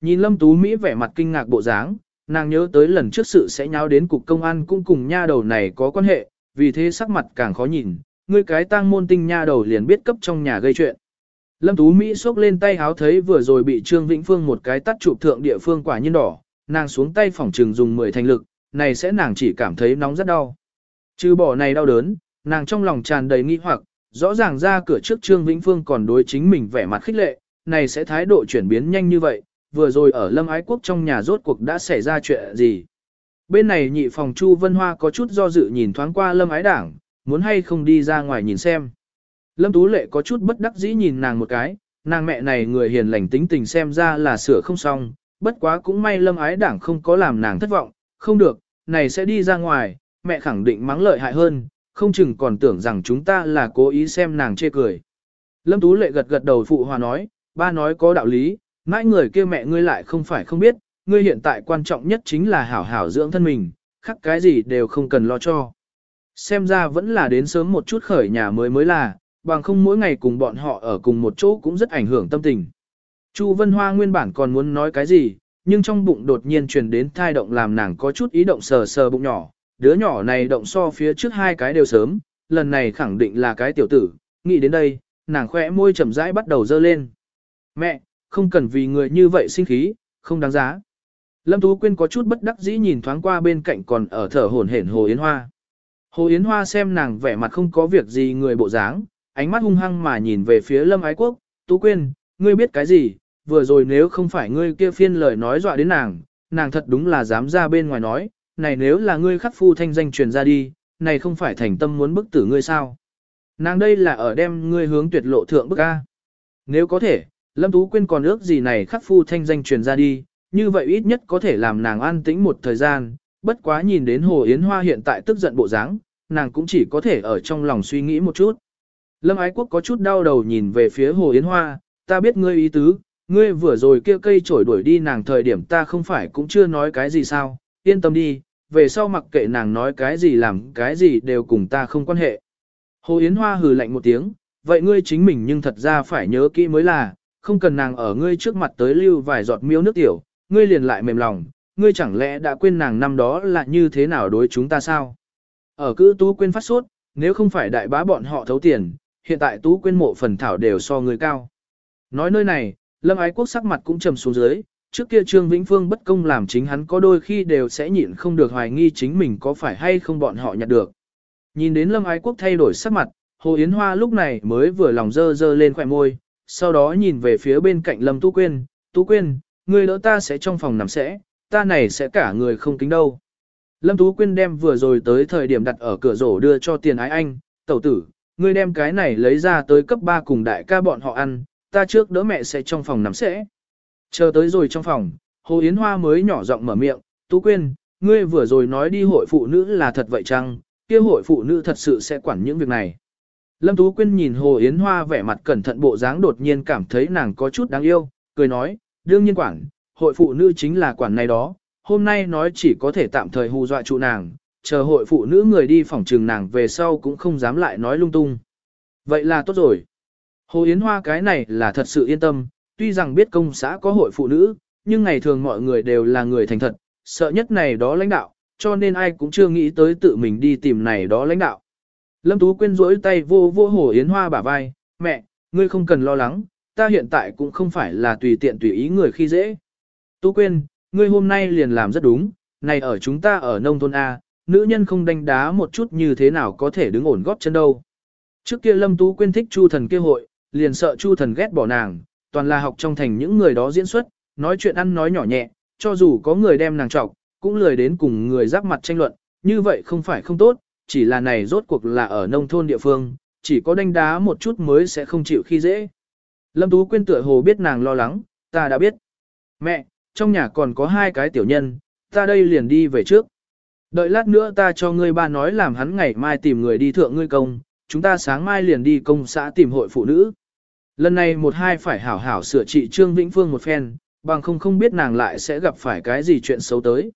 Nhìn Lâm Tú Mỹ vẻ mặt kinh ngạc bộ dáng, nàng nhớ tới lần trước sự sẽ nháo đến cục công an cũng cùng nha đầu này có quan hệ, vì thế sắc mặt càng khó nhìn, ngươi cái tang môn tinh nha đầu liền biết cấp trong nhà gây chuyện. Lâm Tú Mỹ xốc lên tay háo thấy vừa rồi bị Trương Vĩnh Phương một cái tắt chụp thượng địa phương quả nhiên đỏ, nàng xuống tay phỏng trừng dùng 10 thành lực, này sẽ nàng chỉ cảm thấy nóng rất đau. Trừ bỏ này đau đớn, nàng trong lòng tràn đầy nghi hoặc, rõ ràng ra cửa trước Trương Vĩnh Phương còn đối chính mình vẻ mặt khích lệ, này sẽ thái độ chuyển biến nhanh như vậy, vừa rồi ở Lâm Ái Quốc trong nhà rốt cuộc đã xảy ra chuyện gì. Bên này nhị phòng Chu Vân Hoa có chút do dự nhìn thoáng qua Lâm Ái Đảng, muốn hay không đi ra ngoài nhìn xem. Lâm Tú Lệ có chút bất đắc dĩ nhìn nàng một cái, nàng mẹ này người hiền lành tính tình xem ra là sửa không xong, bất quá cũng may Lâm Ái Đảng không có làm nàng thất vọng, không được, này sẽ đi ra ngoài, mẹ khẳng định mắng lợi hại hơn, không chừng còn tưởng rằng chúng ta là cố ý xem nàng chê cười. Lâm Tú Lệ gật gật đầu phụ hòa nói, ba nói có đạo lý, mãi người kia mẹ ngươi lại không phải không biết, ngươi hiện tại quan trọng nhất chính là hảo hảo dưỡng thân mình, khắc cái gì đều không cần lo cho. Xem ra vẫn là đến sớm một chút khởi nhà mới mới là, bằng không mỗi ngày cùng bọn họ ở cùng một chỗ cũng rất ảnh hưởng tâm tình. Chu Vân Hoa nguyên bản còn muốn nói cái gì, nhưng trong bụng đột nhiên truyền đến thai động làm nàng có chút ý động sờ sờ bụng nhỏ, đứa nhỏ này động so phía trước hai cái đều sớm, lần này khẳng định là cái tiểu tử, nghĩ đến đây, nàng khỏe môi chậm rãi bắt đầu dơ lên. Mẹ, không cần vì người như vậy sinh khí, không đáng giá. Lâm Tú Quyên có chút bất đắc dĩ nhìn thoáng qua bên cạnh còn ở thở hổn hển Hồ Yến Hoa. Hồ Yến Hoa xem nàng vẻ mặt không có việc gì người bộ dáng, ánh mắt hung hăng mà nhìn về phía Lâm Ái Quốc, Tú Quyên, ngươi biết cái gì, vừa rồi nếu không phải ngươi kia phiên lời nói dọa đến nàng, nàng thật đúng là dám ra bên ngoài nói, này nếu là ngươi khắc phu thanh danh truyền ra đi, này không phải thành tâm muốn bức tử ngươi sao. Nàng đây là ở đem ngươi hướng tuyệt lộ thượng bức A. Nếu có thể, Lâm Tú Quyên còn ước gì này khắc phu thanh danh truyền ra đi, như vậy ít nhất có thể làm nàng an tĩnh một thời gian, bất quá nhìn đến Hồ Yến Hoa hiện tại tức giận bộ dáng, nàng cũng chỉ có thể ở trong lòng suy nghĩ một chút. Lâm Ái Quốc có chút đau đầu nhìn về phía Hồ Yến Hoa, ta biết ngươi ý tứ, ngươi vừa rồi kia cây trổi đuổi đi nàng thời điểm ta không phải cũng chưa nói cái gì sao, yên tâm đi, về sau mặc kệ nàng nói cái gì làm cái gì đều cùng ta không quan hệ. Hồ Yến Hoa hừ lạnh một tiếng, vậy ngươi chính mình nhưng thật ra phải nhớ kỹ mới là, không cần nàng ở ngươi trước mặt tới lưu vài giọt miêu nước tiểu, ngươi liền lại mềm lòng, ngươi chẳng lẽ đã quên nàng năm đó là như thế nào đối chúng ta sao? Ở cữ tú quên phát sốt, nếu không phải đại bá bọn họ thấu tiền, hiện tại tú quên mộ phần thảo đều so người cao. Nói nơi này, lâm ái quốc sắc mặt cũng trầm xuống dưới, trước kia Trương Vĩnh Phương bất công làm chính hắn có đôi khi đều sẽ nhịn không được hoài nghi chính mình có phải hay không bọn họ nhặt được. Nhìn đến lâm ái quốc thay đổi sắc mặt, Hồ Yến Hoa lúc này mới vừa lòng dơ dơ lên khỏe môi, sau đó nhìn về phía bên cạnh Lâm Tú Quyên, Tú Quyên, người đỡ ta sẽ trong phòng nằm sẽ, ta này sẽ cả người không kính đâu. Lâm Tú Quyên đem vừa rồi tới thời điểm đặt ở cửa rổ đưa cho tiền ái anh, tẩu tử, ngươi đem cái này lấy ra tới cấp 3 cùng đại ca bọn họ ăn, ta trước đỡ mẹ sẽ trong phòng nằm sẽ. Chờ tới rồi trong phòng, Hồ Yến Hoa mới nhỏ giọng mở miệng, Tú Quyên, ngươi vừa rồi nói đi hội phụ nữ là thật vậy chăng, kia hội phụ nữ thật sự sẽ quản những việc này. Lâm Tú Quyên nhìn Hồ Yến Hoa vẻ mặt cẩn thận bộ dáng đột nhiên cảm thấy nàng có chút đáng yêu, cười nói, đương nhiên quản, hội phụ nữ chính là quản này đó, hôm nay nói chỉ có thể tạm thời hù dọa trụ nàng, chờ hội phụ nữ người đi phòng trừng nàng về sau cũng không dám lại nói lung tung. Vậy là tốt rồi. Hồ Yến Hoa cái này là thật sự yên tâm, tuy rằng biết công xã có hội phụ nữ, nhưng ngày thường mọi người đều là người thành thật, sợ nhất này đó lãnh đạo, cho nên ai cũng chưa nghĩ tới tự mình đi tìm này đó lãnh đạo. Lâm Tú Quyên rỗi tay vô vô Hồ Yến Hoa bả vai, mẹ, ngươi không cần lo lắng, ta hiện tại cũng không phải là tùy tiện tùy ý người khi dễ. Tú Quyên, ngươi hôm nay liền làm rất đúng, này ở chúng ta ở nông thôn A, nữ nhân không đánh đá một chút như thế nào có thể đứng ổn góp chân đâu. Trước kia Lâm Tú Quyên thích Chu thần kia hội, liền sợ Chu thần ghét bỏ nàng, toàn là học trong thành những người đó diễn xuất, nói chuyện ăn nói nhỏ nhẹ, cho dù có người đem nàng trọc, cũng lười đến cùng người giáp mặt tranh luận, như vậy không phải không tốt, chỉ là này rốt cuộc là ở nông thôn địa phương, chỉ có đánh đá một chút mới sẽ không chịu khi dễ. Lâm Tú Quyên tựa hồ biết nàng lo lắng, ta đã biết. Mẹ, trong nhà còn có hai cái tiểu nhân, ta đây liền đi về trước. Đợi lát nữa ta cho ngươi ba nói làm hắn ngày mai tìm người đi thượng ngươi công, chúng ta sáng mai liền đi công xã tìm hội phụ nữ. Lần này một hai phải hảo hảo sửa trị Trương Vĩnh Phương một phen, bằng không không biết nàng lại sẽ gặp phải cái gì chuyện xấu tới.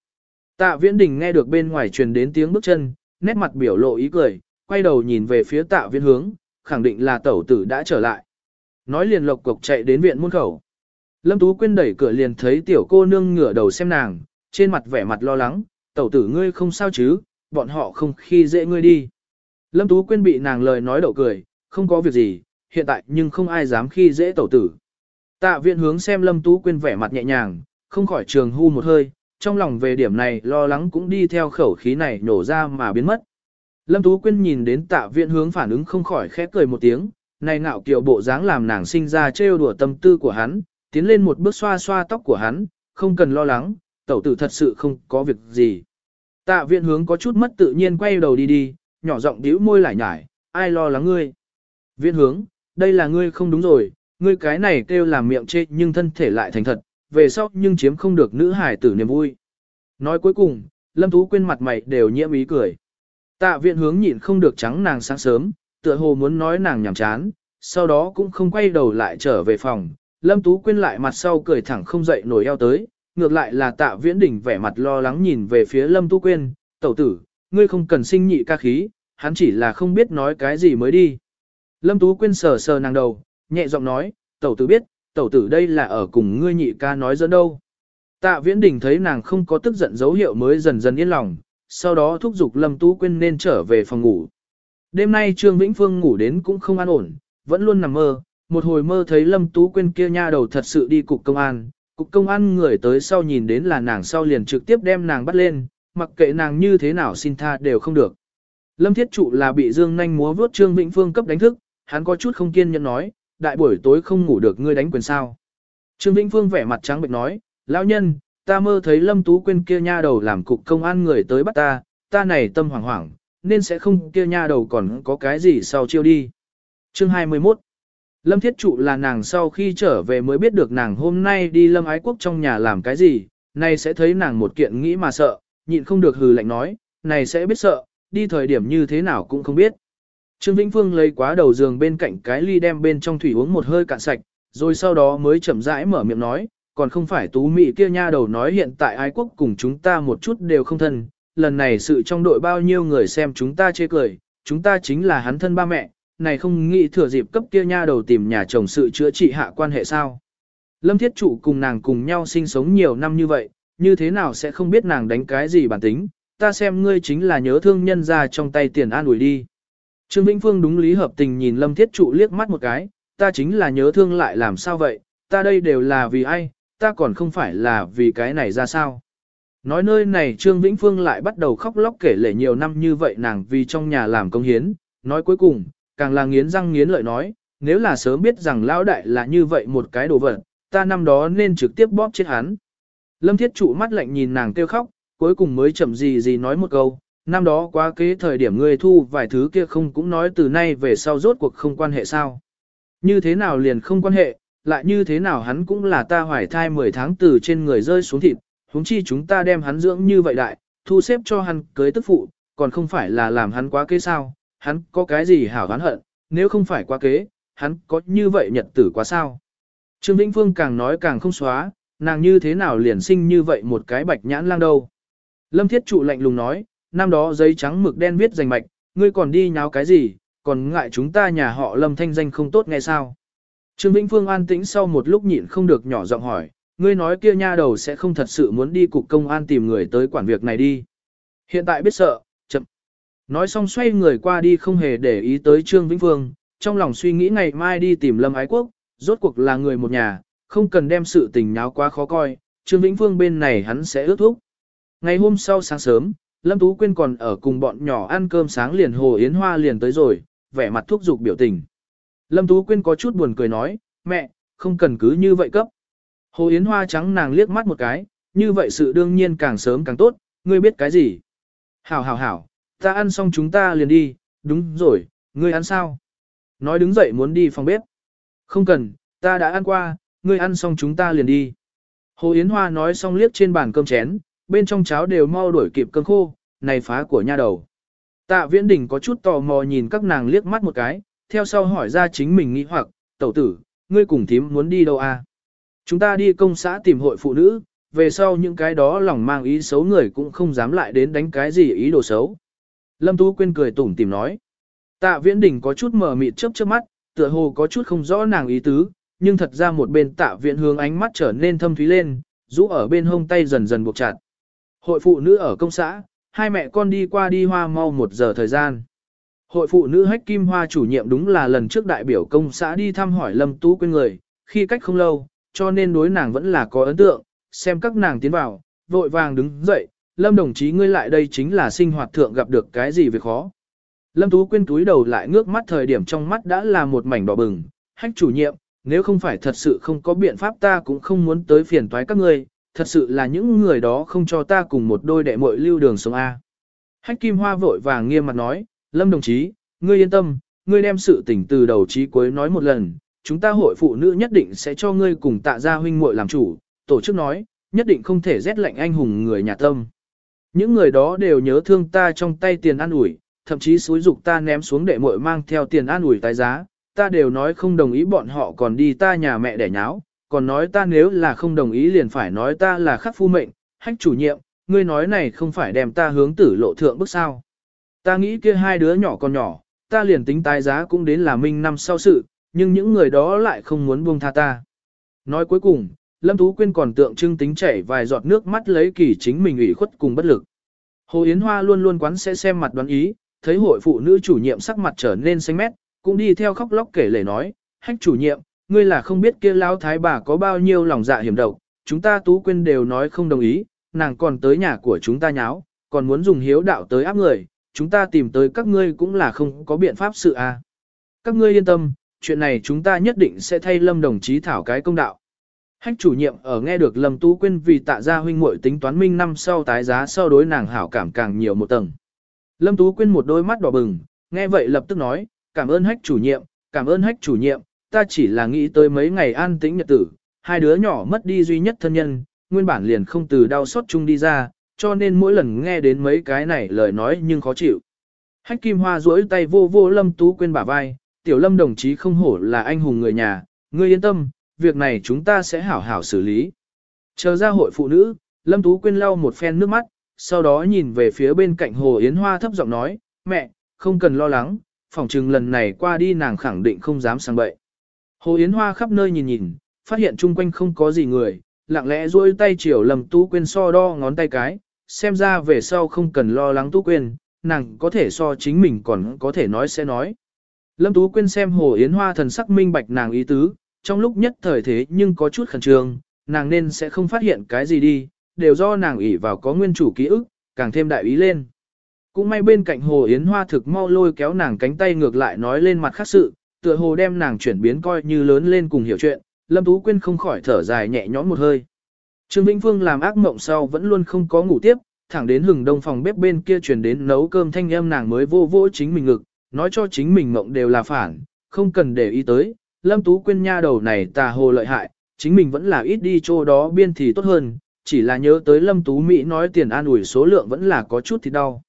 Tạ Viễn Đình nghe được bên ngoài truyền đến tiếng bước chân, nét mặt biểu lộ ý cười, quay đầu nhìn về phía Tạ Viễn hướng, khẳng định là tẩu tử đã trở lại. Nói liền lộc cục chạy đến viện muôn khẩu. Lâm Tú Quyên đẩy cửa liền thấy tiểu cô nương ngửa đầu xem nàng, trên mặt vẻ mặt lo lắng, tẩu tử ngươi không sao chứ, bọn họ không khi dễ ngươi đi. Lâm Tú Quyên bị nàng lời nói đậu cười, không có việc gì, hiện tại nhưng không ai dám khi dễ tẩu tử. Tạ viện hướng xem Lâm Tú Quyên vẻ mặt nhẹ nhàng, không khỏi trường hưu một hơi, trong lòng về điểm này lo lắng cũng đi theo khẩu khí này nổ ra mà biến mất. Lâm Tú Quyên nhìn đến tạ viện hướng phản ứng không khỏi khẽ cười một tiếng, này ngạo kiểu bộ dáng làm nàng sinh ra trêu đùa tâm tư của hắn, tiến lên một bước xoa xoa tóc của hắn, không cần lo lắng, tẩu tử thật sự không có việc gì. Tạ viện hướng có chút mất tự nhiên quay đầu đi đi, nhỏ giọng điếu môi lại nhải, ai lo lắng ngươi. Viện hướng, đây là ngươi không đúng rồi, ngươi cái này kêu làm miệng chê nhưng thân thể lại thành thật, về sau nhưng chiếm không được nữ hải tử niềm vui. Nói cuối cùng, Lâm Tú quên mặt mày đều nhiễm ý cười. Tạ viện hướng nhịn không được trắng nàng sáng sớm, tựa hồ muốn nói nàng nhảm chán, sau đó cũng không quay đầu lại trở về phòng. Lâm Tú quên lại mặt sau cười thẳng không dậy nổi eo tới, ngược lại là tạ viễn đỉnh vẻ mặt lo lắng nhìn về phía Lâm Tú quên, tẩu tử, ngươi không cần sinh nhị ca khí, hắn chỉ là không biết nói cái gì mới đi. Lâm Tú quên sờ sờ nàng đầu, nhẹ giọng nói, tẩu tử biết, tẩu tử đây là ở cùng ngươi nhị ca nói dẫn đâu. Tạ viễn đình thấy nàng không có tức giận dấu hiệu mới dần dần yên lòng, sau đó thúc giục Lâm Tú Quyên nên trở về phòng ngủ. Đêm nay Trương Vĩnh Phương ngủ đến cũng không an ổn, vẫn luôn nằm mơ, một hồi mơ thấy Lâm Tú Quyên kia nha đầu thật sự đi cục công an, cục công an người tới sau nhìn đến là nàng sau liền trực tiếp đem nàng bắt lên, mặc kệ nàng như thế nào xin tha đều không được. Lâm Thiết Trụ là bị Dương Nanh múa vớt Trương Vĩnh Phương cấp đánh thức, hắn có chút không kiên nhẫn nói, đại buổi tối không ngủ được ngươi đánh quyền sao. Trương Vĩnh Phương vẻ mặt trắng bệnh nói, lão nhân, ta mơ thấy Lâm Tú Quyên kia nha đầu làm cục công an người tới bắt ta, ta này tâm hoảng hoảng, nên sẽ không kia nha đầu còn có cái gì sau chiêu đi. Chương 21 Lâm Thiết Trụ là nàng sau khi trở về mới biết được nàng hôm nay đi Lâm Ái Quốc trong nhà làm cái gì, này sẽ thấy nàng một kiện nghĩ mà sợ, nhịn không được hừ lạnh nói, này sẽ biết sợ, đi thời điểm như thế nào cũng không biết. Trương Vĩnh Phương lấy quá đầu giường bên cạnh cái ly đem bên trong thủy uống một hơi cạn sạch, rồi sau đó mới chậm rãi mở miệng nói, còn không phải tú mị kia nha đầu nói hiện tại ái quốc cùng chúng ta một chút đều không thân, lần này sự trong đội bao nhiêu người xem chúng ta chê cười, chúng ta chính là hắn thân ba mẹ, này không nghĩ thừa dịp cấp kia nha đầu tìm nhà chồng sự chữa trị hạ quan hệ sao. Lâm Thiết Trụ cùng nàng cùng nhau sinh sống nhiều năm như vậy, như thế nào sẽ không biết nàng đánh cái gì bản tính, ta xem ngươi chính là nhớ thương nhân ra trong tay tiền an ủi đi. Trương Vĩnh Phương đúng lý hợp tình nhìn Lâm Thiết Trụ liếc mắt một cái, ta chính là nhớ thương lại làm sao vậy, ta đây đều là vì ai, ta còn không phải là vì cái này ra sao. Nói nơi này Trương Vĩnh Phương lại bắt đầu khóc lóc kể lể nhiều năm như vậy nàng vì trong nhà làm công hiến, nói cuối cùng, càng là nghiến răng nghiến lợi nói, nếu là sớm biết rằng lão đại là như vậy một cái đồ vật, ta năm đó nên trực tiếp bóp chết hắn. Lâm Thiết trụ mắt lạnh nhìn nàng kêu khóc, cuối cùng mới chậm gì gì nói một câu, năm đó quá kế thời điểm ngươi thu vài thứ kia không cũng nói từ nay về sau rốt cuộc không quan hệ sao. Như thế nào liền không quan hệ, lại như thế nào hắn cũng là ta hoài thai 10 tháng từ trên người rơi xuống thịt, huống chi chúng ta đem hắn dưỡng như vậy đại, thu xếp cho hắn cưới tức phụ, còn không phải là làm hắn quá kế sao, hắn có cái gì hảo hắn hận, nếu không phải quá kế, hắn có như vậy nhật tử quá sao. Trương Vĩnh Phương càng nói càng không xóa, nàng như thế nào liền sinh như vậy một cái bạch nhãn lang đâu. Lâm Thiết Trụ lạnh lùng nói, năm đó giấy trắng mực đen viết danh mạch, ngươi còn đi nháo cái gì, còn ngại chúng ta nhà họ Lâm thanh danh không tốt nghe sao. Trương Vĩnh Phương an tĩnh sau một lúc nhịn không được nhỏ giọng hỏi, ngươi nói kia nha đầu sẽ không thật sự muốn đi cục công an tìm người tới quản việc này đi. Hiện tại biết sợ, chậm. Nói xong xoay người qua đi không hề để ý tới Trương Vĩnh Phương, trong lòng suy nghĩ ngày mai đi tìm Lâm Ái Quốc, rốt cuộc là người một nhà, không cần đem sự tình nháo quá khó coi, Trương Vĩnh Phương bên này hắn sẽ ước thúc. Ngày hôm sau sáng sớm, Lâm Tú Quyên còn ở cùng bọn nhỏ ăn cơm sáng liền Hồ Yến Hoa liền tới rồi, vẻ mặt thúc giục biểu tình. Lâm Tú Quyên có chút buồn cười nói, mẹ, không cần cứ như vậy cấp. Hồ Yến Hoa trắng nàng liếc mắt một cái, như vậy sự đương nhiên càng sớm càng tốt, ngươi biết cái gì. Hảo hảo hảo, ta ăn xong chúng ta liền đi, đúng rồi, ngươi ăn sao? Nói đứng dậy muốn đi phòng bếp. Không cần, ta đã ăn qua, ngươi ăn xong chúng ta liền đi. Hồ Yến Hoa nói xong liếc trên bàn cơm chén, bên trong cháo đều mau đuổi kịp cơm khô, này phá của nha đầu. Tạ Viễn Đình có chút tò mò nhìn các nàng liếc mắt một cái, theo sau hỏi ra chính mình nghĩ hoặc, tẩu tử, ngươi cùng thím muốn đi đâu à? Chúng ta đi công xã tìm hội phụ nữ, về sau những cái đó lòng mang ý xấu người cũng không dám lại đến đánh cái gì ý đồ xấu. Lâm Tú Quyên cười tủm tìm nói. Tạ Viễn Đình có chút mờ mịt chớp chớp mắt, tựa hồ có chút không rõ nàng ý tứ, nhưng thật ra một bên tạ viện hướng ánh mắt trở nên thâm thúy lên, rũ ở bên hông tay dần dần buộc chặt. Hội phụ nữ ở công xã, hai mẹ con đi qua đi hoa mau một giờ thời gian. Hội phụ nữ hách kim hoa chủ nhiệm đúng là lần trước đại biểu công xã đi thăm hỏi Lâm Tú quên người, khi cách không lâu, cho nên đối nàng vẫn là có ấn tượng, xem các nàng tiến vào, vội vàng đứng dậy, Lâm đồng chí ngươi lại đây chính là sinh hoạt thượng gặp được cái gì về khó. Lâm Tú quên túi đầu lại ngước mắt thời điểm trong mắt đã là một mảnh đỏ bừng, hách chủ nhiệm, nếu không phải thật sự không có biện pháp ta cũng không muốn tới phiền toái các ngươi, thật sự là những người đó không cho ta cùng một đôi đệ muội lưu đường sống A. Hách Kim Hoa vội vàng nghiêm mặt nói, Lâm đồng chí, ngươi yên tâm, ngươi đem sự tình từ đầu chí cuối nói một lần, chúng ta hội phụ nữ nhất định sẽ cho ngươi cùng tạ gia huynh muội làm chủ, tổ chức nói, nhất định không thể rét lạnh anh hùng người nhà tâm. Những người đó đều nhớ thương ta trong tay tiền an ủi, thậm chí xúi dục ta ném xuống đệ muội mang theo tiền an ủi tái giá, ta đều nói không đồng ý bọn họ còn đi ta nhà mẹ để nháo, còn nói ta nếu là không đồng ý liền phải nói ta là khắc phu mệnh, hách chủ nhiệm, ngươi nói này không phải đem ta hướng tử lộ thượng bức sao. Ta nghĩ kia hai đứa nhỏ còn nhỏ, ta liền tính tái giá cũng đến là minh năm sau sự, nhưng những người đó lại không muốn buông tha ta. Nói cuối cùng, Lâm Tú Quyên còn tượng trưng tính chảy vài giọt nước mắt lấy kỳ chính mình ủy khuất cùng bất lực. Hồ Yến Hoa luôn luôn quán sẽ xem mặt đoán ý, thấy hội phụ nữ chủ nhiệm sắc mặt trở nên xanh mét, cũng đi theo khóc lóc kể lể nói, hách chủ nhiệm, ngươi là không biết kia lão thái bà có bao nhiêu lòng dạ hiểm độc, chúng ta Tú Quyên đều nói không đồng ý, nàng còn tới nhà của chúng ta nháo, còn muốn dùng hiếu đạo tới áp người, chúng ta tìm tới các ngươi cũng là không có biện pháp sự a. À. Các ngươi yên tâm, chuyện này chúng ta nhất định sẽ thay Lâm đồng chí thảo cái công đạo. Hách chủ nhiệm ở nghe được Lâm Tú Quyên vì tạ gia huynh muội tính toán minh năm sau tái giá sau đối nàng hảo cảm càng nhiều một tầng. Lâm Tú Quyên một đôi mắt đỏ bừng, nghe vậy lập tức nói, cảm ơn hách chủ nhiệm, cảm ơn hách chủ nhiệm, ta chỉ là nghĩ tới mấy ngày an tĩnh nhật tử, hai đứa nhỏ mất đi duy nhất thân nhân, nguyên bản liền không từ đau xót chung đi ra, cho nên mỗi lần nghe đến mấy cái này lời nói nhưng khó chịu. Hách Kim Hoa duỗi tay vô vô Lâm Tú Quyên bả vai, tiểu Lâm đồng chí không hổ là anh hùng người nhà, ngươi yên tâm, việc này chúng ta sẽ hảo hảo xử lý. Chờ ra hội phụ nữ, Lâm Tú Quyên lau một phen nước mắt, sau đó nhìn về phía bên cạnh Hồ Yến Hoa thấp giọng nói, mẹ, không cần lo lắng, phòng trừng lần này qua đi nàng khẳng định không dám sang bậy. Hồ Yến Hoa khắp nơi nhìn nhìn, phát hiện chung quanh không có gì người, lặng lẽ duỗi tay chiều Lâm Tú Quyên so đo ngón tay cái, xem ra về sau không cần lo lắng Tú Quyên, nàng có thể so chính mình còn có thể nói sẽ nói. Lâm Tú Quyên xem Hồ Yến Hoa thần sắc minh bạch nàng ý tứ, trong lúc nhất thời thế nhưng có chút khẩn trương, nàng nên sẽ không phát hiện cái gì đi, đều do nàng ỷ vào có nguyên chủ ký ức, càng thêm đại ý lên. Cũng may bên cạnh Hồ Yến Hoa thực mau lôi kéo nàng cánh tay ngược lại nói lên mặt khác sự, tựa hồ đem nàng chuyển biến coi như lớn lên cùng hiểu chuyện, Lâm Tú Quyên không khỏi thở dài nhẹ nhõm một hơi. Trương Vĩnh Phương làm ác mộng sau vẫn luôn không có ngủ tiếp, thẳng đến hừng đông phòng bếp bên kia chuyển đến nấu cơm thanh em nàng mới vô vô chính mình ngực, nói cho chính mình mộng đều là phản, không cần để ý tới, Lâm Tú Quyên nha đầu này tà hồ lợi hại, chính mình vẫn là ít đi chỗ đó biên thì tốt hơn, chỉ là nhớ tới Lâm Tú Mỹ nói tiền an ủi số lượng vẫn là có chút thì đau.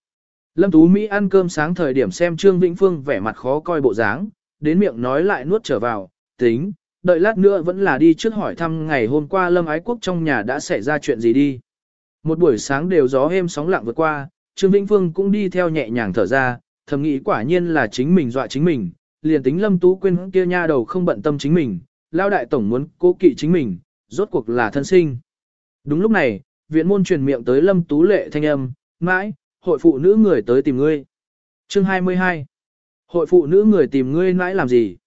Lâm Tú Mỹ ăn cơm sáng thời điểm xem Trương Vĩnh Phương vẻ mặt khó coi bộ dáng, đến miệng nói lại nuốt trở vào, tính, đợi lát nữa vẫn là đi trước hỏi thăm ngày hôm qua Lâm Ái Quốc trong nhà đã xảy ra chuyện gì đi. Một buổi sáng đều gió êm sóng lặng vượt qua, Trương Vĩnh Phương cũng đi theo nhẹ nhàng thở ra, thầm nghĩ quả nhiên là chính mình dọa chính mình, liền tính Lâm Tú quên kia nha đầu không bận tâm chính mình, lao đại tổng muốn cố kỵ chính mình, rốt cuộc là thân sinh. Đúng lúc này, viện môn truyền miệng tới Lâm Tú lệ thanh âm, mãi, hội phụ nữ người tới tìm ngươi. Chương 22 Hội phụ nữ người tìm ngươi nãi làm gì?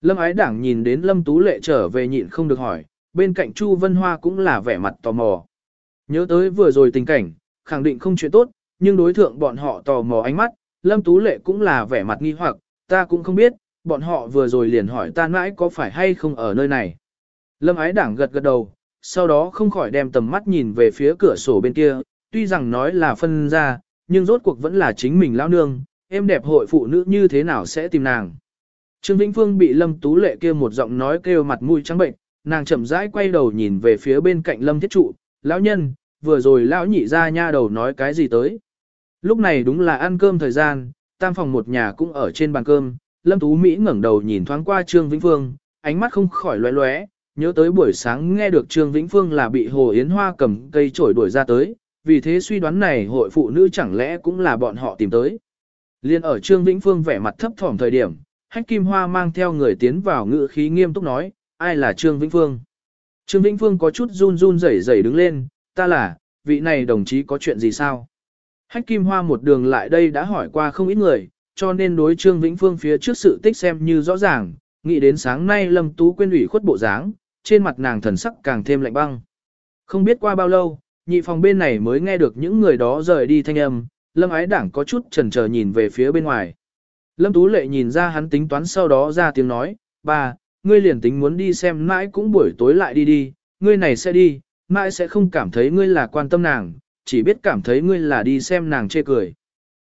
Lâm ái đảng nhìn đến Lâm Tú lệ trở về nhịn không được hỏi, bên cạnh Chu Vân Hoa cũng là vẻ mặt tò mò. Nhớ tới vừa rồi tình cảnh, khẳng định không chuyện tốt, nhưng đối thượng bọn họ tò mò ánh mắt, Lâm Tú lệ cũng là vẻ mặt nghi hoặc, ta cũng không biết, bọn họ vừa rồi liền hỏi ta mãi có phải hay không ở nơi này. Lâm ái đảng gật gật đầu, sau đó không khỏi đem tầm mắt nhìn về phía cửa sổ bên kia, tuy rằng nói là phân ra, nhưng rốt cuộc vẫn là chính mình lao nương, em đẹp hội phụ nữ như thế nào sẽ tìm nàng. Trương Vĩnh Phương bị Lâm Tú Lệ kia một giọng nói kêu mặt mũi trắng bệnh, nàng chậm rãi quay đầu nhìn về phía bên cạnh Lâm Thiết Trụ, lão nhân, vừa rồi lão nhị ra nha đầu nói cái gì tới. Lúc này đúng là ăn cơm thời gian, tam phòng một nhà cũng ở trên bàn cơm, Lâm Tú Mỹ ngẩng đầu nhìn thoáng qua Trương Vĩnh Phương, ánh mắt không khỏi lóe lóe, nhớ tới buổi sáng nghe được Trương Vĩnh Phương là bị Hồ Yến Hoa cầm cây chổi đuổi ra tới, vì thế suy đoán này hội phụ nữ chẳng lẽ cũng là bọn họ tìm tới. Liên ở Trương Vĩnh Phương vẻ mặt thấp thỏm thời điểm, Hách Kim Hoa mang theo người tiến vào ngự khí nghiêm túc nói, ai là Trương Vĩnh Phương? Trương Vĩnh Phương có chút run run rẩy rẩy đứng lên, ta là, vị này đồng chí có chuyện gì sao? Hách Kim Hoa một đường lại đây đã hỏi qua không ít người, cho nên đối Trương Vĩnh Phương phía trước sự tích xem như rõ ràng, nghĩ đến sáng nay Lâm Tú quên ủy khuất bộ dáng, trên mặt nàng thần sắc càng thêm lạnh băng. Không biết qua bao lâu, nhị phòng bên này mới nghe được những người đó rời đi thanh âm, Lâm Ái Đảng có chút chần chờ nhìn về phía bên ngoài. Lâm Tú Lệ nhìn ra hắn tính toán sau đó ra tiếng nói, ba, ngươi liền tính muốn đi xem mãi cũng buổi tối lại đi đi, ngươi này sẽ đi, mãi sẽ không cảm thấy ngươi là quan tâm nàng, chỉ biết cảm thấy ngươi là đi xem nàng chê cười.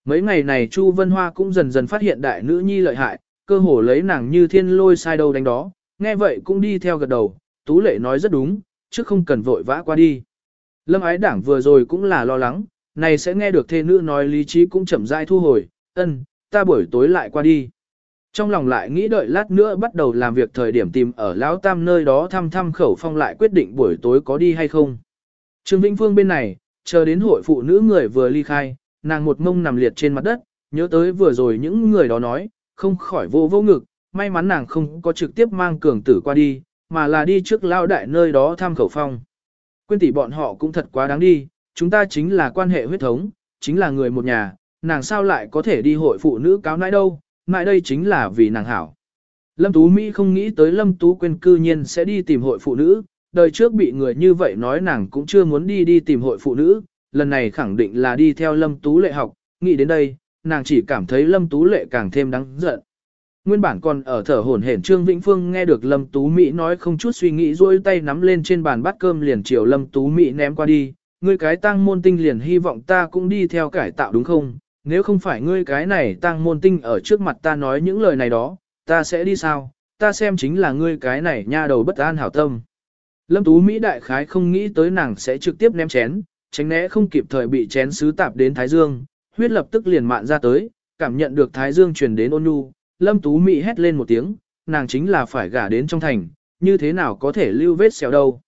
Mấy ngày này Chu Vân Hoa cũng dần dần phát hiện đại nữ nhi lợi hại, cơ hồ lấy nàng như thiên lôi sai đâu đánh đó, nghe vậy cũng đi theo gật đầu, Tú Lệ nói rất đúng, chứ không cần vội vã qua đi. Lâm ái đảng vừa rồi cũng là lo lắng, này sẽ nghe được thê nữ nói lý trí cũng chậm rãi thu hồi, ân, ta buổi tối lại qua đi. Trong lòng lại nghĩ đợi lát nữa bắt đầu làm việc thời điểm tìm ở Lão Tam nơi đó thăm thăm khẩu phong lại quyết định buổi tối có đi hay không. Trương Vĩnh Phương bên này, chờ đến hội phụ nữ người vừa ly khai, nàng một mông nằm liệt trên mặt đất, nhớ tới vừa rồi những người đó nói, không khỏi vô vô ngực, may mắn nàng không có trực tiếp mang cường tử qua đi, mà là đi trước lao đại nơi đó thăm khẩu phong. Quyên tỷ bọn họ cũng thật quá đáng đi, chúng ta chính là quan hệ huyết thống, chính là người một nhà, nàng sao lại có thể đi hội phụ nữ cáo nãi đâu, nãi đây chính là vì nàng hảo. Lâm Tú Mỹ không nghĩ tới Lâm Tú Quyên cư nhiên sẽ đi tìm hội phụ nữ, đời trước bị người như vậy nói nàng cũng chưa muốn đi đi tìm hội phụ nữ, lần này khẳng định là đi theo Lâm Tú Lệ học, nghĩ đến đây, nàng chỉ cảm thấy Lâm Tú Lệ càng thêm đáng giận. Nguyên bản còn ở thở hổn hển Trương Vĩnh Phương nghe được Lâm Tú Mỹ nói không chút suy nghĩ duỗi tay nắm lên trên bàn bát cơm liền chiều Lâm Tú Mỹ ném qua đi, ngươi cái tang môn tinh liền hy vọng ta cũng đi theo cải tạo đúng không? Nếu không phải ngươi cái này tang môn tinh ở trước mặt ta nói những lời này đó, ta sẽ đi sao? Ta xem chính là ngươi cái này nha đầu bất an hảo tâm. Lâm Tú Mỹ đại khái không nghĩ tới nàng sẽ trực tiếp ném chén, tránh né không kịp thời bị chén sứ tạp đến Thái Dương, huyết lập tức liền mạn ra tới, cảm nhận được Thái Dương truyền đến ôn nhu, Lâm Tú Mỹ hét lên một tiếng, nàng chính là phải gả đến trong thành, như thế nào có thể lưu vết xéo đâu.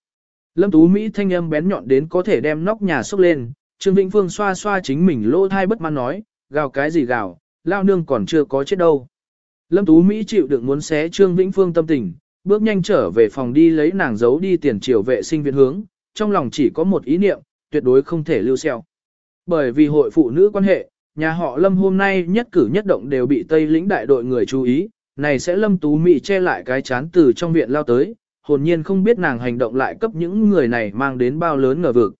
Lâm Tú Mỹ thanh âm bén nhọn đến có thể đem nóc nhà sốc lên, Trương Vĩnh Phương xoa xoa chính mình lỗ thai bất mãn nói, gào cái gì gào, lao nương còn chưa có chết đâu. Lâm Tú Mỹ chịu đựng muốn xé Trương Vĩnh Phương tâm tình, bước nhanh trở về phòng đi lấy nàng giấu đi tiền triều vệ sinh viện hướng, trong lòng chỉ có một ý niệm, tuyệt đối không thể lưu xeo. Bởi vì hội phụ nữ quan hệ, nhà họ Lâm hôm nay nhất cử nhất động đều bị Tây lĩnh đại đội người chú ý, này sẽ Lâm Tú Mỹ che lại cái chán từ trong viện lao tới, hồn nhiên không biết nàng hành động lại cấp những người này mang đến bao lớn ngờ vực.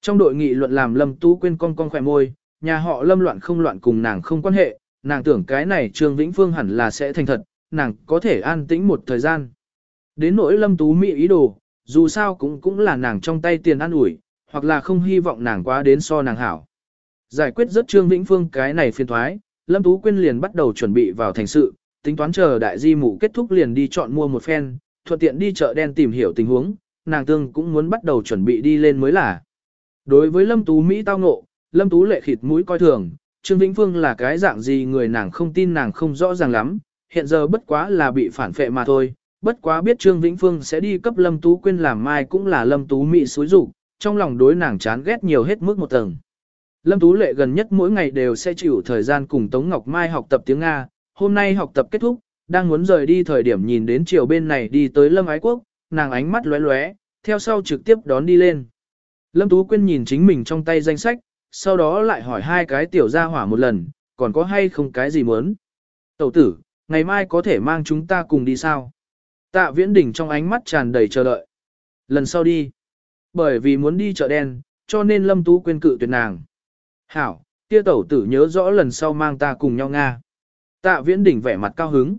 Trong đội nghị luận làm Lâm Tú quên cong cong khỏe môi, nhà họ Lâm loạn không loạn cùng nàng không quan hệ, nàng tưởng cái này Trương Vĩnh Phương hẳn là sẽ thành thật, nàng có thể an tĩnh một thời gian. Đến nỗi Lâm Tú Mỹ ý đồ, dù sao cũng cũng là nàng trong tay tiền ăn ủi, hoặc là không hy vọng nàng quá đến so nàng hảo. Giải quyết rất Trương Vĩnh Phương cái này phiền thoái, Lâm Tú Quyên liền bắt đầu chuẩn bị vào thành sự, tính toán chờ đại di mụ kết thúc liền đi chọn mua một phen, thuận tiện đi chợ đen tìm hiểu tình huống, nàng tương cũng muốn bắt đầu chuẩn bị đi lên mới là. Đối với Lâm Tú Mỹ tao ngộ, Lâm Tú lệ khịt mũi coi thường, Trương Vĩnh Phương là cái dạng gì người nàng không tin nàng không rõ ràng lắm, hiện giờ bất quá là bị phản phệ mà thôi, bất quá biết Trương Vĩnh Phương sẽ đi cấp Lâm Tú Quyên làm mai cũng là Lâm Tú Mỹ xối rủ, trong lòng đối nàng chán ghét nhiều hết mức một tầng. Lâm Tú Lệ gần nhất mỗi ngày đều sẽ chịu thời gian cùng Tống Ngọc Mai học tập tiếng Nga, hôm nay học tập kết thúc, đang muốn rời đi thời điểm nhìn đến chiều bên này đi tới Lâm Ái Quốc, nàng ánh mắt lóe lóe, theo sau trực tiếp đón đi lên. Lâm Tú Quyên nhìn chính mình trong tay danh sách, sau đó lại hỏi hai cái tiểu gia hỏa một lần, còn có hay không cái gì muốn. Tẩu tử, ngày mai có thể mang chúng ta cùng đi sao? Tạ viễn đỉnh trong ánh mắt tràn đầy chờ đợi. Lần sau đi. Bởi vì muốn đi chợ đen, cho nên Lâm Tú Quyên cự tuyệt nàng. Hảo, kia tẩu tử nhớ rõ lần sau mang ta cùng nhau Nga. Tạ viễn đỉnh vẻ mặt cao hứng.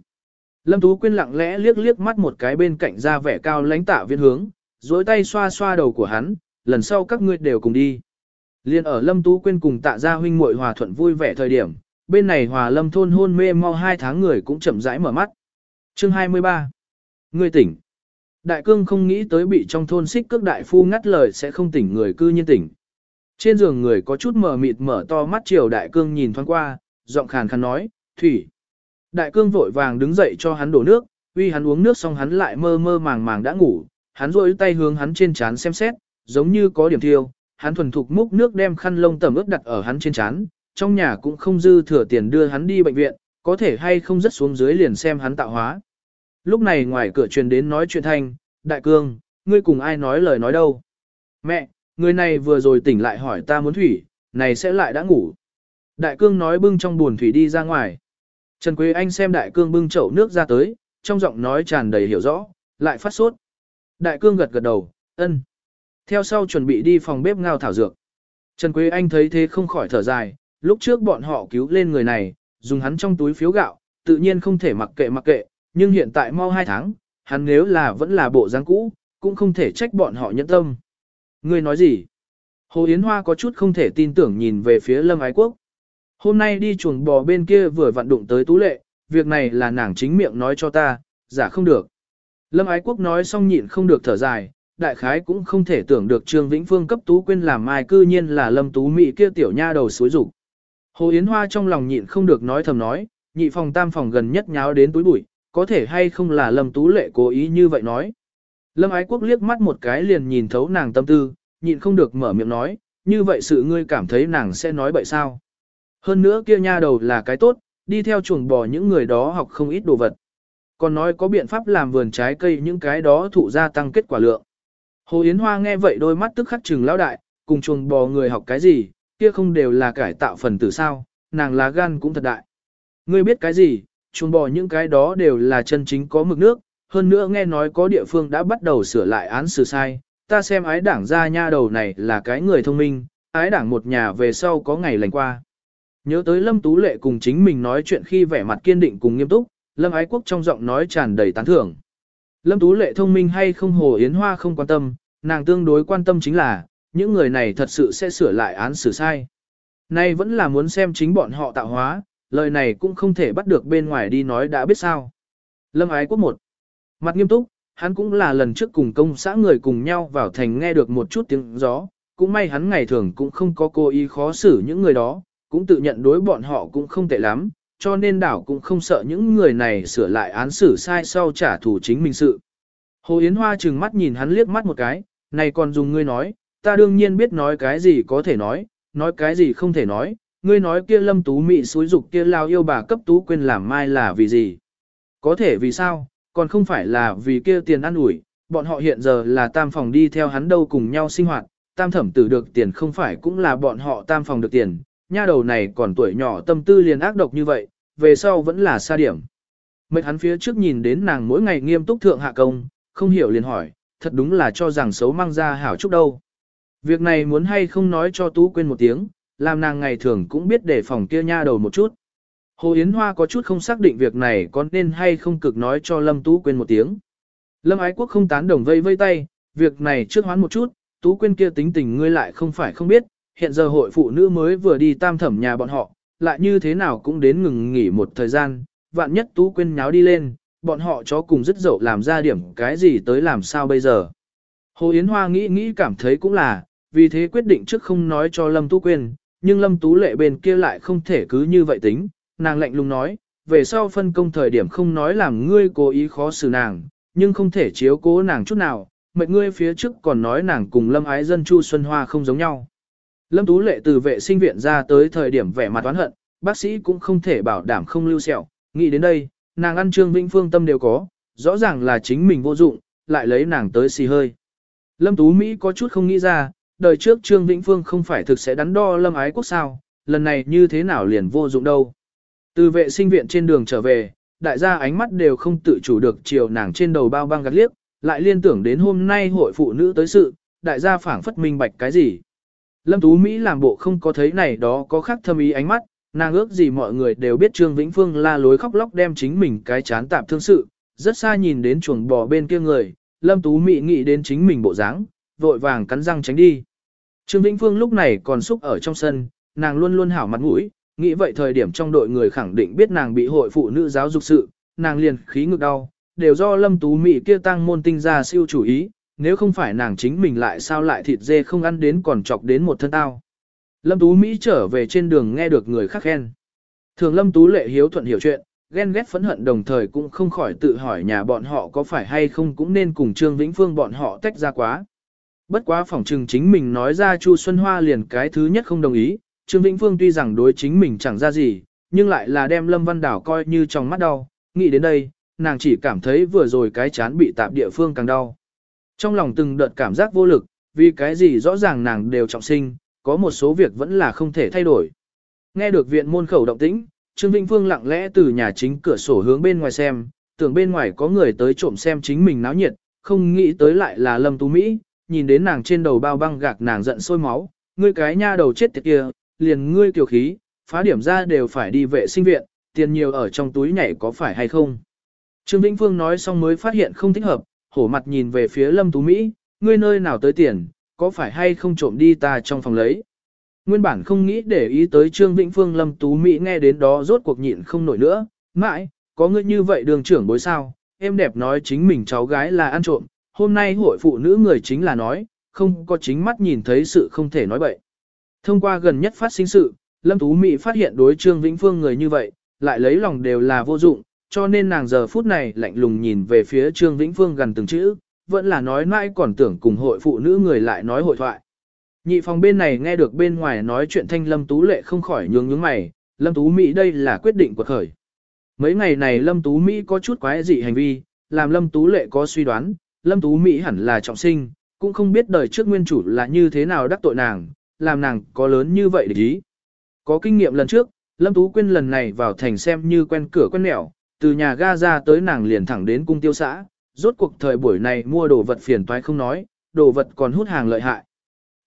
Lâm Tú Quyên lặng lẽ liếc liếc mắt một cái bên cạnh ra vẻ cao lãnh tạ viên hướng, dối tay xoa xoa đầu của hắn, lần sau các ngươi đều cùng đi. Liên ở Lâm Tú Quyên cùng tạ gia huynh muội hòa thuận vui vẻ thời điểm, bên này hòa lâm thôn hôn mê mau hai tháng người cũng chậm rãi mở mắt. Chương 23 Người tỉnh Đại cương không nghĩ tới bị trong thôn xích cước đại phu ngắt lời sẽ không tỉnh người cư nhiên tỉnh. Trên giường người có chút mờ mịt mở to mắt chiều đại cương nhìn thoáng qua, giọng khàn khàn nói, thủy. Đại cương vội vàng đứng dậy cho hắn đổ nước, uy hắn uống nước xong hắn lại mơ mơ màng màng đã ngủ, hắn rôi tay hướng hắn trên chán xem xét, giống như có điểm thiêu, hắn thuần thục múc nước đem khăn lông tẩm ướt đặt ở hắn trên chán, trong nhà cũng không dư thừa tiền đưa hắn đi bệnh viện, có thể hay không rất xuống dưới liền xem hắn tạo hóa. Lúc này ngoài cửa truyền đến nói chuyện thanh, đại cương, ngươi cùng ai nói lời nói đâu? Mẹ, người này vừa rồi tỉnh lại hỏi ta muốn thủy, này sẽ lại đã ngủ. Đại cương nói bưng trong buồn thủy đi ra ngoài. Trần Quế Anh xem đại cương bưng chậu nước ra tới, trong giọng nói tràn đầy hiểu rõ, lại phát sốt. Đại cương gật gật đầu, ân. Theo sau chuẩn bị đi phòng bếp ngao thảo dược. Trần Quế Anh thấy thế không khỏi thở dài, lúc trước bọn họ cứu lên người này, dùng hắn trong túi phiếu gạo, tự nhiên không thể mặc kệ mặc kệ, nhưng hiện tại mau hai tháng, hắn nếu là vẫn là bộ dáng cũ, cũng không thể trách bọn họ nhẫn tâm. Ngươi nói gì? Hồ Yến Hoa có chút không thể tin tưởng nhìn về phía Lâm Ái Quốc. Hôm nay đi chuồng bò bên kia vừa vặn đụng tới Tú Lệ, việc này là nàng chính miệng nói cho ta, giả không được. Lâm Ái Quốc nói xong nhịn không được thở dài, đại khái cũng không thể tưởng được Trương Vĩnh Phương cấp Tú quên làm mai cư nhiên là Lâm Tú Mỹ kia tiểu nha đầu suối rụng. Hồ Yến Hoa trong lòng nhịn không được nói thầm nói, nhị phòng tam phòng gần nhất nháo đến túi bụi, có thể hay không là Lâm Tú Lệ cố ý như vậy nói. Lâm Ái Quốc liếc mắt một cái liền nhìn thấu nàng tâm tư, nhịn không được mở miệng nói, như vậy sự ngươi cảm thấy nàng sẽ nói bậy sao. Hơn nữa kia nha đầu là cái tốt, đi theo chuồng bò những người đó học không ít đồ vật. Còn nói có biện pháp làm vườn trái cây những cái đó thụ ra tăng kết quả lượng. Hồ Yến Hoa nghe vậy đôi mắt tức khắc trừng lão đại, cùng chuồng bò người học cái gì, kia không đều là cải tạo phần tử sao, nàng lá gan cũng thật đại. Ngươi biết cái gì, chuồng bò những cái đó đều là chân chính có mực nước, hơn nữa nghe nói có địa phương đã bắt đầu sửa lại án xử sai, ta xem ái đảng ra nha đầu này là cái người thông minh, ái đảng một nhà về sau có ngày lành qua. Nhớ tới Lâm Tú Lệ cùng chính mình nói chuyện khi vẻ mặt kiên định cùng nghiêm túc, Lâm Ái Quốc trong giọng nói tràn đầy tán thưởng. Lâm Tú Lệ thông minh hay không Hồ Yến Hoa không quan tâm, nàng tương đối quan tâm chính là, những người này thật sự sẽ sửa lại án xử sai. Nay vẫn là muốn xem chính bọn họ tạo hóa, lời này cũng không thể bắt được bên ngoài đi nói đã biết sao. Lâm Ái Quốc một Mặt nghiêm túc, hắn cũng là lần trước cùng công xã người cùng nhau vào thành nghe được một chút tiếng gió, cũng may hắn ngày thường cũng không có cố ý khó xử những người đó, cũng tự nhận đối bọn họ cũng không tệ lắm, cho nên đảo cũng không sợ những người này sửa lại án xử sai sau trả thù chính mình sự. Hồ Yến Hoa trừng mắt nhìn hắn liếc mắt một cái, này còn dùng ngươi nói, ta đương nhiên biết nói cái gì có thể nói, nói cái gì không thể nói, ngươi nói kia lâm tú mị xúi dục kia lao yêu bà cấp tú quên làm mai là vì gì. Có thể vì sao, còn không phải là vì kia tiền ăn ủi, bọn họ hiện giờ là tam phòng đi theo hắn đâu cùng nhau sinh hoạt, tam thẩm tử được tiền không phải cũng là bọn họ tam phòng được tiền, nha đầu này còn tuổi nhỏ tâm tư liền ác độc như vậy, về sau vẫn là xa điểm. Mệt hắn phía trước nhìn đến nàng mỗi ngày nghiêm túc thượng hạ công, không hiểu liền hỏi, thật đúng là cho rằng xấu mang ra hảo chút đâu. Việc này muốn hay không nói cho Tú quên một tiếng, làm nàng ngày thường cũng biết để phòng kia nha đầu một chút. Hồ Yến Hoa có chút không xác định việc này có nên hay không cực nói cho Lâm Tú quên một tiếng. Lâm Ái Quốc không tán đồng vây vây tay, việc này trước hoán một chút, Tú quên kia tính tình ngươi lại không phải không biết, hiện giờ hội phụ nữ mới vừa đi tam thẩm nhà bọn họ, lại như thế nào cũng đến ngừng nghỉ một thời gian, vạn nhất Tú quên nháo đi lên, bọn họ chó cùng dứt dậu làm ra điểm cái gì tới làm sao bây giờ. Hồ Yến Hoa nghĩ nghĩ cảm thấy cũng là, vì thế quyết định trước không nói cho Lâm Tú Quyên, nhưng Lâm Tú lệ bên kia lại không thể cứ như vậy tính, nàng lạnh lùng nói, về sau phân công thời điểm không nói làm ngươi cố ý khó xử nàng, nhưng không thể chiếu cố nàng chút nào, mệnh ngươi phía trước còn nói nàng cùng Lâm Ái Dân Chu Xuân Hoa không giống nhau. Lâm Tú Lệ từ vệ sinh viện ra tới thời điểm vẻ mặt oán hận, bác sĩ cũng không thể bảo đảm không lưu sẹo, nghĩ đến đây, nàng ăn Trương Vĩnh Phương tâm đều có, rõ ràng là chính mình vô dụng, lại lấy nàng tới xì hơi. Lâm Tú Mỹ có chút không nghĩ ra, đời trước Trương Vĩnh Phương không phải thực sẽ đắn đo Lâm Ái Quốc sao, lần này như thế nào liền vô dụng đâu. Từ vệ sinh viện trên đường trở về, đại gia ánh mắt đều không tự chủ được chiều nàng trên đầu bao băng gắt liếc, lại liên tưởng đến hôm nay hội phụ nữ tới sự, đại gia phảng phất minh bạch cái gì. Lâm Tú Mỹ làm bộ không có thấy này đó có khác thâm ý ánh mắt, nàng ước gì mọi người đều biết Trương Vĩnh Phương la lối khóc lóc đem chính mình cái chán tạm thương sự, rất xa nhìn đến chuồng bò bên kia người, Lâm Tú Mỹ nghĩ đến chính mình bộ dáng, vội vàng cắn răng tránh đi. Trương Vĩnh Phương lúc này còn xúc ở trong sân, nàng luôn luôn hảo mặt mũi, nghĩ vậy thời điểm trong đội người khẳng định biết nàng bị hội phụ nữ giáo dục sự, nàng liền khí ngực đau, đều do Lâm Tú Mỹ kia tăng môn tinh ra siêu chủ ý, nếu không phải nàng chính mình lại sao lại thịt dê không ăn đến còn chọc đến một thân tao. Lâm Tú Mỹ trở về trên đường nghe được người khác khen. Thường Lâm Tú lệ hiếu thuận hiểu chuyện, ghen ghét phẫn hận đồng thời cũng không khỏi tự hỏi nhà bọn họ có phải hay không cũng nên cùng Trương Vĩnh Phương bọn họ tách ra quá. Bất quá phỏng trừng chính mình nói ra Chu Xuân Hoa liền cái thứ nhất không đồng ý, Trương Vĩnh Phương tuy rằng đối chính mình chẳng ra gì, nhưng lại là đem Lâm Văn Đảo coi như trong mắt đau, nghĩ đến đây, nàng chỉ cảm thấy vừa rồi cái chán bị tạp địa phương càng đau. Trong lòng từng đợt cảm giác vô lực, vì cái gì rõ ràng nàng đều trọng sinh, có một số việc vẫn là không thể thay đổi. Nghe được viện môn khẩu động tĩnh, Trương Vĩnh Phương lặng lẽ từ nhà chính cửa sổ hướng bên ngoài xem, tưởng bên ngoài có người tới trộm xem chính mình náo nhiệt, không nghĩ tới lại là Lâm Tú Mỹ, nhìn đến nàng trên đầu bao băng gạc nàng giận sôi máu, ngươi cái nha đầu chết tiệt kia, liền ngươi kiều khí, phá điểm ra đều phải đi vệ sinh viện, tiền nhiều ở trong túi nhảy có phải hay không. Trương Vĩnh Phương nói xong mới phát hiện không thích hợp, hổ mặt nhìn về phía Lâm Tú Mỹ, ngươi nơi nào tới tiền, có phải hay không trộm đi ta trong phòng lấy. Nguyên bản không nghĩ để ý tới Trương Vĩnh Phương Lâm Tú Mỹ nghe đến đó rốt cuộc nhịn không nổi nữa, mãi, có ngươi như vậy đường trưởng bối sao, em đẹp nói chính mình cháu gái là ăn trộm, hôm nay hội phụ nữ người chính là nói, không có chính mắt nhìn thấy sự không thể nói bậy. Thông qua gần nhất phát sinh sự, Lâm Tú Mỹ phát hiện đối Trương Vĩnh Phương người như vậy, lại lấy lòng đều là vô dụng, cho nên nàng giờ phút này lạnh lùng nhìn về phía Trương Vĩnh Phương gần từng chữ, vẫn là nói mãi còn tưởng cùng hội phụ nữ người lại nói hội thoại. Nhị phòng bên này nghe được bên ngoài nói chuyện thanh Lâm Tú Lệ không khỏi nhướng nhướng mày, Lâm Tú Mỹ đây là quyết định của khởi. Mấy ngày này Lâm Tú Mỹ có chút quái dị hành vi, làm Lâm Tú Lệ có suy đoán, Lâm Tú Mỹ hẳn là trọng sinh, cũng không biết đời trước nguyên chủ là như thế nào đắc tội nàng, làm nàng có lớn như vậy để ý. Có kinh nghiệm lần trước, Lâm Tú Quyên lần này vào thành xem như quen cửa quen nẻo, từ nhà ga ra tới nàng liền thẳng đến cung tiêu xã, rốt cuộc thời buổi này mua đồ vật phiền toái không nói, đồ vật còn hút hàng lợi hại.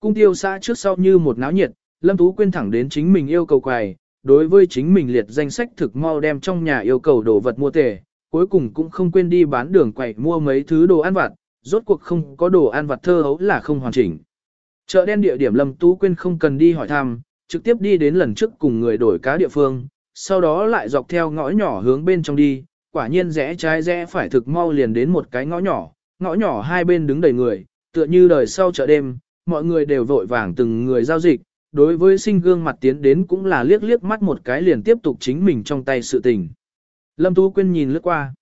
Cung tiêu xã trước sau như một náo nhiệt, Lâm Tú quên thẳng đến chính mình yêu cầu quầy, đối với chính mình liệt danh sách thực mau đem trong nhà yêu cầu đồ vật mua tề, cuối cùng cũng không quên đi bán đường quầy mua mấy thứ đồ ăn vặt, rốt cuộc không có đồ ăn vặt thơ hấu là không hoàn chỉnh. Chợ đen địa điểm Lâm Tú Quyên không cần đi hỏi thăm, trực tiếp đi đến lần trước cùng người đổi cá địa phương, sau đó lại dọc theo ngõ nhỏ hướng bên trong đi, quả nhiên rẽ trái rẽ phải thực mau liền đến một cái ngõ nhỏ, ngõ nhỏ hai bên đứng đầy người, tựa như đời sau chợ đêm, mọi người đều vội vàng từng người giao dịch, đối với sinh gương mặt tiến đến cũng là liếc liếc mắt một cái liền tiếp tục chính mình trong tay sự tình. Lâm Tú Quyên nhìn lướt qua,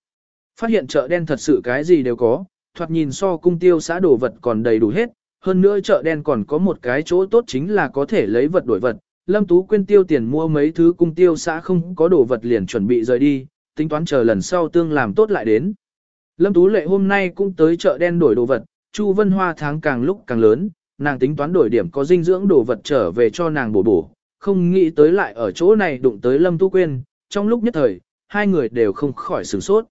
phát hiện chợ đen thật sự cái gì đều có, thoạt nhìn so cung tiêu xã đồ vật còn đầy đủ hết, hơn nữa chợ đen còn có một cái chỗ tốt chính là có thể lấy vật đổi vật. Lâm Tú Quyên tiêu tiền mua mấy thứ cung tiêu xã không có đồ vật liền chuẩn bị rời đi, tính toán chờ lần sau tương làm tốt lại đến. Lâm Tú Lệ hôm nay cũng tới chợ đen đổi đồ vật, Chu Vân Hoa tháng càng lúc càng lớn, nàng tính toán đổi điểm có dinh dưỡng đồ vật trở về cho nàng bổ bổ, không nghĩ tới lại ở chỗ này đụng tới Lâm Tú Quyên, trong lúc nhất thời, hai người đều không khỏi sửng sốt.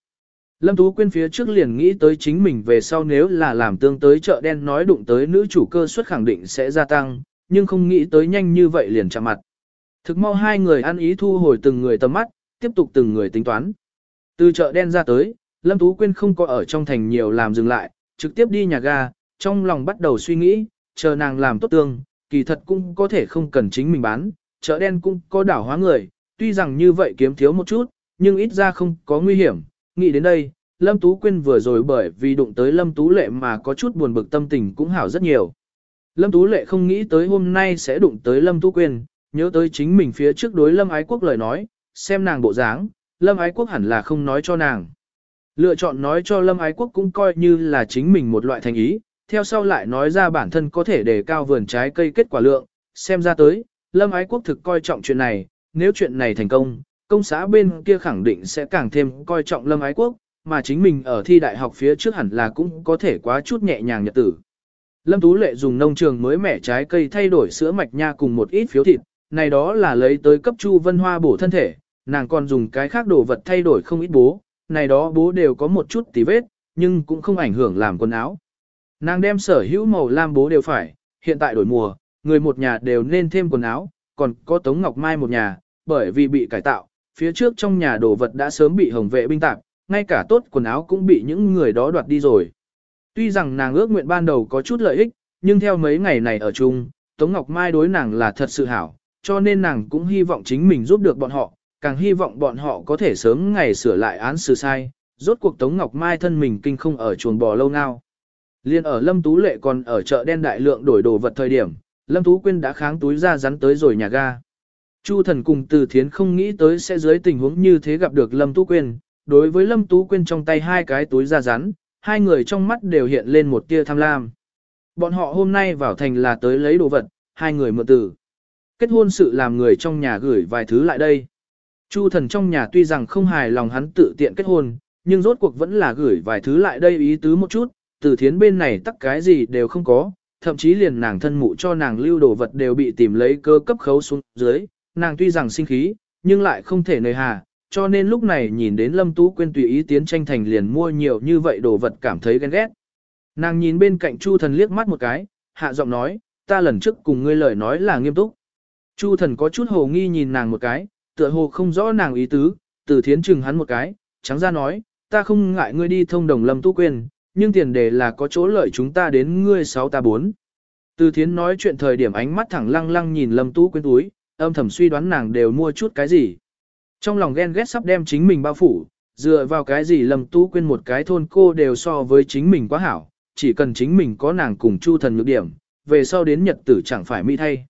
Lâm Tú Quyên phía trước liền nghĩ tới chính mình về sau nếu là làm tương tới chợ đen nói đụng tới nữ chủ cơ suất khẳng định sẽ gia tăng, nhưng không nghĩ tới nhanh như vậy liền chạm mặt. Thực mau hai người ăn ý thu hồi từng người tầm mắt, tiếp tục từng người tính toán. Từ chợ đen ra tới, Lâm Tú Quyên không có ở trong thành nhiều làm dừng lại, trực tiếp đi nhà ga, trong lòng bắt đầu suy nghĩ, chờ nàng làm tốt tương, kỳ thật cũng có thể không cần chính mình bán, chợ đen cũng có đảo hóa người, tuy rằng như vậy kiếm thiếu một chút, nhưng ít ra không có nguy hiểm, nghĩ đến đây, Lâm Tú Quyên vừa rồi bởi vì đụng tới Lâm Tú Lệ mà có chút buồn bực tâm tình cũng hảo rất nhiều. Lâm Tú Lệ không nghĩ tới hôm nay sẽ đụng tới Lâm Tú Quyên, nhớ tới chính mình phía trước đối Lâm Ái Quốc lời nói, xem nàng bộ dáng, Lâm Ái Quốc hẳn là không nói cho nàng. Lựa chọn nói cho Lâm Ái Quốc cũng coi như là chính mình một loại thành ý, theo sau lại nói ra bản thân có thể đề cao vườn trái cây kết quả lượng, xem ra tới, Lâm Ái Quốc thực coi trọng chuyện này, nếu chuyện này thành công, công xã bên kia khẳng định sẽ càng thêm coi trọng Lâm Ái Quốc, mà chính mình ở thi đại học phía trước hẳn là cũng có thể quá chút nhẹ nhàng nhật tử. Lâm Tú Lệ dùng nông trường mới mẻ trái cây thay đổi sữa mạch nha cùng một ít phiếu thịt, này đó là lấy tới cấp Chu Vân Hoa bổ thân thể, nàng còn dùng cái khác đồ vật thay đổi không ít bố, này đó bố đều có một chút tí vết, nhưng cũng không ảnh hưởng làm quần áo. Nàng đem sở hữu màu lam bố đều phải, hiện tại đổi mùa, người một nhà đều nên thêm quần áo, còn có Tống Ngọc Mai một nhà, bởi vì bị cải tạo, phía trước trong nhà đồ vật đã sớm bị hồng vệ binh tạp, ngay cả tốt quần áo cũng bị những người đó đoạt đi rồi. Tuy rằng nàng ước nguyện ban đầu có chút lợi ích, nhưng theo mấy ngày này ở chung, Tống Ngọc Mai đối nàng là thật sự hảo, cho nên nàng cũng hy vọng chính mình giúp được bọn họ, càng hy vọng bọn họ có thể sớm ngày sửa lại án xử sai, rốt cuộc Tống Ngọc Mai thân mình kinh không ở chuồng bò lâu nào. Liên ở Lâm Tú Lệ còn ở chợ đen đại lượng đổi đồ vật thời điểm, Lâm Tú Quyên đã kháng túi ra rắn tới rồi nhà ga. Chu thần cùng từ thiến không nghĩ tới sẽ dưới tình huống như thế gặp được Lâm Tú Quyên, đối với Lâm Tú Quyên trong tay hai cái túi da rắn, hai người trong mắt đều hiện lên một tia tham lam. Bọn họ hôm nay vào thành là tới lấy đồ vật, hai người mượn tử. Kết hôn sự làm người trong nhà gửi vài thứ lại đây. Chu thần trong nhà tuy rằng không hài lòng hắn tự tiện kết hôn, nhưng rốt cuộc vẫn là gửi vài thứ lại đây ý tứ một chút, từ thiến bên này tắc cái gì đều không có, thậm chí liền nàng thân mụ cho nàng lưu đồ vật đều bị tìm lấy cơ cấp khấu xuống dưới, nàng tuy rằng sinh khí, nhưng lại không thể nề hà, cho nên lúc này nhìn đến Lâm Tú Quyên tùy ý tiến tranh thành liền mua nhiều như vậy đồ vật cảm thấy ghen ghét. Nàng nhìn bên cạnh Chu thần liếc mắt một cái, hạ giọng nói, ta lần trước cùng ngươi lời nói là nghiêm túc. Chu thần có chút hồ nghi nhìn nàng một cái, tựa hồ không rõ nàng ý tứ, từ thiến chừng hắn một cái, trắng ra nói, ta không ngại ngươi đi thông đồng Lâm Tú Quyên, nhưng tiền đề là có chỗ lợi chúng ta đến ngươi sáu ta bốn. Từ thiến nói chuyện thời điểm ánh mắt thẳng lăng lăng nhìn Lâm Tú Quyên túi, âm thầm suy đoán nàng đều mua chút cái gì. Trong lòng ghen ghét sắp đem chính mình bao phủ, dựa vào cái gì Lâm Tú Quyên một cái thôn cô đều so với chính mình quá hảo, chỉ cần chính mình có nàng cùng Chu thần nhược điểm, về sau đến nhật tử chẳng phải mỹ thay.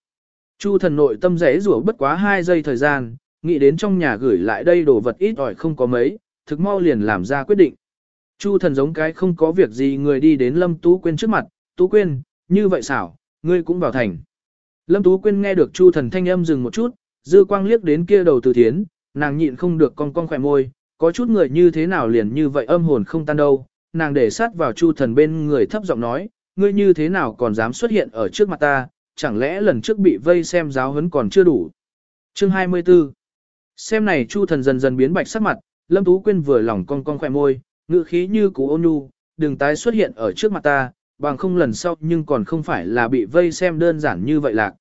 Chu thần nội tâm rẽ rủa bất quá 2 giây thời gian, nghĩ đến trong nhà gửi lại đây đồ vật ít ỏi không có mấy, thực mau liền làm ra quyết định. Chu thần giống cái không có việc gì người đi đến Lâm Tú Quyên trước mặt, Tú Quyên, như vậy xảo, ngươi cũng vào thành. Lâm Tú Quyên nghe được Chu thần thanh âm dừng một chút, dư quang liếc đến kia đầu từ thiến, nàng nhịn không được cong cong khỏe môi, có chút người như thế nào liền như vậy âm hồn không tan đâu, nàng để sát vào Chu thần bên người thấp giọng nói, ngươi như thế nào còn dám xuất hiện ở trước mặt ta, chẳng lẽ lần trước bị vây xem giáo huấn còn chưa đủ. Chương 24 Xem này Chu thần dần dần biến bạch sắc mặt, Lâm Tú Quyên vừa lòng cong cong khỏe môi, ngữ khí như cú ôn nhu, đừng tái xuất hiện ở trước mặt ta, bằng không lần sau nhưng còn không phải là bị vây xem đơn giản như vậy lạc.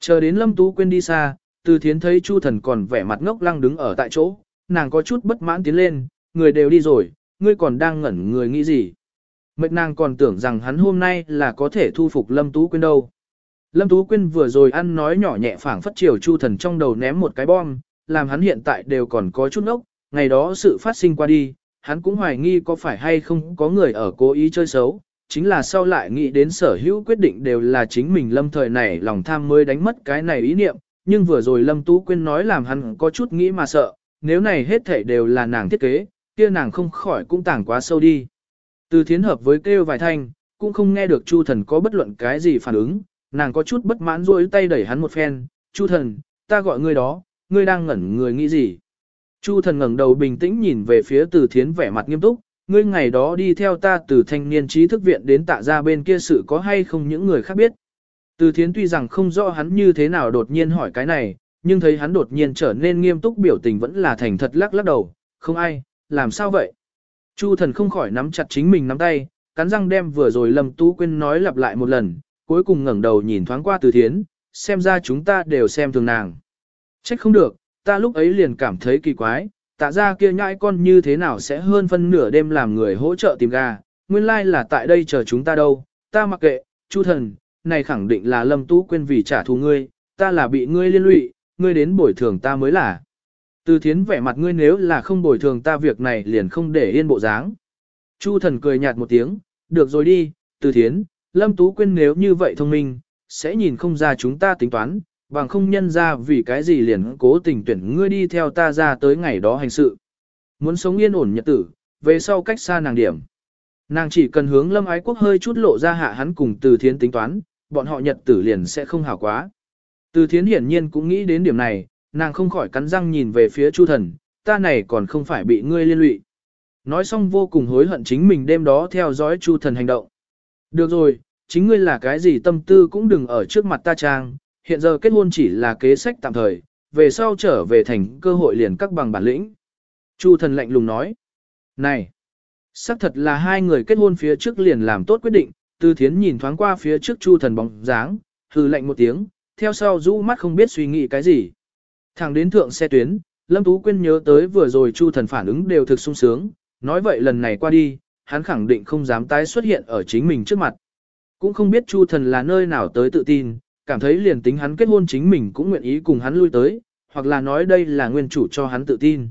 Chờ đến Lâm Tú Quyên đi xa, từ thiến thấy Chu thần còn vẻ mặt ngốc lăng đứng ở tại chỗ, nàng có chút bất mãn tiến lên, người đều đi rồi, ngươi còn đang ngẩn người nghĩ gì. Mệnh nàng còn tưởng rằng hắn hôm nay là có thể thu phục Lâm Tú Quyên đâu. Lâm Tú Quyên vừa rồi ăn nói nhỏ nhẹ phảng phất chiều Chu thần trong đầu ném một cái bom, làm hắn hiện tại đều còn có chút ngốc, ngày đó sự phát sinh qua đi, hắn cũng hoài nghi có phải hay không có người ở cố ý chơi xấu, chính là sau lại nghĩ đến sở hữu quyết định đều là chính mình lâm thời này lòng tham mới đánh mất cái này ý niệm, nhưng vừa rồi lâm tú Quyên nói làm hắn có chút nghĩ mà sợ, nếu này hết thảy đều là nàng thiết kế, kia nàng không khỏi cũng tảng quá sâu đi. Từ thiến hợp với kêu vài thanh, cũng không nghe được chu thần có bất luận cái gì phản ứng, nàng có chút bất mãn rôi tay đẩy hắn một phen, chu thần, ta gọi ngươi đó, ngươi đang ngẩn người nghĩ gì. Chu thần ngẩng đầu bình tĩnh nhìn về phía từ thiến vẻ mặt nghiêm túc, ngươi ngày đó đi theo ta từ thanh niên trí thức viện đến tạ ra bên kia sự có hay không những người khác biết. Từ thiến tuy rằng không rõ hắn như thế nào đột nhiên hỏi cái này, nhưng thấy hắn đột nhiên trở nên nghiêm túc biểu tình vẫn là thành thật lắc lắc đầu, không ai, làm sao vậy? Chu thần không khỏi nắm chặt chính mình nắm tay, cắn răng đem vừa rồi Lâm Tú Quyên nói lặp lại một lần, cuối cùng ngẩng đầu nhìn thoáng qua từ thiến, xem ra chúng ta đều xem thường nàng. Trách không được, ta lúc ấy liền cảm thấy kỳ quái, tạ ra kia nhãi con như thế nào sẽ hơn phân nửa đêm làm người hỗ trợ tìm gà, nguyên lai là tại đây chờ chúng ta đâu, ta mặc kệ, chu thần, này khẳng định là lâm tú quên vì trả thù ngươi, ta là bị ngươi liên lụy, ngươi đến bồi thường ta mới là. Từ thiến vẻ mặt ngươi nếu là không bồi thường ta việc này liền không để yên bộ dáng. Chu thần cười nhạt một tiếng, được rồi đi, từ thiến, lâm tú quên nếu như vậy thông minh, sẽ nhìn không ra chúng ta tính toán, bằng không nhân ra vì cái gì liền cố tình tuyển ngươi đi theo ta ra tới ngày đó hành sự. Muốn sống yên ổn nhật tử, về sau cách xa nàng điểm. Nàng chỉ cần hướng lâm ái quốc hơi chút lộ ra hạ hắn cùng từ thiến tính toán, bọn họ nhật tử liền sẽ không hảo quá. Từ thiến hiển nhiên cũng nghĩ đến điểm này, nàng không khỏi cắn răng nhìn về phía chu thần, ta này còn không phải bị ngươi liên lụy. Nói xong vô cùng hối hận chính mình đêm đó theo dõi chu thần hành động. Được rồi, chính ngươi là cái gì tâm tư cũng đừng ở trước mặt ta trang, hiện giờ kết hôn chỉ là kế sách tạm thời, về sau trở về thành cơ hội liền các bằng bản lĩnh. Chu thần lạnh lùng nói. Này, xác thật là hai người kết hôn phía trước liền làm tốt quyết định, tư thiến nhìn thoáng qua phía trước chu thần bóng dáng, hừ lạnh một tiếng, theo sau rũ mắt không biết suy nghĩ cái gì. Thẳng đến thượng xe tuyến, Lâm Tú Quyên nhớ tới vừa rồi chu thần phản ứng đều thực sung sướng, nói vậy lần này qua đi, hắn khẳng định không dám tái xuất hiện ở chính mình trước mặt. Cũng không biết chu thần là nơi nào tới tự tin, cảm thấy liền tính hắn kết hôn chính mình cũng nguyện ý cùng hắn lui tới, hoặc là nói đây là nguyên chủ cho hắn tự tin.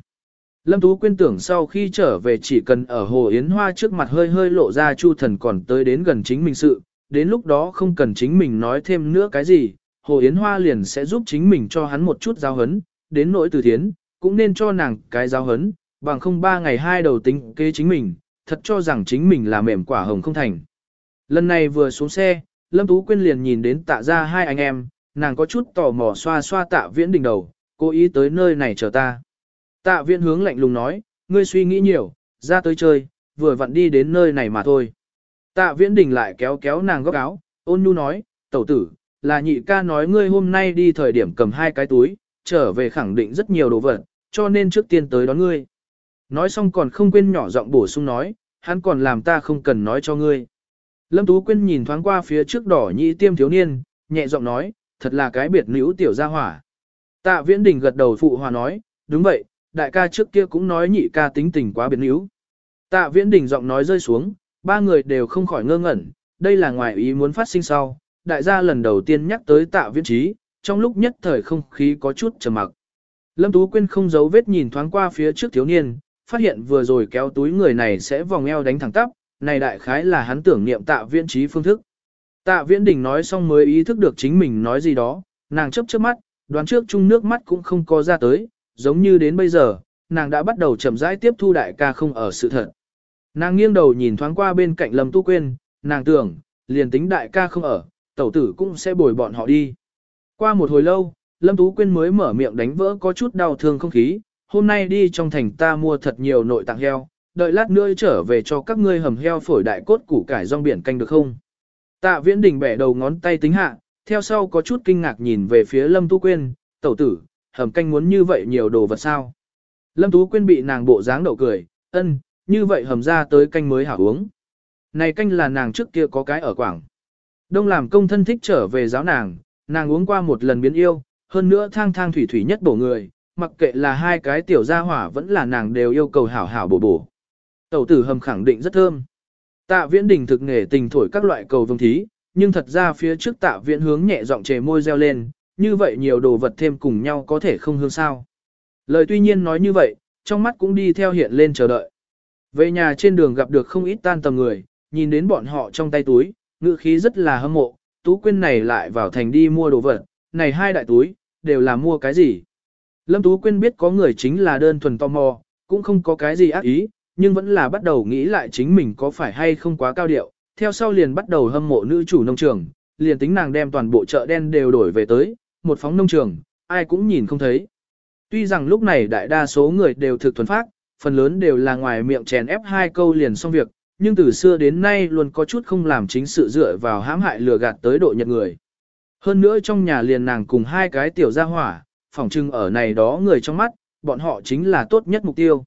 Lâm Tú Quyên tưởng sau khi trở về chỉ cần ở Hồ Yến Hoa trước mặt hơi hơi lộ ra Chu Thần còn tới đến gần chính mình sự, đến lúc đó không cần chính mình nói thêm nữa cái gì, Hồ Yến Hoa liền sẽ giúp chính mình cho hắn một chút giáo hấn, đến nỗi từ thiến, cũng nên cho nàng cái giáo hấn, bằng không ba ngày hai đầu tính kế chính mình, thật cho rằng chính mình là mềm quả hồng không thành. Lần này vừa xuống xe, Lâm Tú Quyên liền nhìn đến tạ ra hai anh em, nàng có chút tò mò xoa xoa tạ viễn đỉnh đầu, cố ý tới nơi này chờ ta. Tạ viễn hướng lạnh lùng nói, ngươi suy nghĩ nhiều, ra tới chơi, vừa vặn đi đến nơi này mà thôi. Tạ viễn đình lại kéo kéo nàng góc áo, ôn nhu nói, tẩu tử, là nhị ca nói ngươi hôm nay đi thời điểm cầm hai cái túi, trở về khẳng định rất nhiều đồ vật, cho nên trước tiên tới đón ngươi. Nói xong còn không quên nhỏ giọng bổ sung nói, hắn còn làm ta không cần nói cho ngươi. Lâm Tú Quyên nhìn thoáng qua phía trước đỏ nhị tiêm thiếu niên, nhẹ giọng nói, thật là cái biệt nữ tiểu gia hỏa. Tạ Viễn Đình gật đầu phụ hòa nói, đúng vậy, đại ca trước kia cũng nói nhị ca tính tình quá biến yếu. Tạ Viễn Đình giọng nói rơi xuống, ba người đều không khỏi ngơ ngẩn, đây là ngoài ý muốn phát sinh sau. Đại gia lần đầu tiên nhắc tới Tạ Viễn Trí, trong lúc nhất thời không khí có chút trầm mặc. Lâm Tú Quyên không giấu vết nhìn thoáng qua phía trước thiếu niên, phát hiện vừa rồi kéo túi người này sẽ vòng eo đánh thẳng tắp, này đại khái là hắn tưởng niệm tạ viễn trí phương thức. Tạ viễn đình nói xong mới ý thức được chính mình nói gì đó, nàng chấp trước mắt, đoán trước chung nước mắt cũng không có ra tới, giống như đến bây giờ, nàng đã bắt đầu chậm rãi tiếp thu đại ca không ở sự thật. Nàng nghiêng đầu nhìn thoáng qua bên cạnh Lâm Tu Quyên, nàng tưởng, liền tính đại ca không ở, tẩu tử cũng sẽ bồi bọn họ đi. Qua một hồi lâu, Lâm Tú Quyên mới mở miệng đánh vỡ có chút đau thương không khí, hôm nay đi trong thành ta mua thật nhiều nội tạng heo, đợi lát nữa trở về cho các ngươi hầm heo phổi đại cốt củ cải rong biển canh được không? Tạ viễn đình bẻ đầu ngón tay tính hạ, theo sau có chút kinh ngạc nhìn về phía Lâm Tú Quyên, tẩu tử, hầm canh muốn như vậy nhiều đồ vật sao? Lâm Tú Quyên bị nàng bộ dáng đậu cười, ân, như vậy hầm ra tới canh mới hảo uống. Này canh là nàng trước kia có cái ở Quảng. Đông làm công thân thích trở về giáo nàng, nàng uống qua một lần biến yêu, hơn nữa thang thang thủy thủy nhất bổ người, mặc kệ là hai cái tiểu gia hỏa vẫn là nàng đều yêu cầu hảo hảo bổ bổ. Tẩu tử hầm khẳng định rất thơm. Tạ viễn đình thực nghề tình thổi các loại cầu vương thí, nhưng thật ra phía trước tạ viễn hướng nhẹ giọng chề môi reo lên, như vậy nhiều đồ vật thêm cùng nhau có thể không hương sao. Lời tuy nhiên nói như vậy, trong mắt cũng đi theo hiện lên chờ đợi. Về nhà trên đường gặp được không ít tan tầm người, nhìn đến bọn họ trong tay túi, ngựa khí rất là hâm mộ, tú quyên này lại vào thành đi mua đồ vật, này hai đại túi, đều là mua cái gì. Lâm Tú Quyên biết có người chính là đơn thuần tò mò, cũng không có cái gì ác ý, nhưng vẫn là bắt đầu nghĩ lại chính mình có phải hay không quá cao điệu, theo sau liền bắt đầu hâm mộ nữ chủ nông trường, liền tính nàng đem toàn bộ chợ đen đều đổi về tới, một phóng nông trường, ai cũng nhìn không thấy. Tuy rằng lúc này đại đa số người đều thực thuần phát, phần lớn đều là ngoài miệng chèn ép hai câu liền xong việc, nhưng từ xưa đến nay luôn có chút không làm chính sự dựa vào hãm hại lừa gạt tới độ nhật người. Hơn nữa trong nhà liền nàng cùng hai cái tiểu gia hỏa, phỏng trưng ở này đó người trong mắt, bọn họ chính là tốt nhất mục tiêu.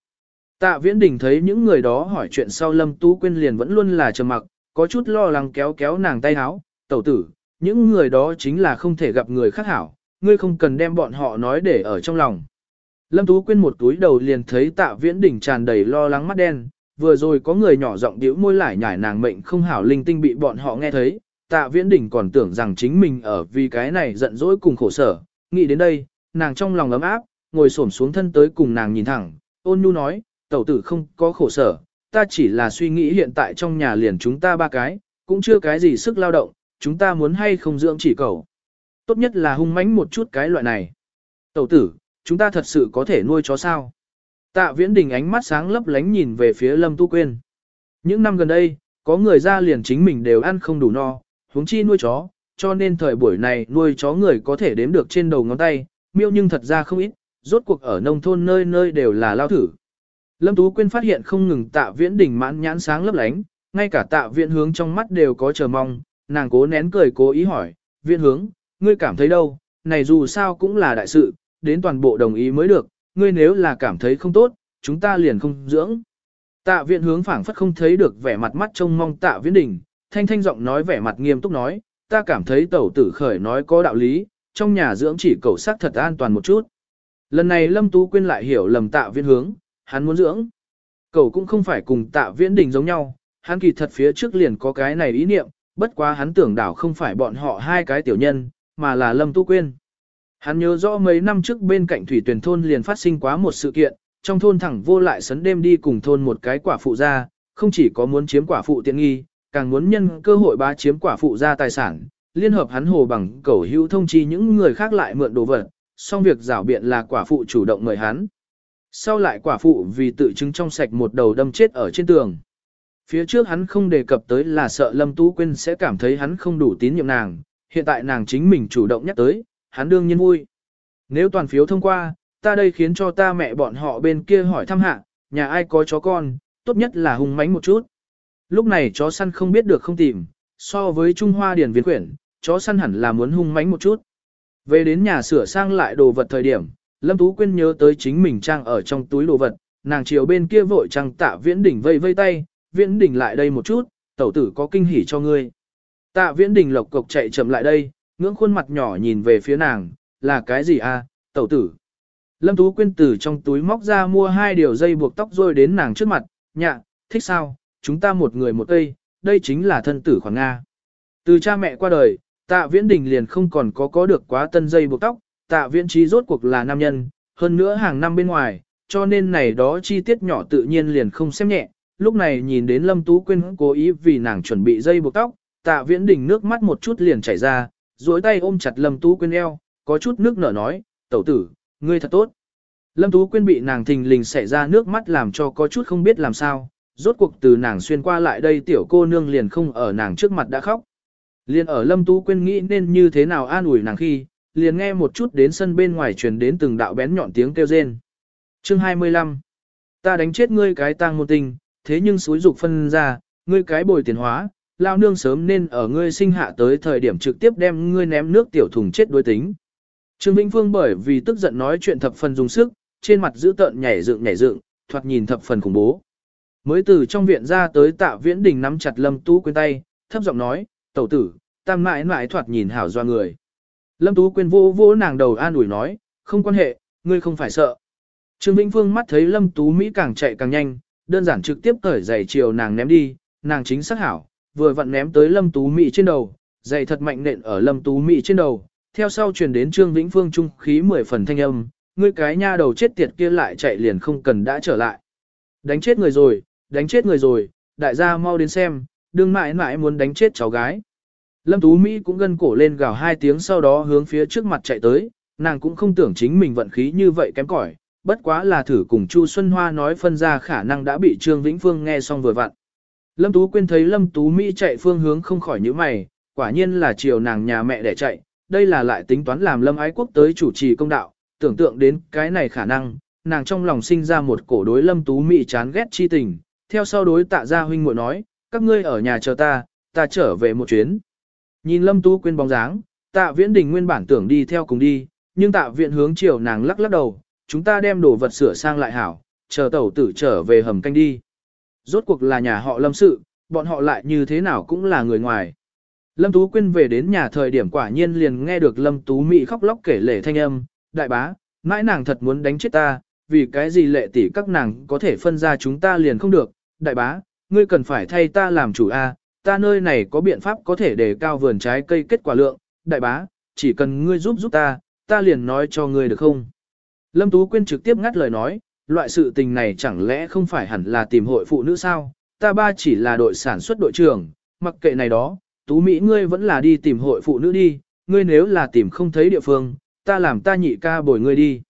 Tạ Viễn Đình thấy những người đó hỏi chuyện sau Lâm Tú Quyên liền vẫn luôn là trầm mặc, có chút lo lắng kéo kéo nàng tay háo, tẩu tử, những người đó chính là không thể gặp người khác hảo, ngươi không cần đem bọn họ nói để ở trong lòng. Lâm Tú Quyên một túi đầu liền thấy Tạ Viễn Đình tràn đầy lo lắng mắt đen, vừa rồi có người nhỏ giọng điếu môi lại nhải nàng mệnh không hảo linh tinh bị bọn họ nghe thấy, Tạ Viễn Đình còn tưởng rằng chính mình ở vì cái này giận dỗi cùng khổ sở, nghĩ đến đây, nàng trong lòng ấm áp, ngồi xổm xuống thân tới cùng nàng nhìn thẳng, ôn nhu nói, tẩu tử không có khổ sở, ta chỉ là suy nghĩ hiện tại trong nhà liền chúng ta ba cái, cũng chưa cái gì sức lao động, chúng ta muốn hay không dưỡng chỉ cầu. Tốt nhất là hung mãnh một chút cái loại này. Tẩu tử, chúng ta thật sự có thể nuôi chó sao? Tạ viễn đình ánh mắt sáng lấp lánh nhìn về phía Lâm Tu Quyên. Những năm gần đây, có người ra liền chính mình đều ăn không đủ no, huống chi nuôi chó, cho nên thời buổi này nuôi chó người có thể đếm được trên đầu ngón tay, miêu nhưng thật ra không ít, rốt cuộc ở nông thôn nơi nơi đều là lao thử. Lâm Tú Quyên phát hiện không ngừng tạ viễn đỉnh mãn nhãn sáng lấp lánh, ngay cả tạ viễn hướng trong mắt đều có chờ mong, nàng cố nén cười cố ý hỏi, Viên hướng, ngươi cảm thấy đâu, này dù sao cũng là đại sự, đến toàn bộ đồng ý mới được, ngươi nếu là cảm thấy không tốt, chúng ta liền không dưỡng. Tạ viện hướng phảng phất không thấy được vẻ mặt mắt trông mong tạ viễn Đình, thanh thanh giọng nói vẻ mặt nghiêm túc nói, ta cảm thấy tẩu tử khởi nói có đạo lý, trong nhà dưỡng chỉ cầu sắc thật an toàn một chút. Lần này Lâm Tú Quyên lại hiểu lầm tạ viễn hướng, hắn muốn dưỡng. Cậu cũng không phải cùng tạ viễn đình giống nhau, hắn kỳ thật phía trước liền có cái này ý niệm, bất quá hắn tưởng đảo không phải bọn họ hai cái tiểu nhân, mà là Lâm Tu Quyên. Hắn nhớ rõ mấy năm trước bên cạnh thủy tuyển thôn liền phát sinh quá một sự kiện, trong thôn thẳng vô lại sấn đêm đi cùng thôn một cái quả phụ ra, không chỉ có muốn chiếm quả phụ tiện nghi, càng muốn nhân cơ hội bá chiếm quả phụ ra tài sản, liên hợp hắn hồ bằng cầu hữu thông chi những người khác lại mượn đồ vật, xong việc rảo biện là quả phụ chủ động mời hắn. Sau lại quả phụ vì tự chứng trong sạch một đầu đâm chết ở trên tường. Phía trước hắn không đề cập tới là sợ Lâm Tú Quyên sẽ cảm thấy hắn không đủ tín nhiệm nàng, hiện tại nàng chính mình chủ động nhắc tới, hắn đương nhiên vui. Nếu toàn phiếu thông qua, ta đây khiến cho ta mẹ bọn họ bên kia hỏi thăm hạ, nhà ai có chó con, tốt nhất là hung mãnh một chút. Lúc này chó săn không biết được không tìm, so với Trung Hoa điển viên quyển, chó săn hẳn là muốn hung mãnh một chút. Về đến nhà sửa sang lại đồ vật thời điểm, Lâm Tú Quyên nhớ tới chính mình trang ở trong túi đồ vật, nàng chiều bên kia vội trang tạ viễn đỉnh vây vây tay, viễn Đình lại đây một chút, tẩu tử có kinh hỉ cho ngươi. Tạ viễn Đình lộc cộc chạy chậm lại đây, ngưỡng khuôn mặt nhỏ nhìn về phía nàng, là cái gì a, à, tẩu tử. Lâm Tú Quyên từ trong túi móc ra mua hai điều dây buộc tóc rồi đến nàng trước mặt, nhạ, thích sao, chúng ta một người một cây, đây chính là thân tử khoảng Nga. Từ cha mẹ qua đời, tạ viễn đình liền không còn có có được quá tân dây buộc tóc, tạ viễn trí rốt cuộc là nam nhân, hơn nữa hàng năm bên ngoài, cho nên này đó chi tiết nhỏ tự nhiên liền không xem nhẹ. Lúc này nhìn đến Lâm Tú Quyên cố ý vì nàng chuẩn bị dây buộc tóc, tạ viễn đình nước mắt một chút liền chảy ra, duỗi tay ôm chặt Lâm Tú Quyên eo, có chút nước nở nói, tẩu tử, ngươi thật tốt. Lâm Tú Quyên bị nàng thình lình xảy ra nước mắt làm cho có chút không biết làm sao, rốt cuộc từ nàng xuyên qua lại đây tiểu cô nương liền không ở nàng trước mặt đã khóc. Liền ở Lâm Tú Quyên nghĩ nên như thế nào an ủi nàng khi, liền nghe một chút đến sân bên ngoài truyền đến từng đạo bén nhọn tiếng kêu rên. Chương 25 Ta đánh chết ngươi cái tang môn tình, thế nhưng suối dục phân ra, ngươi cái bồi tiền hóa, lao nương sớm nên ở ngươi sinh hạ tới thời điểm trực tiếp đem ngươi ném nước tiểu thùng chết đối tính. Trương Vĩnh Phương bởi vì tức giận nói chuyện thập phần dùng sức, trên mặt giữ tợn nhảy dựng nhảy dựng, thoạt nhìn thập phần khủng bố. Mới từ trong viện ra tới tạ viễn đình nắm chặt lâm tú quên tay, thấp giọng nói, tẩu tử, tam mãi mãi thoạt nhìn hảo doa người. Lâm tú quên vô vô nàng đầu an ủi nói, không quan hệ, ngươi không phải sợ. Trương Vĩnh Phương mắt thấy lâm tú Mỹ càng chạy càng nhanh, đơn giản trực tiếp cởi giày chiều nàng ném đi, nàng chính xác hảo, vừa vặn ném tới lâm tú Mỹ trên đầu, giày thật mạnh nện ở lâm tú Mỹ trên đầu, theo sau truyền đến Trương Vĩnh Phương trung khí mười phần thanh âm, ngươi cái nha đầu chết tiệt kia lại chạy liền không cần đã trở lại. Đánh chết người rồi, đánh chết người rồi, đại gia mau đến xem, đừng mãi mãi muốn đánh chết cháu gái. Lâm Tú Mỹ cũng gân cổ lên gào hai tiếng sau đó hướng phía trước mặt chạy tới, nàng cũng không tưởng chính mình vận khí như vậy kém cỏi, bất quá là thử cùng Chu Xuân Hoa nói phân ra khả năng đã bị Trương Vĩnh Phương nghe xong vừa vặn. Lâm Tú Quyên thấy Lâm Tú Mỹ chạy phương hướng không khỏi nhíu mày, quả nhiên là chiều nàng nhà mẹ để chạy, đây là lại tính toán làm Lâm Ái Quốc tới chủ trì công đạo, tưởng tượng đến cái này khả năng, nàng trong lòng sinh ra một cổ đối Lâm Tú Mỹ chán ghét chi tình, theo sau đối tạ gia huynh muội nói, các ngươi ở nhà chờ ta, ta trở về một chuyến. Nhìn Lâm Tú Quyên bóng dáng, tạ viễn đình nguyên bản tưởng đi theo cùng đi, nhưng tạ viện hướng chiều nàng lắc lắc đầu, chúng ta đem đồ vật sửa sang lại hảo, chờ tẩu tử trở về hầm canh đi. Rốt cuộc là nhà họ lâm sự, bọn họ lại như thế nào cũng là người ngoài. Lâm Tú Quyên về đến nhà thời điểm quả nhiên liền nghe được Lâm Tú Mỹ khóc lóc kể lể thanh âm, đại bá, mãi nàng thật muốn đánh chết ta, vì cái gì lệ tỷ các nàng có thể phân ra chúng ta liền không được, đại bá, ngươi cần phải thay ta làm chủ a, ta nơi này có biện pháp có thể đề cao vườn trái cây kết quả lượng, đại bá, chỉ cần ngươi giúp giúp ta, ta liền nói cho ngươi được không. Lâm Tú Quyên trực tiếp ngắt lời nói, loại sự tình này chẳng lẽ không phải hẳn là tìm hội phụ nữ sao, ta ba chỉ là đội sản xuất đội trưởng, mặc kệ này đó, Tú Mỹ ngươi vẫn là đi tìm hội phụ nữ đi, ngươi nếu là tìm không thấy địa phương, ta làm ta nhị ca bồi ngươi đi.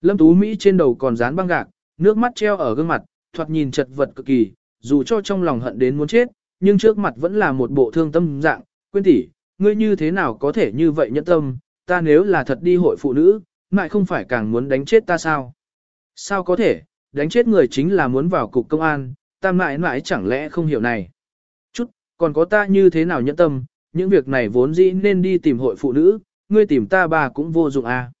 Lâm Tú Mỹ trên đầu còn dán băng gạc, nước mắt treo ở gương mặt, thoạt nhìn chật vật cực kỳ, dù cho trong lòng hận đến muốn chết, nhưng trước mặt vẫn là một bộ thương tâm dạng, quên tỷ, ngươi như thế nào có thể như vậy nhẫn tâm, ta nếu là thật đi hội phụ nữ, ngại không phải càng muốn đánh chết ta sao? Sao có thể, đánh chết người chính là muốn vào cục công an, ta mãi mãi chẳng lẽ không hiểu này. Chút, còn có ta như thế nào nhẫn tâm, những việc này vốn dĩ nên đi tìm hội phụ nữ, ngươi tìm ta bà cũng vô dụng à.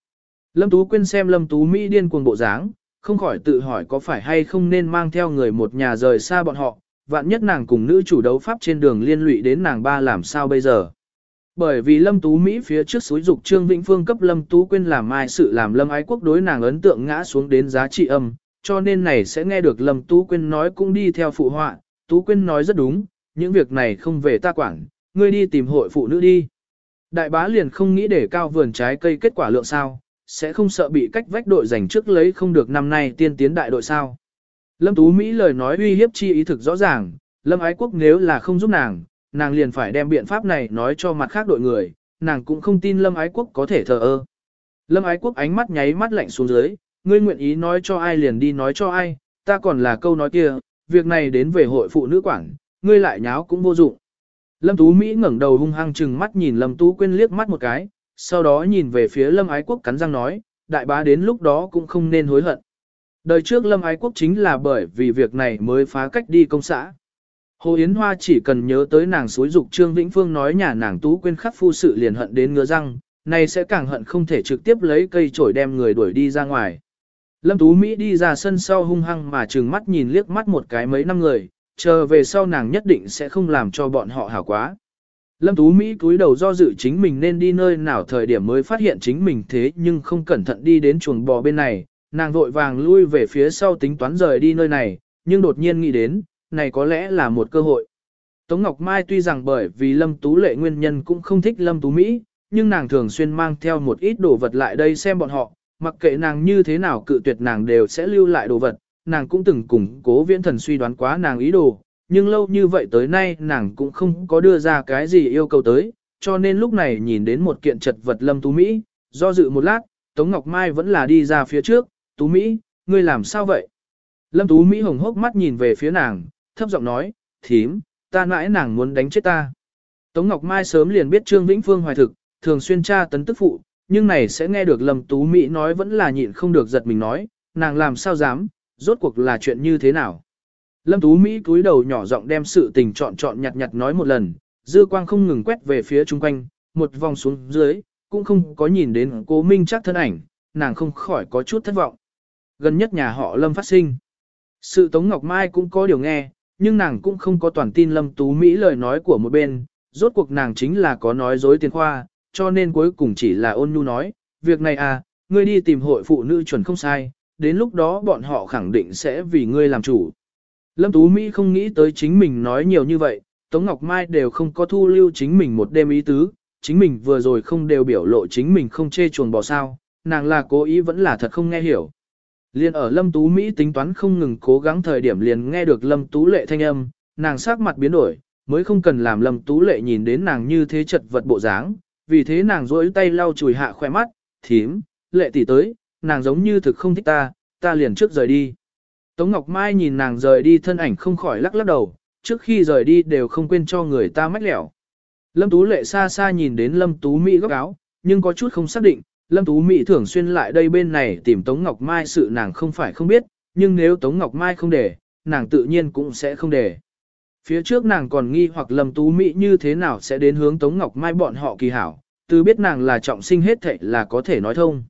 Lâm Tú Quyên xem Lâm Tú Mỹ điên cuồng bộ dáng, không khỏi tự hỏi có phải hay không nên mang theo người một nhà rời xa bọn họ, vạn nhất nàng cùng nữ chủ đấu pháp trên đường liên lụy đến nàng ba làm sao bây giờ. Bởi vì Lâm Tú Mỹ phía trước suối dục Trương Vĩnh Phương cấp Lâm Tú Quyên làm mai sự làm Lâm Ái Quốc đối nàng ấn tượng ngã xuống đến giá trị âm, cho nên này sẽ nghe được Lâm Tú Quyên nói cũng đi theo phụ họa, Tú Quyên nói rất đúng, những việc này không về ta quản, ngươi đi tìm hội phụ nữ đi. Đại bá liền không nghĩ để cao vườn trái cây kết quả lượng sao, sẽ không sợ bị cách vách đội giành trước lấy không được năm nay tiên tiến đại đội sao. Lâm Tú Mỹ lời nói uy hiếp chi ý thực rõ ràng, Lâm Ái Quốc nếu là không giúp nàng, nàng liền phải đem biện pháp này nói cho mặt khác đội người, nàng cũng không tin Lâm Ái Quốc có thể thờ ơ. Lâm Ái Quốc ánh mắt nháy mắt lạnh xuống dưới, ngươi nguyện ý nói cho ai liền đi nói cho ai, ta còn là câu nói kia, việc này đến về hội phụ nữ quản, ngươi lại nháo cũng vô dụng. Lâm Tú Mỹ ngẩng đầu hung hăng chừng mắt nhìn Lâm Tú Quyên liếc mắt một cái, sau đó nhìn về phía Lâm Ái Quốc cắn răng nói, đại bá đến lúc đó cũng không nên hối hận. Đời trước Lâm Ái Quốc chính là bởi vì việc này mới phá cách đi công xã. Hồ Yến Hoa chỉ cần nhớ tới nàng suối dục Trương Vĩnh Phương nói nhà nàng tú quên khắc phu sự liền hận đến ngứa răng, này sẽ càng hận không thể trực tiếp lấy cây chổi đem người đuổi đi ra ngoài. Lâm Tú Mỹ đi ra sân sau hung hăng mà trừng mắt nhìn liếc mắt một cái mấy năm người, chờ về sau nàng nhất định sẽ không làm cho bọn họ hảo quá. Lâm Tú Mỹ cúi đầu do dự chính mình nên đi nơi nào thời điểm mới phát hiện chính mình thế nhưng không cẩn thận đi đến chuồng bò bên này, nàng vội vàng lui về phía sau tính toán rời đi nơi này, nhưng đột nhiên nghĩ đến, này có lẽ là một cơ hội. Tống Ngọc Mai tuy rằng bởi vì Lâm Tú Lệ nguyên nhân cũng không thích Lâm Tú Mỹ, nhưng nàng thường xuyên mang theo một ít đồ vật lại đây xem bọn họ, mặc kệ nàng như thế nào cự tuyệt nàng đều sẽ lưu lại đồ vật, nàng cũng từng củng cố viễn thần suy đoán quá nàng ý đồ, nhưng lâu như vậy tới nay nàng cũng không có đưa ra cái gì yêu cầu tới, cho nên lúc này nhìn đến một kiện trật vật Lâm Tú Mỹ, do dự một lát, Tống Ngọc Mai vẫn là đi ra phía trước, Tú Mỹ, ngươi làm sao vậy? Lâm Tú Mỹ hồng hốc mắt nhìn về phía nàng, thấp giọng nói, thím, ta nãi nàng muốn đánh chết ta. Tống Ngọc Mai sớm liền biết Trương Vĩnh Phương hoài thực, thường xuyên tra tấn tức phụ, nhưng này sẽ nghe được Lâm Tú Mỹ nói vẫn là nhịn không được giật mình nói, nàng làm sao dám, rốt cuộc là chuyện như thế nào. Lâm Tú Mỹ cúi đầu nhỏ giọng đem sự tình chọn chọn nhặt nhặt nói một lần, dư quang không ngừng quét về phía chung quanh, một vòng xuống dưới, cũng không có nhìn đến cố minh chắc thân ảnh, nàng không khỏi có chút thất vọng. Gần nhất nhà họ Lâm phát sinh. Sự Tống Ngọc Mai cũng có điều nghe, nhưng nàng cũng không có toàn tin Lâm Tú Mỹ lời nói của một bên, rốt cuộc nàng chính là có nói dối tiền khoa, cho nên cuối cùng chỉ là ôn nhu nói, việc này à, ngươi đi tìm hội phụ nữ chuẩn không sai, đến lúc đó bọn họ khẳng định sẽ vì ngươi làm chủ. Lâm Tú Mỹ không nghĩ tới chính mình nói nhiều như vậy, Tống Ngọc Mai đều không có thu lưu chính mình một đêm ý tứ, chính mình vừa rồi không đều biểu lộ chính mình không chê chuồng bò sao, nàng là cố ý vẫn là thật không nghe hiểu. Liên ở Lâm Tú Mỹ tính toán không ngừng cố gắng thời điểm liền nghe được Lâm Tú Lệ thanh âm, nàng sắc mặt biến đổi, mới không cần làm Lâm Tú Lệ nhìn đến nàng như thế chật vật bộ dáng, vì thế nàng rỗi tay lau chùi hạ khoe mắt, thím, lệ tỷ tới, nàng giống như thực không thích ta, ta liền trước rời đi. Tống Ngọc Mai nhìn nàng rời đi thân ảnh không khỏi lắc lắc đầu, trước khi rời đi đều không quên cho người ta mách lẻo. Lâm Tú Lệ xa xa nhìn đến Lâm Tú Mỹ góc áo, nhưng có chút không xác định, Lâm Tú Mỹ thường xuyên lại đây bên này tìm Tống Ngọc Mai sự nàng không phải không biết, nhưng nếu Tống Ngọc Mai không để, nàng tự nhiên cũng sẽ không để. Phía trước nàng còn nghi hoặc Lâm Tú Mỹ như thế nào sẽ đến hướng Tống Ngọc Mai bọn họ kỳ hảo, từ biết nàng là trọng sinh hết thệ là có thể nói thông.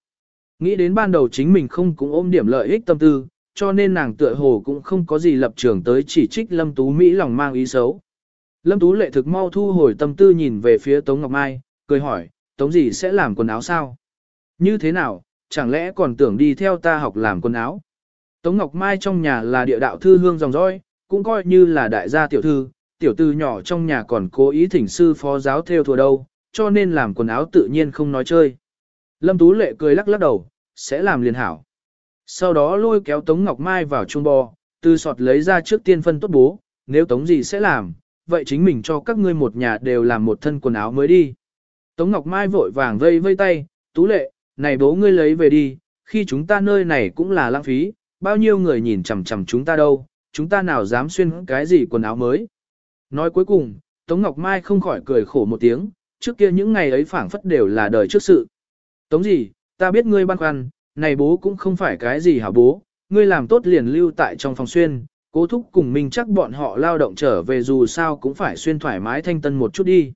Nghĩ đến ban đầu chính mình không cũng ôm điểm lợi ích tâm tư, cho nên nàng tựa hồ cũng không có gì lập trường tới chỉ trích Lâm Tú Mỹ lòng mang ý xấu. Lâm Tú lệ thực mau thu hồi tâm tư nhìn về phía Tống Ngọc Mai, cười hỏi, Tống gì sẽ làm quần áo sao? Như thế nào, chẳng lẽ còn tưởng đi theo ta học làm quần áo? Tống Ngọc Mai trong nhà là địa đạo thư hương dòng dõi, cũng coi như là đại gia tiểu thư, tiểu tư nhỏ trong nhà còn cố ý thỉnh sư phó giáo theo thùa đâu, cho nên làm quần áo tự nhiên không nói chơi. Lâm Tú Lệ cười lắc lắc đầu, sẽ làm liền hảo. Sau đó lôi kéo Tống Ngọc Mai vào chuông bò, từ sọt lấy ra trước tiên phân tốt bố, nếu Tống gì sẽ làm, vậy chính mình cho các ngươi một nhà đều làm một thân quần áo mới đi. Tống Ngọc Mai vội vàng vây vây tay, Tú Lệ, này bố ngươi lấy về đi, khi chúng ta nơi này cũng là lãng phí, bao nhiêu người nhìn chằm chằm chúng ta đâu, chúng ta nào dám xuyên cái gì quần áo mới. Nói cuối cùng, Tống Ngọc Mai không khỏi cười khổ một tiếng, trước kia những ngày ấy phảng phất đều là đời trước sự. Tống gì, ta biết ngươi băn khoăn, này bố cũng không phải cái gì hả bố, ngươi làm tốt liền lưu tại trong phòng xuyên, cố thúc cùng mình chắc bọn họ lao động trở về dù sao cũng phải xuyên thoải mái thanh tân một chút đi.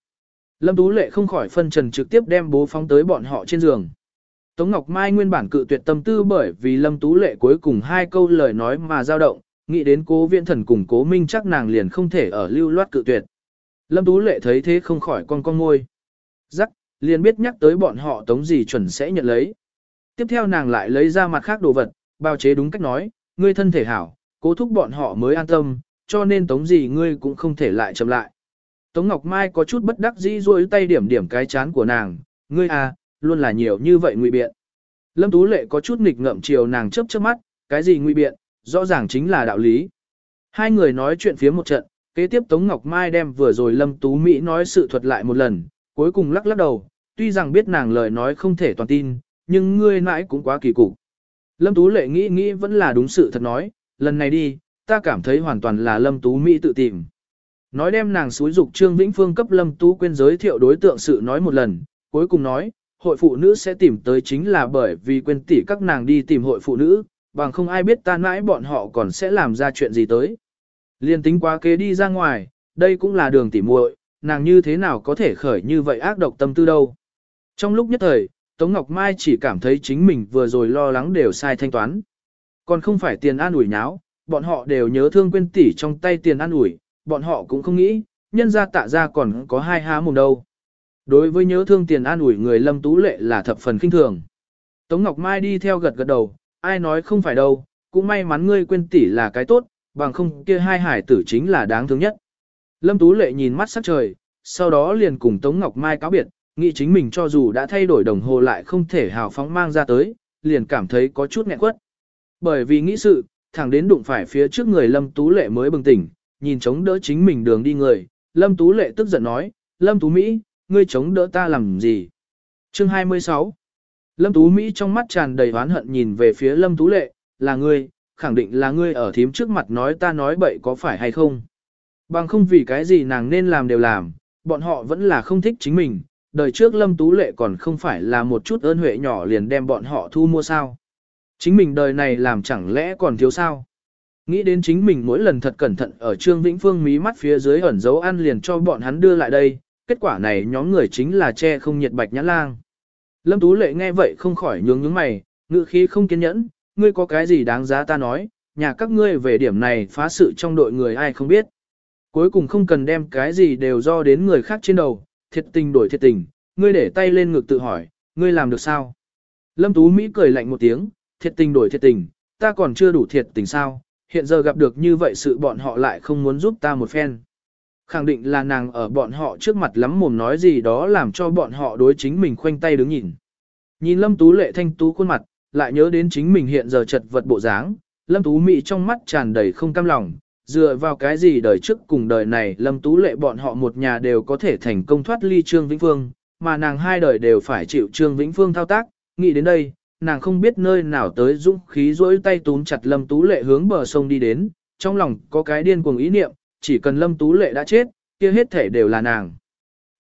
Lâm Tú Lệ không khỏi phân trần trực tiếp đem bố phóng tới bọn họ trên giường. Tống Ngọc Mai nguyên bản cự tuyệt tâm tư bởi vì Lâm Tú Lệ cuối cùng hai câu lời nói mà dao động, nghĩ đến cố viễn thần cùng cố minh chắc nàng liền không thể ở lưu loát cự tuyệt. Lâm Tú Lệ thấy thế không khỏi con con ngôi. Rắc, liền biết nhắc tới bọn họ tống gì chuẩn sẽ nhận lấy. Tiếp theo nàng lại lấy ra mặt khác đồ vật, bao chế đúng cách nói, ngươi thân thể hảo, cố thúc bọn họ mới an tâm, cho nên tống gì ngươi cũng không thể lại chậm lại. Tống Ngọc Mai có chút bất đắc dĩ duỗi tay điểm điểm cái chán của nàng, ngươi à, luôn là nhiều như vậy ngụy biện. Lâm Tú Lệ có chút nghịch ngợm chiều nàng chớp chớp mắt, cái gì ngụy biện, rõ ràng chính là đạo lý. Hai người nói chuyện phía một trận, kế tiếp Tống Ngọc Mai đem vừa rồi Lâm Tú Mỹ nói sự thuật lại một lần, cuối cùng lắc lắc đầu, tuy rằng biết nàng lời nói không thể toàn tin, nhưng ngươi mãi cũng quá kỳ cục. Lâm Tú Lệ nghĩ nghĩ vẫn là đúng sự thật nói, lần này đi, ta cảm thấy hoàn toàn là Lâm Tú Mỹ tự tìm. Nói đem nàng xúi dục Trương Vĩnh Phương cấp Lâm Tú quên giới thiệu đối tượng sự nói một lần, cuối cùng nói, hội phụ nữ sẽ tìm tới chính là bởi vì quên tỷ các nàng đi tìm hội phụ nữ, bằng không ai biết ta mãi bọn họ còn sẽ làm ra chuyện gì tới. Liên tính quá kế đi ra ngoài, đây cũng là đường tỉ muội, nàng như thế nào có thể khởi như vậy ác độc tâm tư đâu. Trong lúc nhất thời, Tống Ngọc Mai chỉ cảm thấy chính mình vừa rồi lo lắng đều sai thanh toán. Còn không phải tiền an ủi nháo, bọn họ đều nhớ thương quên tỷ trong tay tiền an ủi, bọn họ cũng không nghĩ, nhân ra tạ ra còn có hai há mồm đâu. Đối với nhớ thương tiền an ủi người Lâm Tú Lệ là thập phần kinh thường. Tống Ngọc Mai đi theo gật gật đầu, ai nói không phải đâu, cũng may mắn ngươi quên tỷ là cái tốt, bằng không kia hai hải tử chính là đáng thương nhất. Lâm Tú Lệ nhìn mắt sắc trời, sau đó liền cùng Tống Ngọc Mai cáo biệt, nghĩ chính mình cho dù đã thay đổi đồng hồ lại không thể hào phóng mang ra tới, liền cảm thấy có chút nghẹn quất. Bởi vì nghĩ sự, thẳng đến đụng phải phía trước người Lâm Tú Lệ mới bừng tỉnh, nhìn chống đỡ chính mình đường đi người, Lâm Tú Lệ tức giận nói, Lâm Tú Mỹ, ngươi chống đỡ ta làm gì? Chương 26 Lâm Tú Mỹ trong mắt tràn đầy oán hận nhìn về phía Lâm Tú Lệ, là ngươi, khẳng định là ngươi ở thím trước mặt nói ta nói bậy có phải hay không? Bằng không vì cái gì nàng nên làm đều làm, bọn họ vẫn là không thích chính mình, đời trước Lâm Tú Lệ còn không phải là một chút ơn huệ nhỏ liền đem bọn họ thu mua sao. Chính mình đời này làm chẳng lẽ còn thiếu sao. Nghĩ đến chính mình mỗi lần thật cẩn thận ở Trương Vĩnh Phương mí mắt phía dưới ẩn dấu ăn liền cho bọn hắn đưa lại đây, kết quả này nhóm người chính là che không nhiệt bạch nhã lang. Lâm Tú Lệ nghe vậy không khỏi nhướng nhướng mày, ngự khí không kiên nhẫn, ngươi có cái gì đáng giá ta nói, nhà các ngươi về điểm này phá sự trong đội người ai không biết. Cuối cùng không cần đem cái gì đều do đến người khác trên đầu, thiệt tình đổi thiệt tình, ngươi để tay lên ngực tự hỏi, ngươi làm được sao? Lâm Tú Mỹ cười lạnh một tiếng, thiệt tình đổi thiệt tình, ta còn chưa đủ thiệt tình sao, hiện giờ gặp được như vậy sự bọn họ lại không muốn giúp ta một phen. Khẳng định là nàng ở bọn họ trước mặt lắm mồm nói gì đó làm cho bọn họ đối chính mình khoanh tay đứng nhìn. Nhìn Lâm Tú lệ thanh tú khuôn mặt, lại nhớ đến chính mình hiện giờ chật vật bộ dáng, Lâm Tú Mỹ trong mắt tràn đầy không cam lòng, dựa vào cái gì đời trước cùng đời này Lâm Tú Lệ bọn họ một nhà đều có thể thành công thoát ly Trương Vĩnh Phương, mà nàng hai đời đều phải chịu Trương Vĩnh Phương thao tác, nghĩ đến đây, nàng không biết nơi nào tới dũng khí rỗi tay túm chặt Lâm Tú Lệ hướng bờ sông đi đến, trong lòng có cái điên cuồng ý niệm, chỉ cần Lâm Tú Lệ đã chết, kia hết thể đều là nàng.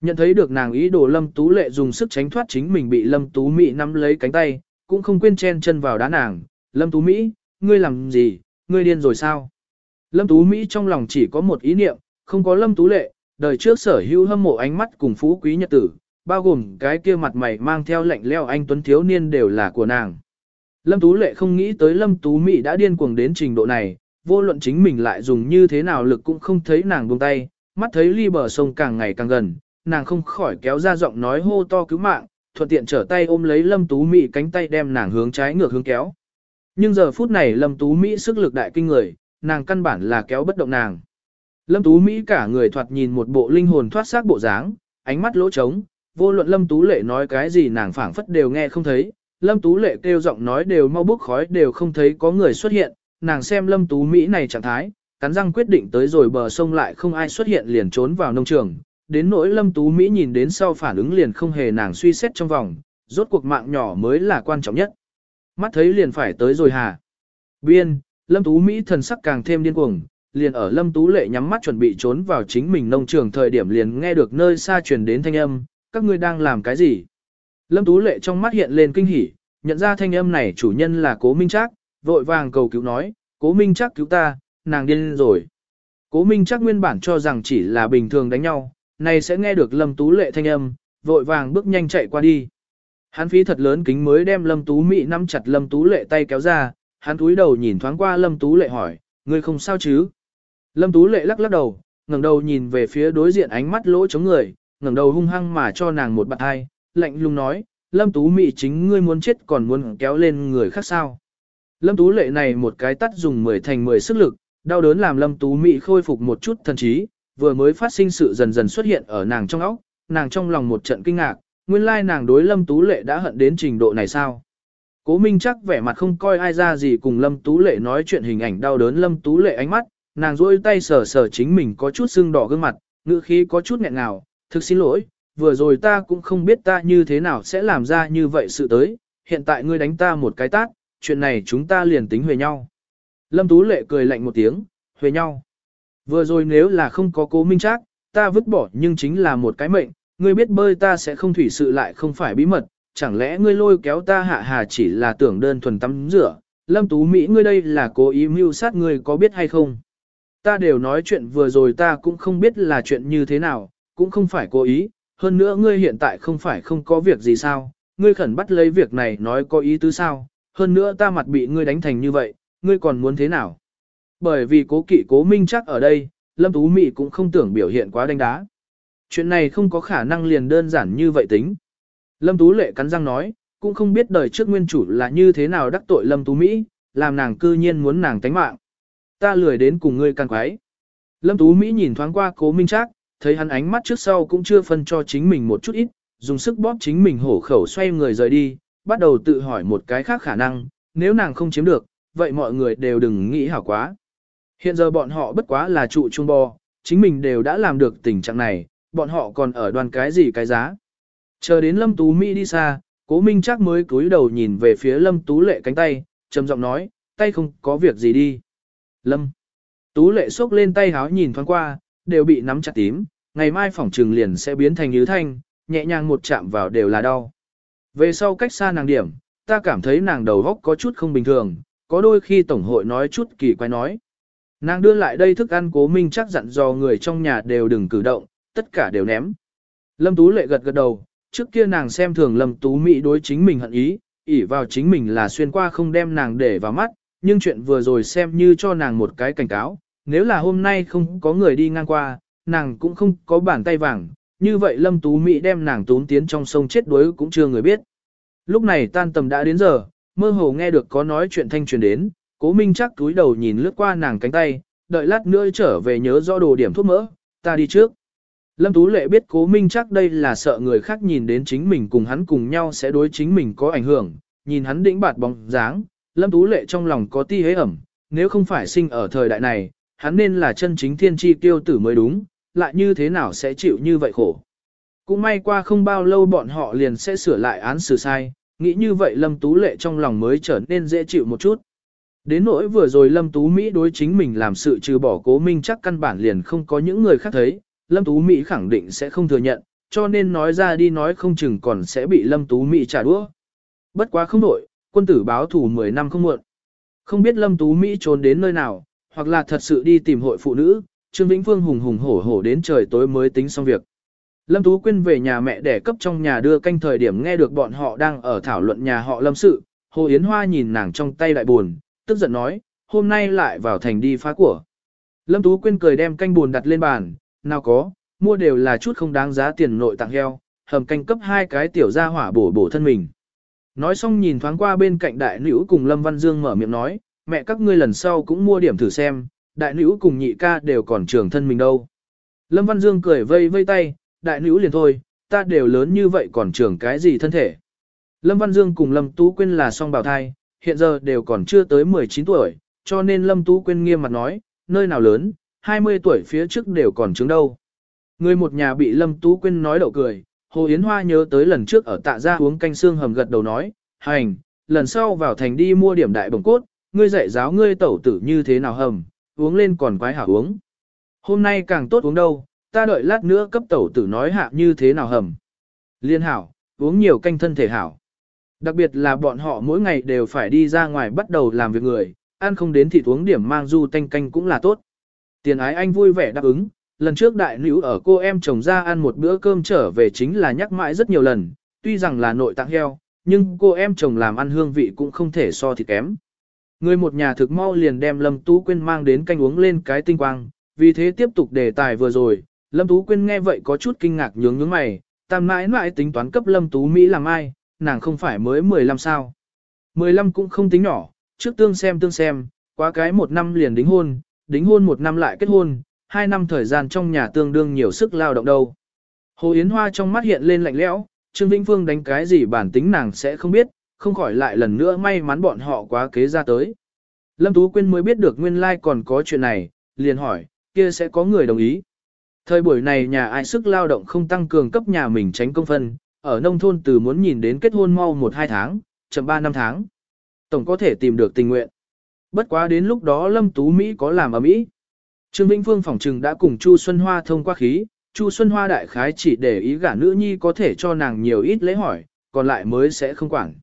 Nhận thấy được nàng ý đồ Lâm Tú Lệ dùng sức tránh thoát chính mình bị Lâm Tú Mỹ nắm lấy cánh tay, cũng không quên chen chân vào đá nàng. Lâm Tú Mỹ, ngươi làm gì, ngươi điên rồi sao? Lâm Tú Mỹ trong lòng chỉ có một ý niệm, không có Lâm Tú Lệ, đời trước sở hữu hâm mộ ánh mắt cùng phú quý nhật tử, bao gồm cái kia mặt mày mang theo lạnh leo anh tuấn thiếu niên đều là của nàng. Lâm Tú Lệ không nghĩ tới Lâm Tú Mỹ đã điên cuồng đến trình độ này, vô luận chính mình lại dùng như thế nào lực cũng không thấy nàng buông tay, mắt thấy ly bờ sông càng ngày càng gần, nàng không khỏi kéo ra giọng nói hô to cứu mạng, thuận tiện trở tay ôm lấy Lâm Tú Mỹ cánh tay đem nàng hướng trái ngược hướng kéo. Nhưng giờ phút này Lâm Tú Mỹ sức lực đại kinh người, nàng căn bản là kéo bất động nàng. Lâm Tú Mỹ cả người thoạt nhìn một bộ linh hồn thoát xác bộ dáng, ánh mắt lỗ trống, vô luận Lâm Tú Lệ nói cái gì nàng phảng phất đều nghe không thấy, Lâm Tú Lệ kêu giọng nói đều mau bốc khói đều không thấy có người xuất hiện, nàng xem Lâm Tú Mỹ này trạng thái, cắn răng quyết định tới rồi bờ sông lại không ai xuất hiện liền trốn vào nông trường, đến nỗi Lâm Tú Mỹ nhìn đến sau phản ứng liền không hề nàng suy xét trong vòng, rốt cuộc mạng nhỏ mới là quan trọng nhất. Mắt thấy liền phải tới rồi hà. Biên, Lâm Tú Mỹ thần sắc càng thêm điên cuồng, liền ở Lâm Tú Lệ nhắm mắt chuẩn bị trốn vào chính mình nông trường thời điểm liền nghe được nơi xa truyền đến thanh âm, các ngươi đang làm cái gì? Lâm Tú Lệ trong mắt hiện lên kinh hỉ, nhận ra thanh âm này chủ nhân là Cố Minh Trác, vội vàng cầu cứu nói, Cố Minh chắc cứu ta, nàng điên rồi. Cố Minh chắc nguyên bản cho rằng chỉ là bình thường đánh nhau, này sẽ nghe được Lâm Tú Lệ thanh âm, vội vàng bước nhanh chạy qua đi. Hắn phí thật lớn kính mới đem Lâm Tú Mị nắm chặt Lâm Tú Lệ tay kéo ra, hắn cúi đầu nhìn thoáng qua Lâm Tú Lệ hỏi, ngươi không sao chứ? Lâm Tú Lệ lắc lắc đầu, ngẩng đầu nhìn về phía đối diện ánh mắt lỗ chống người, ngẩng đầu hung hăng mà cho nàng một bạt hai, lạnh lùng nói, Lâm Tú Mị chính ngươi muốn chết còn muốn kéo lên người khác sao? Lâm Tú Lệ này một cái tắt dùng 10 thành 10 sức lực, đau đớn làm Lâm Tú Mị khôi phục một chút thần trí, vừa mới phát sinh sự dần dần xuất hiện ở nàng trong óc, nàng trong lòng một trận kinh ngạc, nguyên lai nàng đối Lâm Tú Lệ đã hận đến trình độ này sao? Cố Minh chắc vẻ mặt không coi ai ra gì cùng Lâm Tú Lệ nói chuyện hình ảnh đau đớn Lâm Tú Lệ ánh mắt, nàng rôi tay sờ sờ chính mình có chút sưng đỏ gương mặt, ngữ khí có chút nghẹn ngào, thực xin lỗi, vừa rồi ta cũng không biết ta như thế nào sẽ làm ra như vậy sự tới, hiện tại ngươi đánh ta một cái tát, chuyện này chúng ta liền tính huề nhau. Lâm Tú Lệ cười lạnh một tiếng, huề nhau. Vừa rồi nếu là không có cố minh chắc, ta vứt bỏ nhưng chính là một cái mệnh, ngươi biết bơi ta sẽ không thủy sự lại không phải bí mật, chẳng lẽ ngươi lôi kéo ta hạ hà chỉ là tưởng đơn thuần tắm rửa, Lâm Tú Mỹ ngươi đây là cố ý mưu sát ngươi có biết hay không? Ta đều nói chuyện vừa rồi ta cũng không biết là chuyện như thế nào, cũng không phải cố ý, hơn nữa ngươi hiện tại không phải không có việc gì sao, ngươi khẩn bắt lấy việc này nói có ý tứ sao, hơn nữa ta mặt bị ngươi đánh thành như vậy, ngươi còn muốn thế nào? Bởi vì cố kỵ cố minh chắc ở đây, Lâm Tú Mỹ cũng không tưởng biểu hiện quá đánh đá. Chuyện này không có khả năng liền đơn giản như vậy tính. Lâm Tú Lệ cắn răng nói, cũng không biết đời trước nguyên chủ là như thế nào đắc tội Lâm Tú Mỹ, làm nàng cư nhiên muốn nàng tánh mạng. Ta lười đến cùng ngươi càng quái. Lâm Tú Mỹ nhìn thoáng qua cố minh chắc, thấy hắn ánh mắt trước sau cũng chưa phân cho chính mình một chút ít, dùng sức bóp chính mình hổ khẩu xoay người rời đi, bắt đầu tự hỏi một cái khác khả năng, nếu nàng không chiếm được, vậy mọi người đều đừng nghĩ hảo quá. Hiện giờ bọn họ bất quá là trụ trung bò, chính mình đều đã làm được tình trạng này, bọn họ còn ở đoàn cái gì cái giá. Chờ đến Lâm Tú Mỹ đi xa, cố minh chắc mới cúi đầu nhìn về phía Lâm Tú Lệ cánh tay, trầm giọng nói, tay không có việc gì đi. Lâm. Tú Lệ xốc lên tay háo nhìn thoáng qua, đều bị nắm chặt tím, ngày mai phỏng trừng liền sẽ biến thành như thanh, nhẹ nhàng một chạm vào đều là đau. Về sau cách xa nàng điểm, ta cảm thấy nàng đầu góc có chút không bình thường, có đôi khi tổng hội nói chút kỳ quái nói. Nàng đưa lại đây thức ăn cố minh chắc dặn dò người trong nhà đều đừng cử động, tất cả đều ném. Lâm Tú lệ gật gật đầu, trước kia nàng xem thường Lâm Tú Mỹ đối chính mình hận ý, ỷ vào chính mình là xuyên qua không đem nàng để vào mắt, nhưng chuyện vừa rồi xem như cho nàng một cái cảnh cáo, nếu là hôm nay không có người đi ngang qua, nàng cũng không có bàn tay vàng, như vậy Lâm Tú Mỹ đem nàng tún tiến trong sông chết đuối cũng chưa người biết. Lúc này tan tầm đã đến giờ, mơ hồ nghe được có nói chuyện thanh truyền đến, cố minh chắc túi đầu nhìn lướt qua nàng cánh tay, đợi lát nữa trở về nhớ rõ đồ điểm thuốc mỡ, ta đi trước. Lâm Tú Lệ biết cố minh chắc đây là sợ người khác nhìn đến chính mình cùng hắn cùng nhau sẽ đối chính mình có ảnh hưởng, nhìn hắn đĩnh bạt bóng dáng, Lâm Tú Lệ trong lòng có ti hế ẩm, nếu không phải sinh ở thời đại này, hắn nên là chân chính thiên tri tiêu tử mới đúng, lại như thế nào sẽ chịu như vậy khổ. Cũng may qua không bao lâu bọn họ liền sẽ sửa lại án xử sai, nghĩ như vậy Lâm Tú Lệ trong lòng mới trở nên dễ chịu một chút. Đến nỗi vừa rồi Lâm Tú Mỹ đối chính mình làm sự trừ bỏ cố minh chắc căn bản liền không có những người khác thấy, Lâm Tú Mỹ khẳng định sẽ không thừa nhận, cho nên nói ra đi nói không chừng còn sẽ bị Lâm Tú Mỹ trả đũa. Bất quá không đổi, quân tử báo thủ 10 năm không muộn. Không biết Lâm Tú Mỹ trốn đến nơi nào, hoặc là thật sự đi tìm hội phụ nữ, Trương Vĩnh Phương hùng hùng hổ hổ đến trời tối mới tính xong việc. Lâm Tú Quyên về nhà mẹ để cấp trong nhà đưa canh thời điểm nghe được bọn họ đang ở thảo luận nhà họ Lâm sự, Hồ Yến Hoa nhìn nàng trong tay đại buồn, tức giận nói, hôm nay lại vào thành đi phá của. Lâm Tú Quyên cười đem canh buồn đặt lên bàn, nào có, mua đều là chút không đáng giá tiền nội tặng heo, hầm canh cấp hai cái tiểu gia hỏa bổ bổ thân mình. Nói xong nhìn thoáng qua bên cạnh đại nữ cùng Lâm Văn Dương mở miệng nói, mẹ các ngươi lần sau cũng mua điểm thử xem, đại nữ cùng nhị ca đều còn trường thân mình đâu. Lâm Văn Dương cười vây vây tay, đại nữ liền thôi, ta đều lớn như vậy còn trường cái gì thân thể. Lâm Văn Dương cùng Lâm Tú Quyên là song bào thai, hiện giờ đều còn chưa tới 19 tuổi, cho nên Lâm Tú Quyên nghiêm mặt nói, nơi nào lớn, 20 tuổi phía trước đều còn trứng đâu. Người một nhà bị Lâm Tú Quyên nói đậu cười, Hồ Yến Hoa nhớ tới lần trước ở tạ gia uống canh xương hầm gật đầu nói, hành, lần sau vào thành đi mua điểm đại bồng cốt, ngươi dạy giáo ngươi tẩu tử như thế nào hầm, uống lên còn quái hảo uống. Hôm nay càng tốt uống đâu, ta đợi lát nữa cấp tẩu tử nói hạ như thế nào hầm. Liên hảo, uống nhiều canh thân thể hảo. Đặc biệt là bọn họ mỗi ngày đều phải đi ra ngoài bắt đầu làm việc người, ăn không đến thì uống điểm mang du tanh canh cũng là tốt. Tiền ái anh vui vẻ đáp ứng, lần trước đại nữ ở cô em chồng ra ăn một bữa cơm trở về chính là nhắc mãi rất nhiều lần, tuy rằng là nội tạng heo, nhưng cô em chồng làm ăn hương vị cũng không thể so thịt kém. Người một nhà thực mau liền đem Lâm Tú Quyên mang đến canh uống lên cái tinh quang, vì thế tiếp tục đề tài vừa rồi, Lâm Tú Quyên nghe vậy có chút kinh ngạc nhướng nhướng mày, tam mãi mãi tính toán cấp Lâm Tú Mỹ làm ai, nàng không phải mới 15 sao. 15 cũng không tính nhỏ, trước tương xem tương xem, quá cái một năm liền đính hôn, đính hôn một năm lại kết hôn, hai năm thời gian trong nhà tương đương nhiều sức lao động đâu. Hồ Yến Hoa trong mắt hiện lên lạnh lẽo, Trương Vĩnh Phương đánh cái gì bản tính nàng sẽ không biết, không khỏi lại lần nữa may mắn bọn họ quá kế ra tới. Lâm Tú Quyên mới biết được nguyên lai like còn có chuyện này, liền hỏi, kia sẽ có người đồng ý. Thời buổi này nhà ai sức lao động không tăng cường cấp nhà mình tránh công phân, ở nông thôn từ muốn nhìn đến kết hôn mau 1-2 tháng, chậm 3 năm tháng. Tổng có thể tìm được tình nguyện. Bất quá đến lúc đó Lâm Tú Mỹ có làm ở Mỹ. Trương Vĩnh Phương phòng trừng đã cùng Chu Xuân Hoa thông qua khí, Chu Xuân Hoa đại khái chỉ để ý gả nữ nhi có thể cho nàng nhiều ít lễ hỏi, còn lại mới sẽ không quản.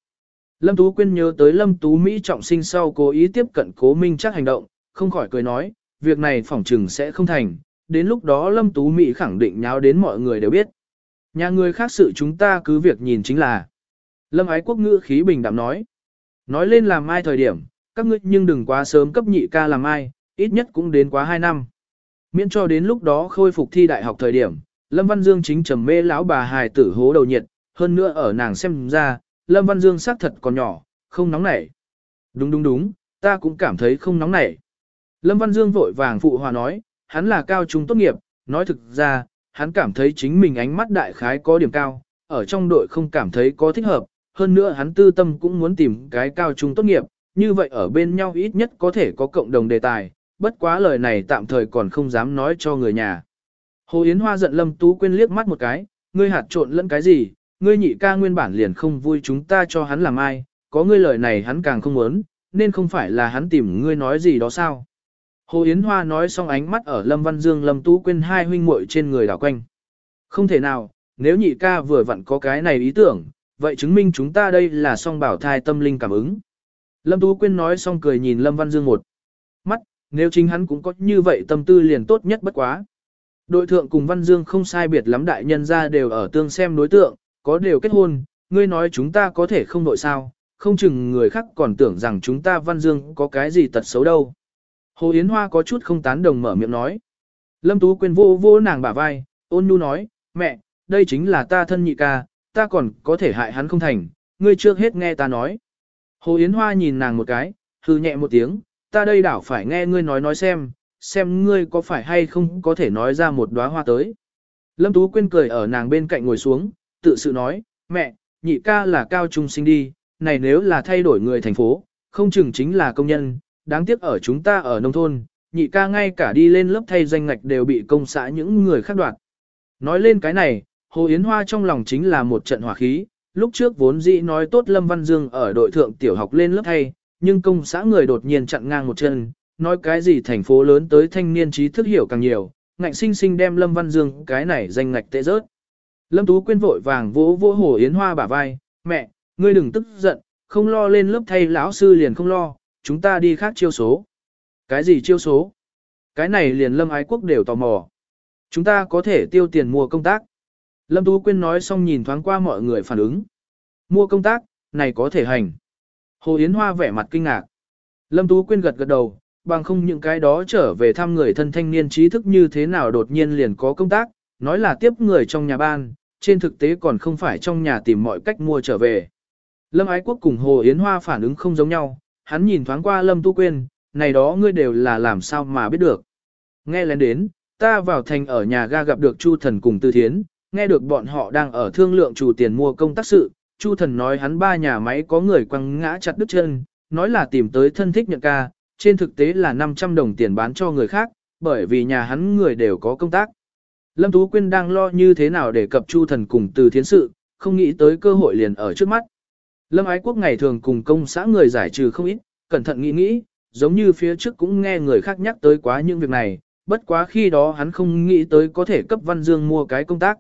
Lâm Tú Quyên nhớ tới Lâm Tú Mỹ trọng sinh sau cố ý tiếp cận cố minh chắc hành động, không khỏi cười nói, việc này phỏng trừng sẽ không thành, đến lúc đó Lâm Tú Mỹ khẳng định nháo đến mọi người đều biết. Nhà người khác sự chúng ta cứ việc nhìn chính là. Lâm Ái Quốc ngữ khí bình đạm nói. Nói lên làm ai thời điểm, các ngươi nhưng đừng quá sớm cấp nhị ca làm ai, ít nhất cũng đến quá 2 năm. Miễn cho đến lúc đó khôi phục thi đại học thời điểm, Lâm Văn Dương chính trầm mê lão bà hài tử hố đầu nhiệt, hơn nữa ở nàng xem ra, Lâm Văn Dương xác thật còn nhỏ, không nóng nảy. Đúng đúng đúng, ta cũng cảm thấy không nóng nảy. Lâm Văn Dương vội vàng phụ hòa nói, hắn là cao trung tốt nghiệp, nói thực ra, hắn cảm thấy chính mình ánh mắt đại khái có điểm cao, ở trong đội không cảm thấy có thích hợp, hơn nữa hắn tư tâm cũng muốn tìm cái cao trung tốt nghiệp, như vậy ở bên nhau ít nhất có thể có cộng đồng đề tài, bất quá lời này tạm thời còn không dám nói cho người nhà. Hồ Yến Hoa giận Lâm Tú Quyên liếc mắt một cái, ngươi hạt trộn lẫn cái gì, ngươi nhị ca nguyên bản liền không vui chúng ta cho hắn làm ai, có ngươi lời này hắn càng không muốn, nên không phải là hắn tìm ngươi nói gì đó sao. Hồ Yến Hoa nói xong ánh mắt ở Lâm Văn Dương Lâm Tú Quyên hai huynh muội trên người đảo quanh. Không thể nào, nếu nhị ca vừa vặn có cái này ý tưởng, vậy chứng minh chúng ta đây là song bảo thai tâm linh cảm ứng. Lâm Tú Quyên nói xong cười nhìn Lâm Văn Dương một mắt, nếu chính hắn cũng có như vậy tâm tư liền tốt nhất bất quá. Đội thượng cùng Văn Dương không sai biệt lắm đại nhân ra đều ở tương xem đối tượng, có đều kết hôn, ngươi nói chúng ta có thể không nội sao, không chừng người khác còn tưởng rằng chúng ta Văn Dương có cái gì tật xấu đâu. Hồ Yến Hoa có chút không tán đồng mở miệng nói. Lâm Tú Quyên vô vô nàng bả vai, ôn nhu nói, mẹ, đây chính là ta thân nhị ca, ta còn có thể hại hắn không thành, ngươi trước hết nghe ta nói. Hồ Yến Hoa nhìn nàng một cái, hư nhẹ một tiếng, ta đây đảo phải nghe ngươi nói nói xem, xem ngươi có phải hay không có thể nói ra một đóa hoa tới. Lâm Tú Quyên cười ở nàng bên cạnh ngồi xuống, tự sự nói, mẹ, nhị ca là cao trung sinh đi, này nếu là thay đổi người thành phố, không chừng chính là công nhân, đáng tiếc ở chúng ta ở nông thôn, nhị ca ngay cả đi lên lớp thay danh ngạch đều bị công xã những người khác đoạt. Nói lên cái này, Hồ Yến Hoa trong lòng chính là một trận hỏa khí, lúc trước vốn dĩ nói tốt Lâm Văn Dương ở đội thượng tiểu học lên lớp thay, nhưng công xã người đột nhiên chặn ngang một chân, nói cái gì thành phố lớn tới thanh niên trí thức hiểu càng nhiều, ngạnh sinh sinh đem Lâm Văn Dương cái này danh ngạch tệ rớt. Lâm Tú Quyên vội vàng vỗ vỗ Hồ Yến Hoa bả vai, mẹ, ngươi đừng tức giận, không lo lên lớp thay lão sư liền không lo, chúng ta đi khác chiêu số. Cái gì chiêu số? Cái này liền Lâm Ái Quốc đều tò mò. Chúng ta có thể tiêu tiền mua công tác. Lâm Tú Quyên nói xong nhìn thoáng qua mọi người phản ứng. Mua công tác, này có thể hành. Hồ Yến Hoa vẻ mặt kinh ngạc. Lâm Tú Quyên gật gật đầu, bằng không những cái đó trở về thăm người thân thanh niên trí thức như thế nào đột nhiên liền có công tác, nói là tiếp người trong nhà ban, trên thực tế còn không phải trong nhà tìm mọi cách mua trở về. Lâm Ái Quốc cùng Hồ Yến Hoa phản ứng không giống nhau, hắn nhìn thoáng qua Lâm Tu Quyên, này đó ngươi đều là làm sao mà biết được. Nghe lén đến, ta vào thành ở nhà ga gặp được Chu Thần cùng Tư Thiến, nghe được bọn họ đang ở thương lượng chủ tiền mua công tác sự, Chu Thần nói hắn ba nhà máy có người quăng ngã chặt đứt chân, nói là tìm tới thân thích nhận ca, trên thực tế là 500 đồng tiền bán cho người khác, bởi vì nhà hắn người đều có công tác. Lâm Tú Quyên đang lo như thế nào để cập Chu Thần cùng Từ Thiến sự, không nghĩ tới cơ hội liền ở trước mắt. Lâm Ái Quốc ngày thường cùng công xã người giải trừ không ít, cẩn thận nghĩ nghĩ, giống như phía trước cũng nghe người khác nhắc tới quá những việc này, bất quá khi đó hắn không nghĩ tới có thể cấp Văn Dương mua cái công tác.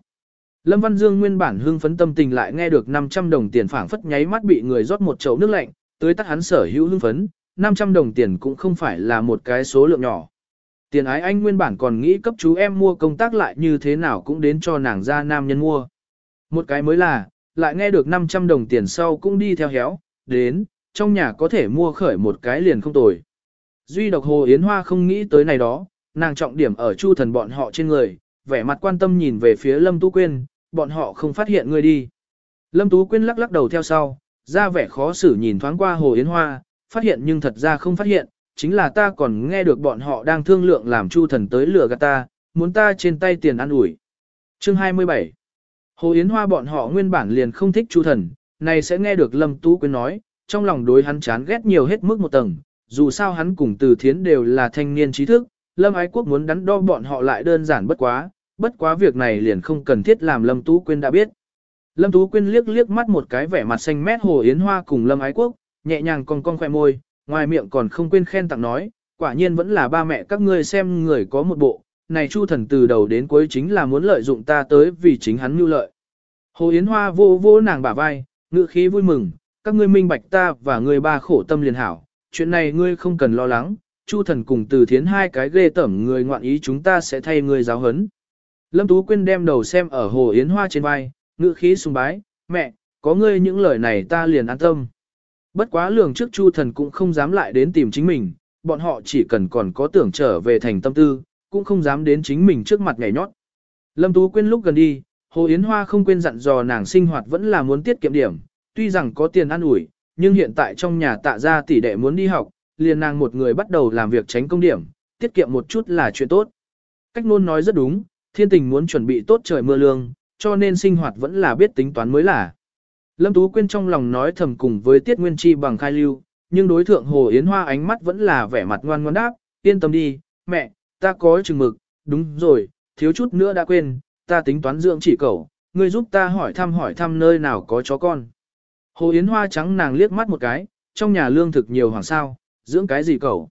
Lâm Văn Dương nguyên bản hưng phấn tâm tình lại nghe được 500 đồng tiền phảng phất nháy mắt bị người rót một chậu nước lạnh, tới tắt hắn sở hữu hưng phấn, 500 đồng tiền cũng không phải là một cái số lượng nhỏ. Tiền ái anh nguyên bản còn nghĩ cấp chú em mua công tác lại như thế nào cũng đến cho nàng ra nam nhân mua. Một cái mới là, lại nghe được 500 đồng tiền sau cũng đi theo héo, đến, trong nhà có thể mua khởi một cái liền không tồi. Duy độc Hồ Yến Hoa không nghĩ tới này đó, nàng trọng điểm ở chu thần bọn họ trên người, vẻ mặt quan tâm nhìn về phía Lâm Tú Quyên, bọn họ không phát hiện người đi. Lâm Tú Quyên lắc lắc đầu theo sau, ra vẻ khó xử nhìn thoáng qua Hồ Yến Hoa, phát hiện nhưng thật ra không phát hiện, chính là ta còn nghe được bọn họ đang thương lượng làm chu thần tới lừa gạt ta, muốn ta trên tay tiền ăn ủi. Chương 27 Hồ Yến Hoa bọn họ nguyên bản liền không thích chu thần, này sẽ nghe được Lâm Tú Quyên nói, trong lòng đối hắn chán ghét nhiều hết mức một tầng, dù sao hắn cùng từ thiến đều là thanh niên trí thức, Lâm Ái Quốc muốn đắn đo bọn họ lại đơn giản bất quá, bất quá việc này liền không cần thiết làm Lâm Tú Quyên đã biết. Lâm Tú Quyên liếc liếc mắt một cái vẻ mặt xanh mét Hồ Yến Hoa cùng Lâm Ái Quốc, nhẹ nhàng con cong khỏe môi, ngoài miệng còn không quên khen tặng nói, quả nhiên vẫn là ba mẹ các ngươi xem người có một bộ, này Chu thần từ đầu đến cuối chính là muốn lợi dụng ta tới vì chính hắn mưu lợi. Hồ Yến Hoa vô vô nàng bả vai, ngữ khí vui mừng, các ngươi minh bạch ta và ngươi ba khổ tâm liền hảo, chuyện này ngươi không cần lo lắng, Chu thần cùng từ thiến hai cái ghê tẩm người ngoạn ý chúng ta sẽ thay ngươi giáo hấn. Lâm Tú Quyên đem đầu xem ở hồ yến hoa trên vai, ngữ khí sùng bái, mẹ, có ngươi những lời này ta liền an tâm. Bất quá lường trước Chu thần cũng không dám lại đến tìm chính mình, bọn họ chỉ cần còn có tưởng trở về thành tâm tư, cũng không dám đến chính mình trước mặt ngày nhót. Lâm Tú Quyên lúc gần đi, Hồ Yến Hoa không quên dặn dò nàng sinh hoạt vẫn là muốn tiết kiệm điểm, tuy rằng có tiền ăn ủi, nhưng hiện tại trong nhà tạ ra tỷ đệ muốn đi học, liền nàng một người bắt đầu làm việc tránh công điểm, tiết kiệm một chút là chuyện tốt. Cách nôn nói rất đúng, thiên tình muốn chuẩn bị tốt trời mưa lương, cho nên sinh hoạt vẫn là biết tính toán mới là. Lâm Tú Quyên trong lòng nói thầm cùng với Tiết Nguyên Chi bằng khai lưu, nhưng đối thượng Hồ Yến Hoa ánh mắt vẫn là vẻ mặt ngoan ngoan đáp, yên tâm đi, mẹ, ta có chừng mực, đúng rồi, thiếu chút nữa đã quên, ta tính toán dưỡng chỉ cậu, ngươi giúp ta hỏi thăm hỏi thăm nơi nào có chó con. Hồ Yến Hoa trắng nàng liếc mắt một cái, trong nhà lương thực nhiều hoàng sao, dưỡng cái gì cậu.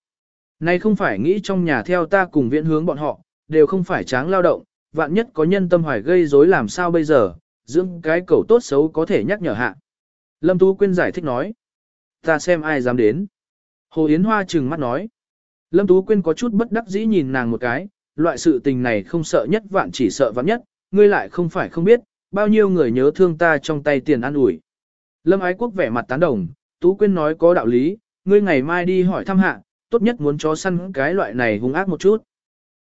Này không phải nghĩ trong nhà theo ta cùng viện hướng bọn họ, đều không phải tráng lao động, vạn nhất có nhân tâm hoài gây rối làm sao bây giờ, dưỡng cái cầu tốt xấu có thể nhắc nhở hạ. Lâm Tú Quyên giải thích nói. Ta xem ai dám đến. Hồ Yến Hoa trừng mắt nói. Lâm Tú Quyên có chút bất đắc dĩ nhìn nàng một cái, loại sự tình này không sợ nhất vạn chỉ sợ vạn nhất, ngươi lại không phải không biết, bao nhiêu người nhớ thương ta trong tay tiền ăn ủi. Lâm Ái Quốc vẻ mặt tán đồng, Tú Quyên nói có đạo lý, ngươi ngày mai đi hỏi thăm hạ, tốt nhất muốn chó săn cái loại này hung ác một chút.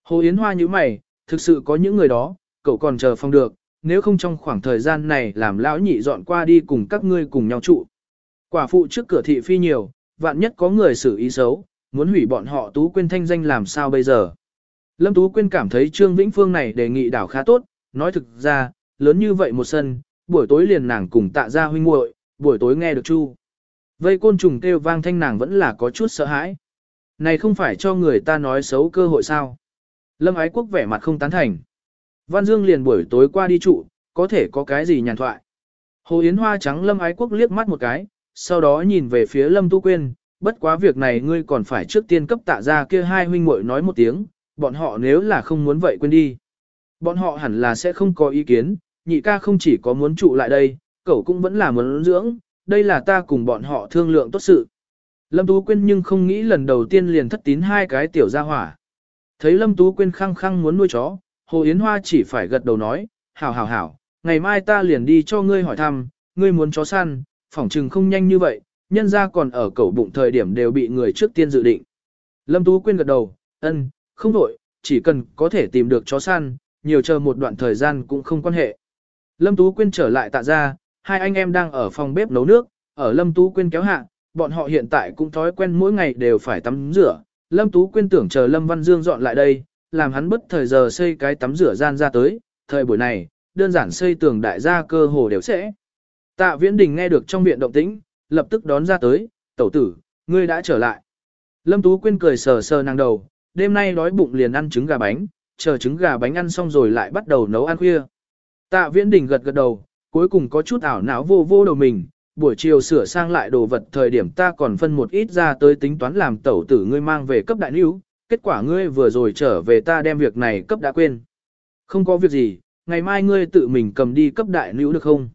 Hồ Yến Hoa như mày, thực sự có những người đó, cậu còn chờ phong được, nếu không trong khoảng thời gian này làm lão nhị dọn qua đi cùng các ngươi cùng nhau trụ. Quả phụ trước cửa thị phi nhiều, vạn nhất có người xử ý xấu, muốn hủy bọn họ Tú Quyên thanh danh làm sao bây giờ. Lâm Tú Quyên cảm thấy Trương Vĩnh Phương này đề nghị đảo khá tốt, nói thực ra, lớn như vậy một sân, buổi tối liền nàng cùng tạ ra huynh muội, buổi tối nghe được chu. Vây côn trùng kêu vang thanh nàng vẫn là có chút sợ hãi. Này không phải cho người ta nói xấu cơ hội sao. Lâm Ái Quốc vẻ mặt không tán thành. Văn Dương liền buổi tối qua đi trụ, có thể có cái gì nhàn thoại. Hồ Yến Hoa trắng Lâm Ái Quốc liếc mắt một cái, sau đó nhìn về phía Lâm Tu Quyên, bất quá việc này ngươi còn phải trước tiên cấp tạ ra kia hai huynh muội nói một tiếng, bọn họ nếu là không muốn vậy quên đi. Bọn họ hẳn là sẽ không có ý kiến, nhị ca không chỉ có muốn trụ lại đây, cậu cũng vẫn là muốn dưỡng, đây là ta cùng bọn họ thương lượng tốt sự. Lâm Tú Quyên nhưng không nghĩ lần đầu tiên liền thất tín hai cái tiểu gia hỏa. Thấy Lâm Tú Quyên khăng khăng muốn nuôi chó, Hồ Yến Hoa chỉ phải gật đầu nói, hảo hảo hảo, ngày mai ta liền đi cho ngươi hỏi thăm, ngươi muốn chó săn, phỏng trừng không nhanh như vậy, nhân ra còn ở cẩu bụng thời điểm đều bị người trước tiên dự định. Lâm Tú Quyên gật đầu, ân, không đổi, chỉ cần có thể tìm được chó săn, nhiều chờ một đoạn thời gian cũng không quan hệ. Lâm Tú Quyên trở lại tạ ra, hai anh em đang ở phòng bếp nấu nước, ở Lâm Tú Quyên kéo hạ, bọn họ hiện tại cũng thói quen mỗi ngày đều phải tắm rửa. Lâm Tú Quyên tưởng chờ Lâm Văn Dương dọn lại đây, làm hắn bất thời giờ xây cái tắm rửa gian ra tới, thời buổi này, đơn giản xây tường đại gia cơ hồ đều sẽ. Tạ Viễn Đình nghe được trong viện động tĩnh, lập tức đón ra tới, tẩu tử, ngươi đã trở lại. Lâm Tú Quyên cười sờ sờ nàng đầu, đêm nay đói bụng liền ăn trứng gà bánh, chờ trứng gà bánh ăn xong rồi lại bắt đầu nấu ăn khuya. Tạ Viễn Đình gật gật đầu, cuối cùng có chút ảo não vô vô đầu mình, buổi chiều sửa sang lại đồ vật thời điểm ta còn phân một ít ra tới tính toán làm tẩu tử ngươi mang về cấp đại níu, kết quả ngươi vừa rồi trở về ta đem việc này cấp đã quên. Không có việc gì, ngày mai ngươi tự mình cầm đi cấp đại nữ được không?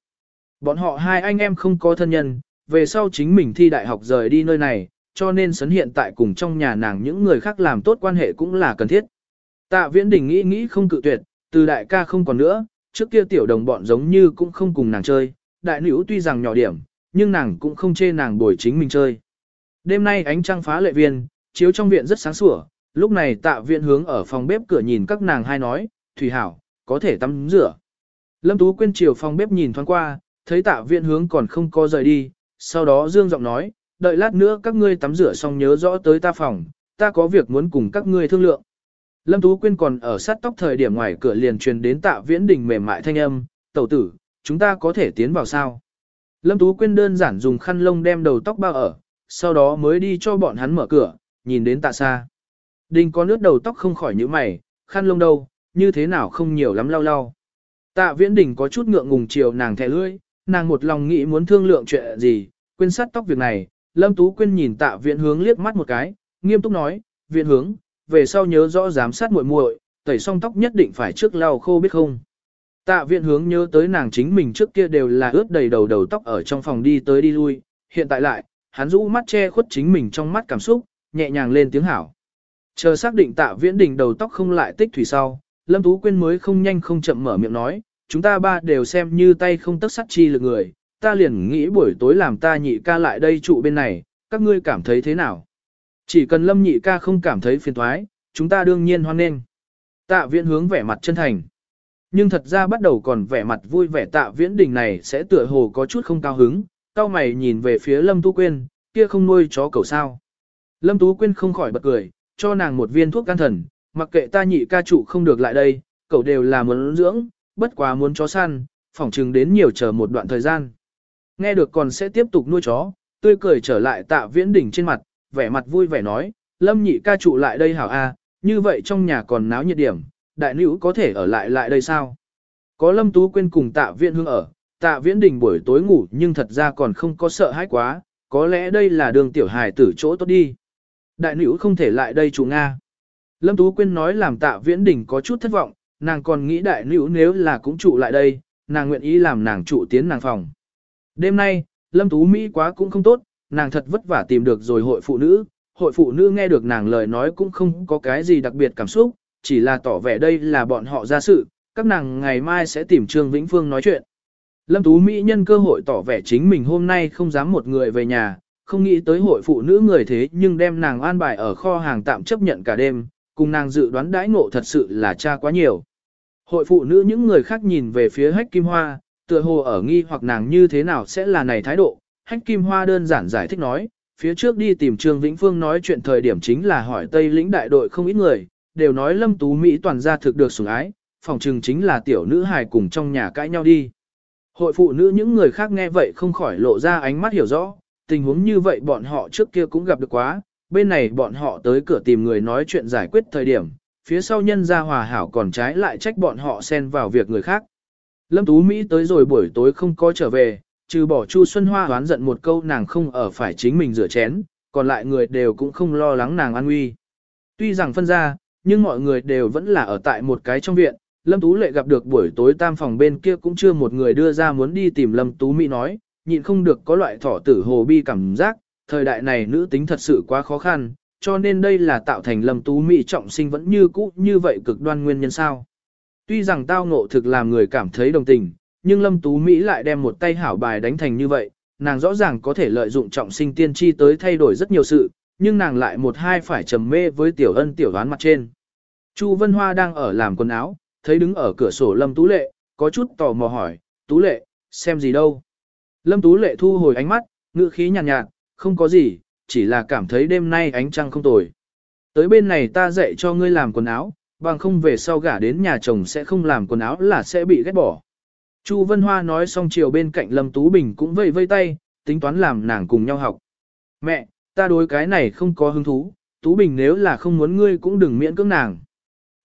Bọn họ hai anh em không có thân nhân, về sau chính mình thi đại học rời đi nơi này, cho nên sấn hiện tại cùng trong nhà nàng những người khác làm tốt quan hệ cũng là cần thiết. Tạ viễn đình nghĩ nghĩ không cự tuyệt, từ đại ca không còn nữa, trước kia tiểu đồng bọn giống như cũng không cùng nàng chơi, đại nữ tuy rằng nhỏ điểm, nhưng nàng cũng không chê nàng bồi chính mình chơi. Đêm nay ánh trăng phá lệ viên, chiếu trong viện rất sáng sủa, lúc này tạ viện hướng ở phòng bếp cửa nhìn các nàng hai nói, Thủy Hảo, có thể tắm rửa. Lâm Tú Quyên chiều phòng bếp nhìn thoáng qua, thấy tạ viện hướng còn không có rời đi, sau đó dương giọng nói, đợi lát nữa các ngươi tắm rửa xong nhớ rõ tới ta phòng, ta có việc muốn cùng các ngươi thương lượng. Lâm Tú Quyên còn ở sát tóc thời điểm ngoài cửa liền truyền đến tạ viễn đình mềm mại thanh âm, tẩu tử, chúng ta có thể tiến vào sao? Lâm Tú Quyên đơn giản dùng khăn lông đem đầu tóc bao ở, sau đó mới đi cho bọn hắn mở cửa, nhìn đến tạ xa. Đình có nước đầu tóc không khỏi những mày, khăn lông đâu, như thế nào không nhiều lắm lau lau. Tạ viễn đình có chút ngượng ngùng chiều nàng thẻ lưỡi, nàng một lòng nghĩ muốn thương lượng chuyện gì, quên sát tóc việc này, Lâm Tú Quyên nhìn tạ Viễn hướng liếc mắt một cái, nghiêm túc nói, Viễn hướng, về sau nhớ rõ giám sát muội muội, tẩy xong tóc nhất định phải trước lau khô biết không. Tạ viện hướng nhớ tới nàng chính mình trước kia đều là ướt đầy đầu đầu tóc ở trong phòng đi tới đi lui, hiện tại lại, hắn rũ mắt che khuất chính mình trong mắt cảm xúc, nhẹ nhàng lên tiếng hảo. Chờ xác định tạ viễn đình đầu tóc không lại tích thủy sau, Lâm Tú Quyên mới không nhanh không chậm mở miệng nói, chúng ta ba đều xem như tay không tất sắt chi lực người, ta liền nghĩ buổi tối làm ta nhị ca lại đây trụ bên này, các ngươi cảm thấy thế nào? Chỉ cần Lâm nhị ca không cảm thấy phiền thoái, chúng ta đương nhiên hoan nghênh. Tạ viễn hướng vẻ mặt chân thành. Nhưng thật ra bắt đầu còn vẻ mặt vui vẻ tạ viễn đình này sẽ tựa hồ có chút không cao hứng, cao mày nhìn về phía Lâm Tú Quyên, kia không nuôi chó cầu sao. Lâm Tú Quyên không khỏi bật cười, cho nàng một viên thuốc can thần, mặc kệ ta nhị ca trụ không được lại đây, cậu đều là muốn dưỡng, bất quá muốn chó săn, phỏng chừng đến nhiều chờ một đoạn thời gian. Nghe được còn sẽ tiếp tục nuôi chó, tươi cười trở lại tạ viễn đỉnh trên mặt, vẻ mặt vui vẻ nói, lâm nhị ca trụ lại đây hảo a, như vậy trong nhà còn náo nhiệt điểm, đại nữ có thể ở lại lại đây sao? Có lâm tú quên cùng tạ viễn hương ở, tạ viễn đỉnh buổi tối ngủ nhưng thật ra còn không có sợ hãi quá, có lẽ đây là đường tiểu hài tử chỗ tốt đi. Đại nữ không thể lại đây chủ Nga. Lâm Tú Quyên nói làm tạ viễn đỉnh có chút thất vọng, nàng còn nghĩ đại nữ nếu là cũng trụ lại đây, nàng nguyện ý làm nàng trụ tiến nàng phòng. Đêm nay, Lâm Tú Mỹ quá cũng không tốt, nàng thật vất vả tìm được rồi hội phụ nữ, hội phụ nữ nghe được nàng lời nói cũng không có cái gì đặc biệt cảm xúc, chỉ là tỏ vẻ đây là bọn họ ra sự, các nàng ngày mai sẽ tìm Trương Vĩnh Phương nói chuyện. Lâm Tú Mỹ nhân cơ hội tỏ vẻ chính mình hôm nay không dám một người về nhà, không nghĩ tới hội phụ nữ người thế nhưng đem nàng an bài ở kho hàng tạm chấp nhận cả đêm, cùng nàng dự đoán đãi ngộ thật sự là cha quá nhiều. Hội phụ nữ những người khác nhìn về phía hách kim hoa, tựa hồ ở nghi hoặc nàng như thế nào sẽ là này thái độ. Hách kim hoa đơn giản giải thích nói, phía trước đi tìm Trương Vĩnh Phương nói chuyện thời điểm chính là hỏi Tây lĩnh đại đội không ít người, đều nói lâm tú Mỹ toàn gia thực được sủng ái, phòng trừng chính là tiểu nữ hài cùng trong nhà cãi nhau đi. Hội phụ nữ những người khác nghe vậy không khỏi lộ ra ánh mắt hiểu rõ, tình huống như vậy bọn họ trước kia cũng gặp được quá, bên này bọn họ tới cửa tìm người nói chuyện giải quyết thời điểm, phía sau nhân gia hòa hảo còn trái lại trách bọn họ xen vào việc người khác. Lâm Tú Mỹ tới rồi buổi tối không có trở về, trừ bỏ Chu Xuân Hoa đoán giận một câu nàng không ở phải chính mình rửa chén, còn lại người đều cũng không lo lắng nàng an nguy. Tuy rằng phân ra, nhưng mọi người đều vẫn là ở tại một cái trong viện, Lâm Tú Lệ gặp được buổi tối tam phòng bên kia cũng chưa một người đưa ra muốn đi tìm Lâm Tú Mỹ nói, nhịn không được có loại thỏ tử hồ bi cảm giác, thời đại này nữ tính thật sự quá khó khăn, cho nên đây là tạo thành Lâm Tú Mỹ trọng sinh vẫn như cũ như vậy cực đoan nguyên nhân sao. Tuy rằng tao ngộ thực làm người cảm thấy đồng tình, nhưng Lâm Tú Mỹ lại đem một tay hảo bài đánh thành như vậy, nàng rõ ràng có thể lợi dụng trọng sinh tiên tri tới thay đổi rất nhiều sự, nhưng nàng lại một hai phải trầm mê với tiểu ân tiểu đoán mặt trên. Chu Vân Hoa đang ở làm quần áo, thấy đứng ở cửa sổ Lâm Tú Lệ, có chút tò mò hỏi, Tú Lệ, xem gì đâu. Lâm Tú Lệ thu hồi ánh mắt, ngữ khí nhàn nhạt, nhạt, không có gì, chỉ là cảm thấy đêm nay ánh trăng không tồi. Tới bên này ta dạy cho ngươi làm quần áo, bằng không về sau gả đến nhà chồng sẽ không làm quần áo là sẽ bị ghét bỏ. Chu Vân Hoa nói xong chiều bên cạnh Lâm Tú Bình cũng vây vây tay, tính toán làm nàng cùng nhau học. Mẹ, ta đối cái này không có hứng thú, Tú Bình nếu là không muốn ngươi cũng đừng miễn cưỡng nàng.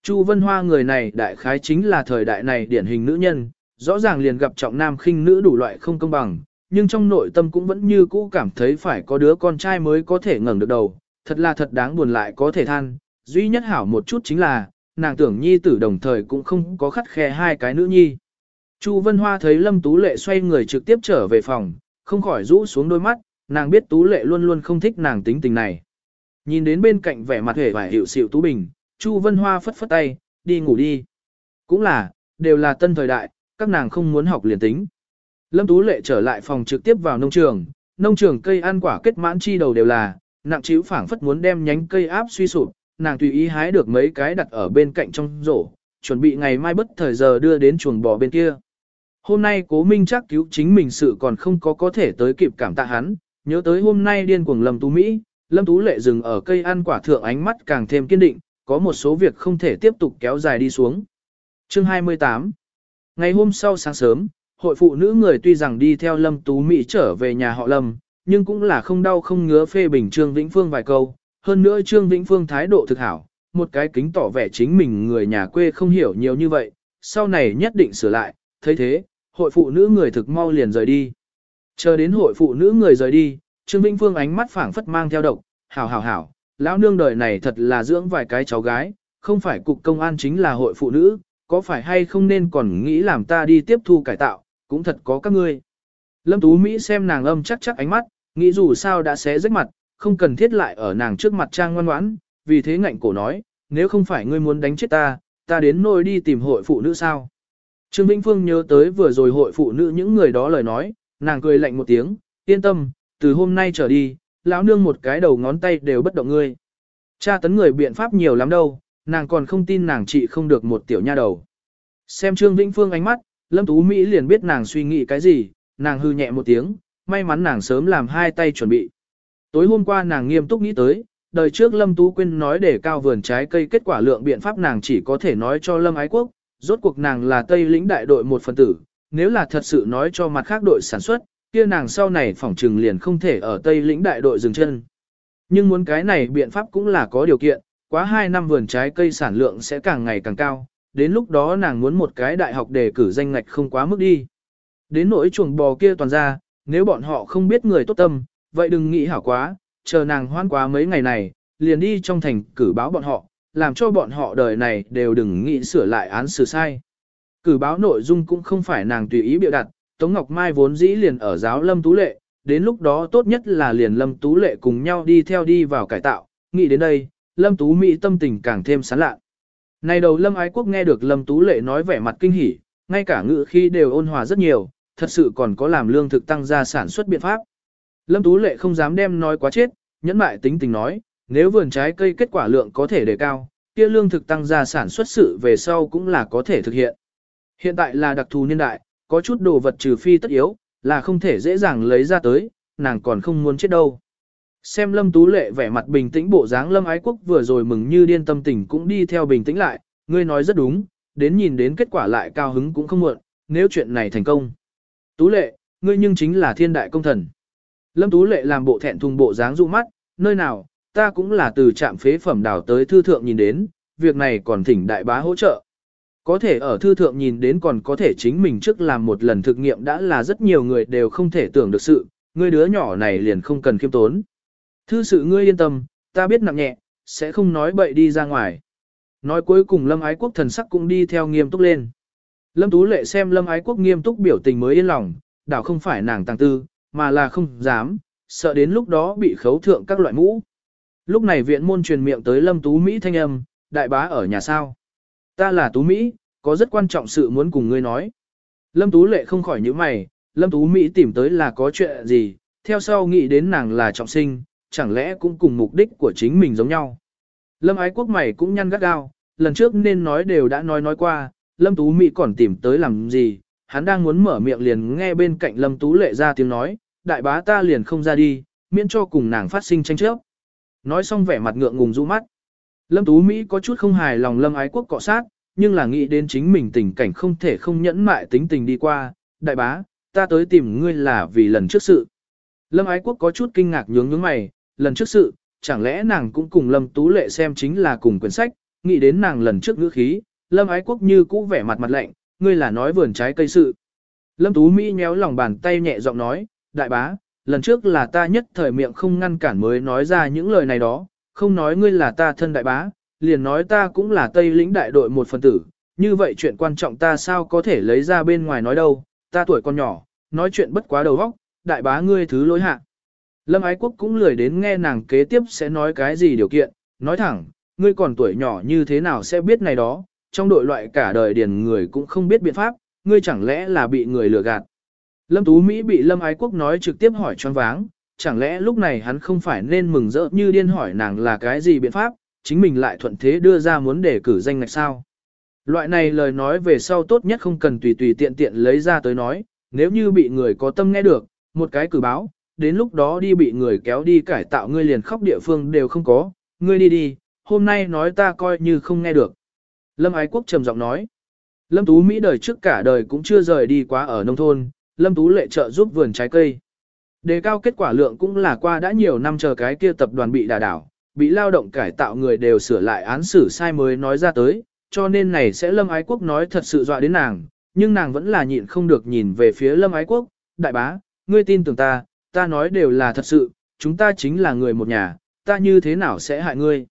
Chu Vân Hoa người này đại khái chính là thời đại này điển hình nữ nhân, rõ ràng liền gặp trọng nam khinh nữ đủ loại không công bằng, nhưng trong nội tâm cũng vẫn như cũ cảm thấy phải có đứa con trai mới có thể ngẩng được đầu, thật là thật đáng buồn lại có thể than, duy nhất hảo một chút chính là, nàng tưởng nhi tử đồng thời cũng không có khắt khe hai cái nữ nhi. Chu Vân Hoa thấy Lâm Tú Lệ xoay người trực tiếp trở về phòng, không khỏi rũ xuống đôi mắt, nàng biết Tú Lệ luôn luôn không thích nàng tính tình này. Nhìn đến bên cạnh vẻ mặt hề vải hiệu xịu Tú Bình, Chu Vân Hoa phất phất tay, đi ngủ đi. Cũng là, đều là tân thời đại, các nàng không muốn học liền tính. Lâm Tú Lệ trở lại phòng trực tiếp vào nông trường, nông trường cây ăn quả kết mãn chi đầu đều là, nặng chiếu phảng phất muốn đem nhánh cây áp suy sụp, nàng tùy ý hái được mấy cái đặt ở bên cạnh trong rổ, chuẩn bị ngày mai bất thời giờ đưa đến chuồng bò bên kia. Hôm nay cố minh chắc cứu chính mình sự còn không có có thể tới kịp cảm tạ hắn, nhớ tới hôm nay điên cuồng Lâm Tú Mỹ, Lâm Tú Lệ dừng ở cây ăn quả thượng ánh mắt càng thêm kiên định, có một số việc không thể tiếp tục kéo dài đi xuống. Chương 28 Ngày hôm sau sáng sớm, hội phụ nữ người tuy rằng đi theo Lâm Tú Mỹ trở về nhà họ Lâm, nhưng cũng là không đau không ngứa phê bình Trương Vĩnh Phương vài câu, hơn nữa Trương Vĩnh Phương thái độ thực hảo, một cái kính tỏ vẻ chính mình người nhà quê không hiểu nhiều như vậy, sau này nhất định sửa lại, thấy thế, hội phụ nữ người thực mau liền rời đi. Chờ đến hội phụ nữ người rời đi, Trương Vĩnh Phương ánh mắt phảng phất mang theo độc, hảo hảo hảo, lão nương đời này thật là dưỡng vài cái cháu gái, không phải cục công an chính là hội phụ nữ, có phải hay không nên còn nghĩ làm ta đi tiếp thu cải tạo, cũng thật có các ngươi. Lâm Tú Mỹ xem nàng âm chắc chắc ánh mắt, Nghĩ dù sao đã xé rách mặt, không cần thiết lại ở nàng trước mặt trang ngoan ngoãn, vì thế ngạnh cổ nói, nếu không phải ngươi muốn đánh chết ta, ta đến nôi đi tìm hội phụ nữ sao. Trương Vĩnh Phương nhớ tới vừa rồi hội phụ nữ những người đó lời nói, nàng cười lạnh một tiếng, yên tâm, từ hôm nay trở đi, lão nương một cái đầu ngón tay đều bất động ngươi. Cha tấn người biện pháp nhiều lắm đâu, nàng còn không tin nàng chị không được một tiểu nha đầu. Xem Trương Vĩnh Phương ánh mắt, Lâm Tú Mỹ liền biết nàng suy nghĩ cái gì, nàng hư nhẹ một tiếng, may mắn nàng sớm làm hai tay chuẩn bị. Tối hôm qua nàng nghiêm túc nghĩ tới, đời trước Lâm Tú Quyên nói để cao vườn trái cây kết quả lượng biện pháp nàng chỉ có thể nói cho Lâm Ái Quốc, rốt cuộc nàng là Tây lĩnh đại đội một phần tử, nếu là thật sự nói cho mặt khác đội sản xuất, kia nàng sau này phỏng trừng liền không thể ở Tây lĩnh đại đội dừng chân. Nhưng muốn cái này biện pháp cũng là có điều kiện, quá 2 năm vườn trái cây sản lượng sẽ càng ngày càng cao, đến lúc đó nàng muốn một cái đại học để cử danh ngạch không quá mức đi. Đến nỗi chuồng bò kia toàn ra, nếu bọn họ không biết người tốt tâm, vậy đừng nghĩ hảo quá, chờ nàng hoan quá mấy ngày này, liền đi trong thành cử báo bọn họ, làm cho bọn họ đời này đều đừng nghĩ sửa lại án xử sai. Cử báo nội dung cũng không phải nàng tùy ý biểu đặt, Tống Ngọc Mai vốn dĩ liền ở giáo Lâm Tú Lệ, đến lúc đó tốt nhất là liền Lâm Tú Lệ cùng nhau đi theo đi vào cải tạo, nghĩ đến đây, Lâm Tú Mỹ tâm tình càng thêm sán lạ. Này đầu Lâm Ái Quốc nghe được Lâm Tú Lệ nói vẻ mặt kinh hỉ, ngay cả ngữ khi đều ôn hòa rất nhiều, thật sự còn có làm lương thực tăng gia sản xuất biện pháp. Lâm Tú Lệ không dám đem nói quá chết, nhẫn mại tính tình nói, nếu vườn trái cây kết quả lượng có thể đề cao, kia lương thực tăng gia sản xuất sự về sau cũng là có thể thực hiện. Hiện tại là đặc thù niên đại, có chút đồ vật trừ phi tất yếu, là không thể dễ dàng lấy ra tới, nàng còn không muốn chết đâu. Xem Lâm Tú Lệ vẻ mặt bình tĩnh bộ dáng Lâm Ái Quốc vừa rồi mừng như điên tâm tình cũng đi theo bình tĩnh lại, ngươi nói rất đúng, đến nhìn đến kết quả lại cao hứng cũng không muộn, nếu chuyện này thành công. Tú Lệ, ngươi nhưng chính là thiên đại công thần. Lâm Tú Lệ làm bộ thẹn thùng bộ dáng dụ mắt, nơi nào, ta cũng là từ trạm phế phẩm đảo tới thư thượng nhìn đến, việc này còn thỉnh đại bá hỗ trợ. Có thể ở thư thượng nhìn đến còn có thể chính mình trước làm một lần thực nghiệm đã là rất nhiều người đều không thể tưởng được sự, ngươi đứa nhỏ này liền không cần khiêm tốn. Thư sự ngươi yên tâm, ta biết nặng nhẹ, sẽ không nói bậy đi ra ngoài. Nói cuối cùng Lâm Ái Quốc thần sắc cũng đi theo nghiêm túc lên. Lâm Tú Lệ xem Lâm Ái Quốc nghiêm túc biểu tình mới yên lòng, đảo không phải nàng tăng tư, mà là không dám, sợ đến lúc đó bị khấu thượng các loại mũ. Lúc này viện môn truyền miệng tới Lâm Tú Mỹ thanh âm, đại bá ở nhà sao. Ta là Tú Mỹ, có rất quan trọng sự muốn cùng ngươi nói. Lâm Tú Lệ không khỏi những mày, Lâm Tú Mỹ tìm tới là có chuyện gì, theo sau nghĩ đến nàng là trọng sinh, chẳng lẽ cũng cùng mục đích của chính mình giống nhau. Lâm ái quốc mày cũng nhăn gắt gao, lần trước nên nói đều đã nói nói qua, Lâm Tú Mỹ còn tìm tới làm gì, hắn đang muốn mở miệng liền nghe bên cạnh Lâm Tú Lệ ra tiếng nói, đại bá ta liền không ra đi, miễn cho cùng nàng phát sinh tranh chấp. Nói xong vẻ mặt ngượng ngùng rũ mắt. Lâm Tú Mỹ có chút không hài lòng Lâm Ái Quốc cọ sát, nhưng là nghĩ đến chính mình tình cảnh không thể không nhẫn mại tính tình đi qua. Đại bá, ta tới tìm ngươi là vì lần trước sự. Lâm Ái Quốc có chút kinh ngạc nhướng nhướng mày, lần trước sự, chẳng lẽ nàng cũng cùng Lâm Tú Lệ xem chính là cùng quyển sách, nghĩ đến nàng lần trước ngữ khí, Lâm Ái Quốc như cũ vẻ mặt mặt lạnh, ngươi là nói vườn trái cây sự. Lâm Tú Mỹ nhéo lòng bàn tay nhẹ giọng nói, đại bá, lần trước là ta nhất thời miệng không ngăn cản mới nói ra những lời này đó, không nói ngươi là ta thân đại bá, liền nói ta cũng là Tây lĩnh đại đội một phần tử, như vậy chuyện quan trọng ta sao có thể lấy ra bên ngoài nói đâu, ta tuổi còn nhỏ, nói chuyện bất quá đầu óc, đại bá ngươi thứ lỗi hạ. Lâm Ái Quốc cũng lười đến nghe nàng kế tiếp sẽ nói cái gì điều kiện, nói thẳng, ngươi còn tuổi nhỏ như thế nào sẽ biết này đó, trong đội loại cả đời điền người cũng không biết biện pháp, ngươi chẳng lẽ là bị người lừa gạt. Lâm Tú Mỹ bị Lâm Ái Quốc nói trực tiếp hỏi choáng váng, chẳng lẽ lúc này hắn không phải nên mừng rỡ như điên hỏi nàng là cái gì biện pháp, chính mình lại thuận thế đưa ra muốn để cử danh ngạch sao. Loại này lời nói về sau tốt nhất không cần tùy tùy tiện tiện lấy ra tới nói, nếu như bị người có tâm nghe được, một cái cử báo, đến lúc đó đi bị người kéo đi cải tạo ngươi liền khóc địa phương đều không có, ngươi đi đi, hôm nay nói ta coi như không nghe được. Lâm Ái Quốc trầm giọng nói, Lâm Tú Mỹ đời trước cả đời cũng chưa rời đi quá ở nông thôn, Lâm Tú lệ trợ giúp vườn trái cây. Đề cao kết quả lượng cũng là qua đã nhiều năm chờ cái kia tập đoàn bị đà đảo, bị lao động cải tạo người đều sửa lại án xử sai mới nói ra tới, cho nên này sẽ Lâm Ái Quốc nói thật sự dọa đến nàng, nhưng nàng vẫn là nhịn không được nhìn về phía Lâm Ái Quốc, đại bá, ngươi tin tưởng ta, ta nói đều là thật sự, chúng ta chính là người một nhà, ta như thế nào sẽ hại ngươi?